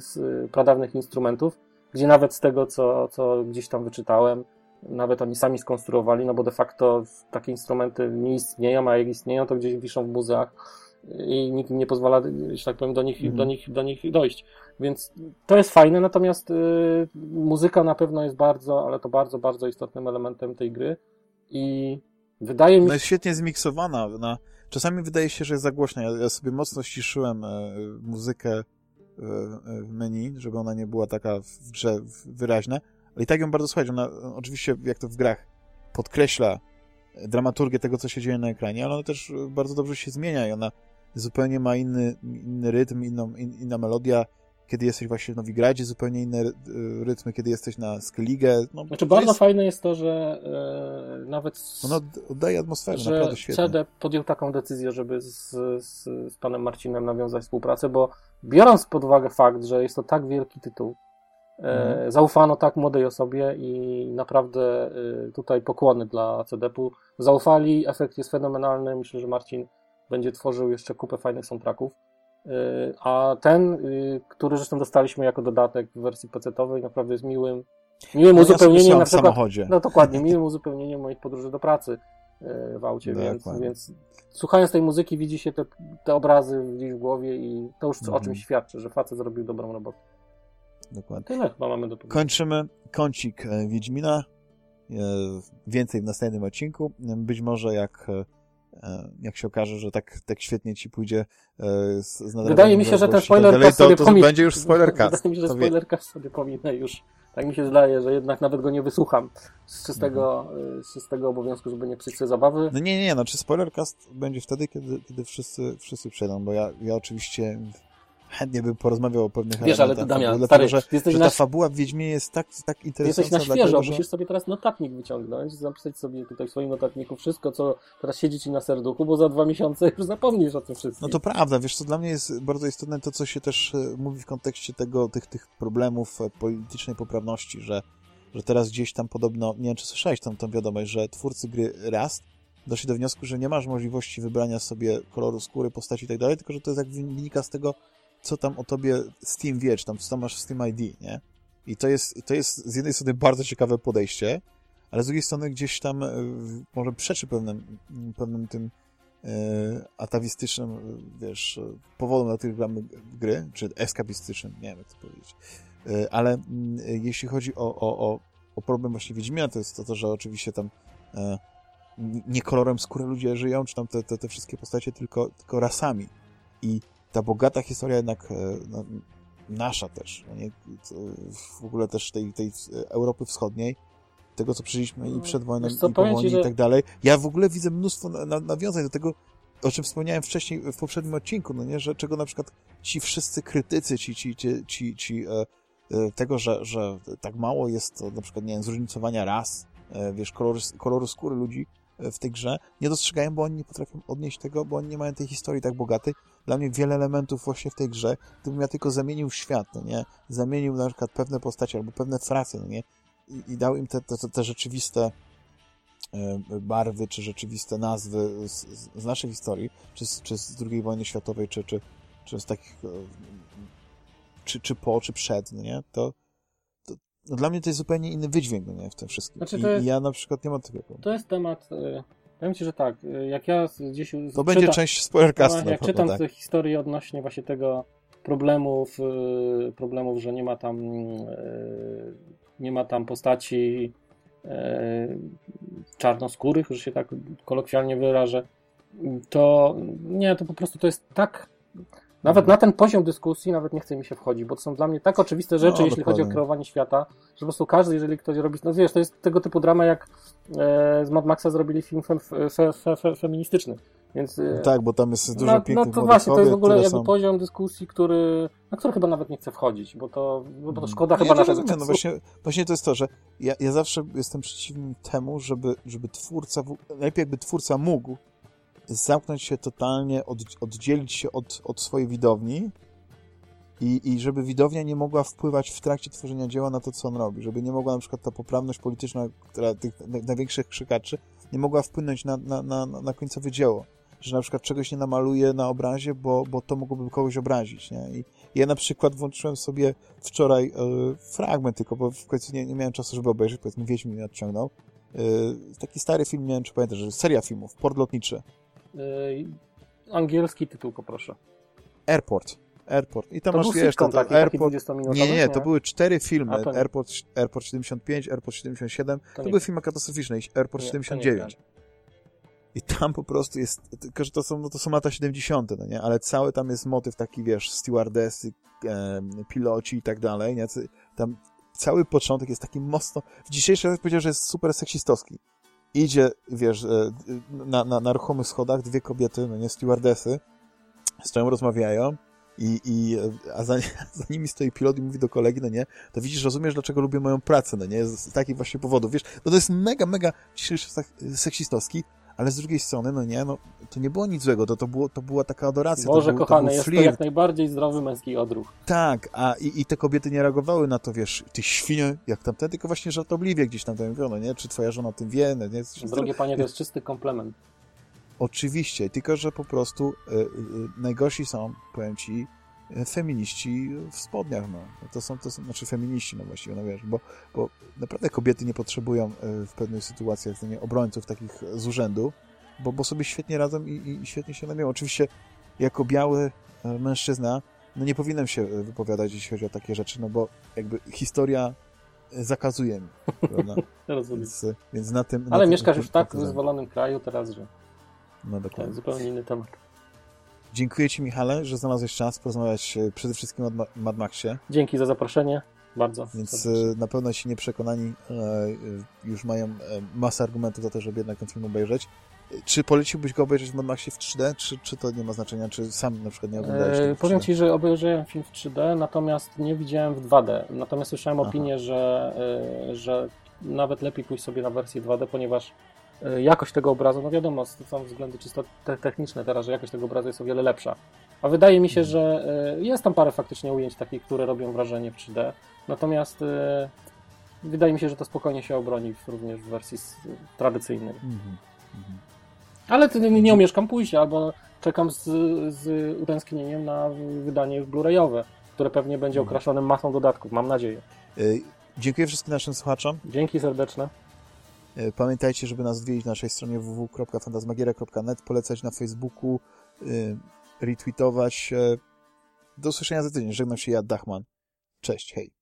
pradawnych instrumentów, gdzie nawet z tego, co, co gdzieś tam wyczytałem, nawet oni sami skonstruowali, no bo de facto takie instrumenty nie istnieją, a jak istnieją, to gdzieś wiszą w muzeach i nikt im nie pozwala, że tak powiem, do nich, mhm. do nich, do nich dojść. Więc to jest fajne, natomiast y, muzyka na pewno jest bardzo, ale to bardzo, bardzo istotnym elementem tej gry i wydaje mi się... No jest świetnie zmiksowana. Na... Czasami wydaje się, że jest za głośna. Ja, ja sobie mocno ściszyłem e, muzykę e, e, w menu, żeby ona nie była taka w grze wyraźna, ale i tak ją bardzo słuchać. Ona oczywiście, jak to w grach, podkreśla dramaturgię tego, co się dzieje na ekranie, ale ona też bardzo dobrze się zmienia i ona zupełnie ma inny, inny rytm, inną, in, inna melodia, kiedy jesteś właśnie w Nowigradzie, zupełnie inne rytmy, kiedy jesteś na Skellige. No, znaczy bardzo jest... fajne jest to, że e, nawet... Ono oddaje atmosferę, że naprawdę świetnie. CD podjął taką decyzję, żeby z, z, z panem Marcinem nawiązać współpracę, bo biorąc pod uwagę fakt, że jest to tak wielki tytuł, mhm. zaufano tak młodej osobie i naprawdę e, tutaj pokłony dla CDP-u. Zaufali, efekt jest fenomenalny, myślę, że Marcin będzie tworzył jeszcze kupę fajnych soundtracków. Y, a ten, y, który zresztą dostaliśmy jako dodatek w wersji PC-owej, naprawdę jest miłym, miłym no, uzupełnieniem ja na przykład. W samochodzie. No dokładnie, miłym uzupełnieniem moich podróży do pracy. w aucie, więc, więc, słuchając tej muzyki widzi się te, te obrazy gdzieś w głowie i to już mhm. o czymś świadczy, że facet zrobił dobrą robotę. Dokładnie. Tyle chyba mamy do powiedzenia. Kończymy kącik Wiedźmina. Więcej w następnym odcinku. Być może jak E, jak się okaże, że tak, tak świetnie ci pójdzie e, z, z Wydaje mi się, że ten spoilercast sobie to, to pominę. będzie już spoilercast. Wydaje mi się, że spoilercast sobie pominę już. Tak mi się zdaje, że jednak nawet go nie wysłucham z czystego, mhm. z czystego obowiązku, żeby nie psuć sobie zabawy. No nie, nie, znaczy spoilercast będzie wtedy, kiedy, kiedy wszyscy, wszyscy przejdą, bo ja, ja oczywiście chętnie bym porozmawiał o pewnych Wiesz, ale Damian, stary, że, jesteś że ta na... fabuła w Wiedźmie jest tak, tak interesująca. Jesteś na świeżo, dlatego, że... musisz sobie teraz notatnik wyciągnąć, zapisać sobie tutaj w swoim notatniku wszystko, co teraz siedzi ci na serduchu, bo za dwa miesiące już zapomnisz o tym wszystkim. No to prawda, wiesz, co dla mnie jest bardzo istotne to, co się też e, mówi w kontekście tego, tych, tych problemów e, politycznej poprawności, że, że teraz gdzieś tam podobno, nie wiem, czy słyszałeś tam tą wiadomość, że twórcy gry Rust doszli do wniosku, że nie masz możliwości wybrania sobie koloru skóry, postaci i tak dalej, tylko że to jest jak wynika z tego, co tam o tobie Steam wie, czy tam co tam masz w Steam ID, nie? I to jest, to jest z jednej strony bardzo ciekawe podejście, ale z drugiej strony gdzieś tam e, może przeczy pewnym, pewnym tym e, atawistycznym, e, wiesz, powodom, dla których gramy gry, czy eskapistycznym, nie wiem jak to powiedzieć. Ale mm, jeśli chodzi o, o, o, o problem właśnie Wiedźmina, to jest to, to że oczywiście tam nie kolorem skóry ludzie żyją, czy tam te, te, te wszystkie postacie, tylko, tylko rasami. I ta bogata historia jednak e, no, nasza też, no nie, w ogóle też tej, tej Europy Wschodniej, tego, co przeżyliśmy i przed wojną, co, i po wojnie że... i tak dalej. Ja w ogóle widzę mnóstwo nawiązań do tego, o czym wspomniałem wcześniej w poprzednim odcinku, no nie, że czego na przykład ci wszyscy krytycy, ci, ci, ci, ci, ci e, e, tego, że, że tak mało jest na przykład, nie wiem, zróżnicowania ras, e, wiesz, koloru, koloru skóry ludzi, w tej grze, nie dostrzegają, bo oni nie potrafią odnieść tego, bo oni nie mają tej historii tak bogatej. Dla mnie wiele elementów właśnie w tej grze, gdybym ja tylko zamienił świat, no nie? Zamienił na przykład pewne postacie albo pewne fracje, no nie? I, i dał im te, te, te rzeczywiste e, barwy, czy rzeczywiste nazwy z, z naszej historii, czy z, czy z II wojny światowej, czy, czy, czy z takich e, czy, czy po, czy przed, no nie? To, no dla mnie to jest zupełnie inny wydźwięk no nie, w tym wszystkim. Znaczy, I, jest, ja na przykład nie mam takiego. To jest temat, y, powiem Ci, że tak, y, jak ja gdzieś... To czytam, będzie część spoilercastu. Jak czytam tak. historię odnośnie właśnie tego problemów, y, problemów, że nie ma tam nie ma tam postaci czarnoskórych, że się tak kolokwialnie wyrażę, to nie, to po prostu to jest tak nawet na ten poziom dyskusji nawet nie chce mi się wchodzić, bo to są dla mnie tak oczywiste rzeczy, no, jeśli dokładnie. chodzi o kreowanie świata, że po prostu każdy, jeżeli ktoś robi, no wiesz, to jest tego typu drama, jak e, z Mad Maxa zrobili film fe, fe, fe, fe feministyczny. Więc, e, tak, bo tam jest dużo no, pięknych No to właśnie, to jest w ogóle jakby są... poziom dyskusji, który, na który chyba nawet nie chcę wchodzić, bo to, bo to mm. szkoda chyba ja naszego No właśnie, właśnie to jest to, że ja, ja zawsze jestem przeciwny temu, żeby, żeby twórca, najlepiej jakby twórca mógł zamknąć się totalnie, od, oddzielić się od, od swojej widowni i, i żeby widownia nie mogła wpływać w trakcie tworzenia dzieła na to, co on robi. Żeby nie mogła na przykład ta poprawność polityczna, która tych największych krzykaczy, nie mogła wpłynąć na, na, na, na końcowe dzieło. Że na przykład czegoś nie namaluje na obrazie, bo, bo to mogłoby kogoś obrazić. Nie? I ja na przykład włączyłem sobie wczoraj e, fragment tylko, bo w końcu nie, nie miałem czasu, żeby obejrzeć, powiedzmy Wiedźmin mnie odciągnął. E, taki stary film, nie wiem czy pamiętasz, seria filmów, Port Lotniczy. Yy, angielski tytuł poproszę. Airport. Airport. I tam to masz, to, taki, Airport... Nie, nie, nie, to były cztery filmy. Airport, Airport 75, Airport 77. To, to były filmy katastroficzne. Airport nie, 79. I tam po prostu jest, tylko że to są, no to są lata 70., no nie? Ale cały tam jest motyw taki, wiesz, stewardessy, e, piloci i tak dalej, nie? Tam cały początek jest taki mocno, w dzisiejszym powiedział, że jest super seksistowski idzie, wiesz, e, na, na, na ruchomych schodach dwie kobiety, no nie, stewardesy, z którą rozmawiają i, i a za, za, nimi stoi pilot i mówi do kolegi, no nie, to widzisz, rozumiesz, dlaczego lubię moją pracę, no nie, z, z takich właśnie powodów, wiesz, no to jest mega, mega dzisiejszy seksistowski, ale z drugiej strony, no nie, no to nie było nic złego, to, to, było, to była taka adoracja. Boże, to był, kochane, to jest to jak najbardziej zdrowy męski odruch. Tak, a i, i te kobiety nie reagowały na to, wiesz, ty świnie, jak tamte, tylko właśnie żartobliwie gdzieś tam to mówiono, nie? Czy twoja żona o tym wie? No, nie? Drogie panie, to jest czysty komplement. Oczywiście, tylko że po prostu y, y, najgorsi są, powiem ci, feminiści w spodniach, no. To są, to są, znaczy feminiści, no właściwie, no wiesz, bo, bo naprawdę kobiety nie potrzebują w pewnych sytuacjach nie, obrońców takich z urzędu, bo, bo sobie świetnie radzą i, i świetnie się namią. Oczywiście jako biały mężczyzna no nie powinienem się wypowiadać, jeśli chodzi o takie rzeczy, no bo jakby historia zakazuje mi, prawda? więc, więc na tym... Ale na mieszkasz tym, już tak w wyzwolonym kraju teraz, że... No dokładnie. To zupełnie inny temat. Dziękuję Ci, Michale, że znalazłeś czas porozmawiać e, przede wszystkim o Mad Maxie. Dzięki za zaproszenie. Bardzo. Więc serdecznie. na pewno ci nieprzekonani e, już mają masę argumentów za to, żeby jednak ten film obejrzeć. Czy poleciłbyś go obejrzeć w Mad Maxie w 3D, czy, czy to nie ma znaczenia, czy sam na przykład nie oglądałeś e, Powiem Ci, że obejrzałem film w 3D, natomiast nie widziałem w 2D. Natomiast słyszałem Aha. opinię, że, e, że nawet lepiej pójść sobie na wersję 2D, ponieważ e, jakość tego obrazu, no wiadomo, są względy czysto te techniczne teraz, że jakość tego obrazu jest o wiele lepsza. A wydaje mi się, mhm. że e, jest tam parę faktycznie ujęć takich, które robią wrażenie w 3D. Natomiast wydaje mi się, że to spokojnie się obroni również w wersji tradycyjnej. Mhm. Mhm. Ale nie omieszkam pójść, albo czekam z, z utęsknieniem na wydanie Blu-rayowe, które pewnie będzie mhm. okraszone masą dodatków, mam nadzieję. Y, dziękuję wszystkim naszym słuchaczom. Dzięki serdeczne. Y, pamiętajcie, żeby nas odwiedzić na naszej stronie www.fantasmagiera.net, polecać na Facebooku, y, retweetować. Do usłyszenia za tydzień. Żegnam się ja, Dachman. Cześć, hej.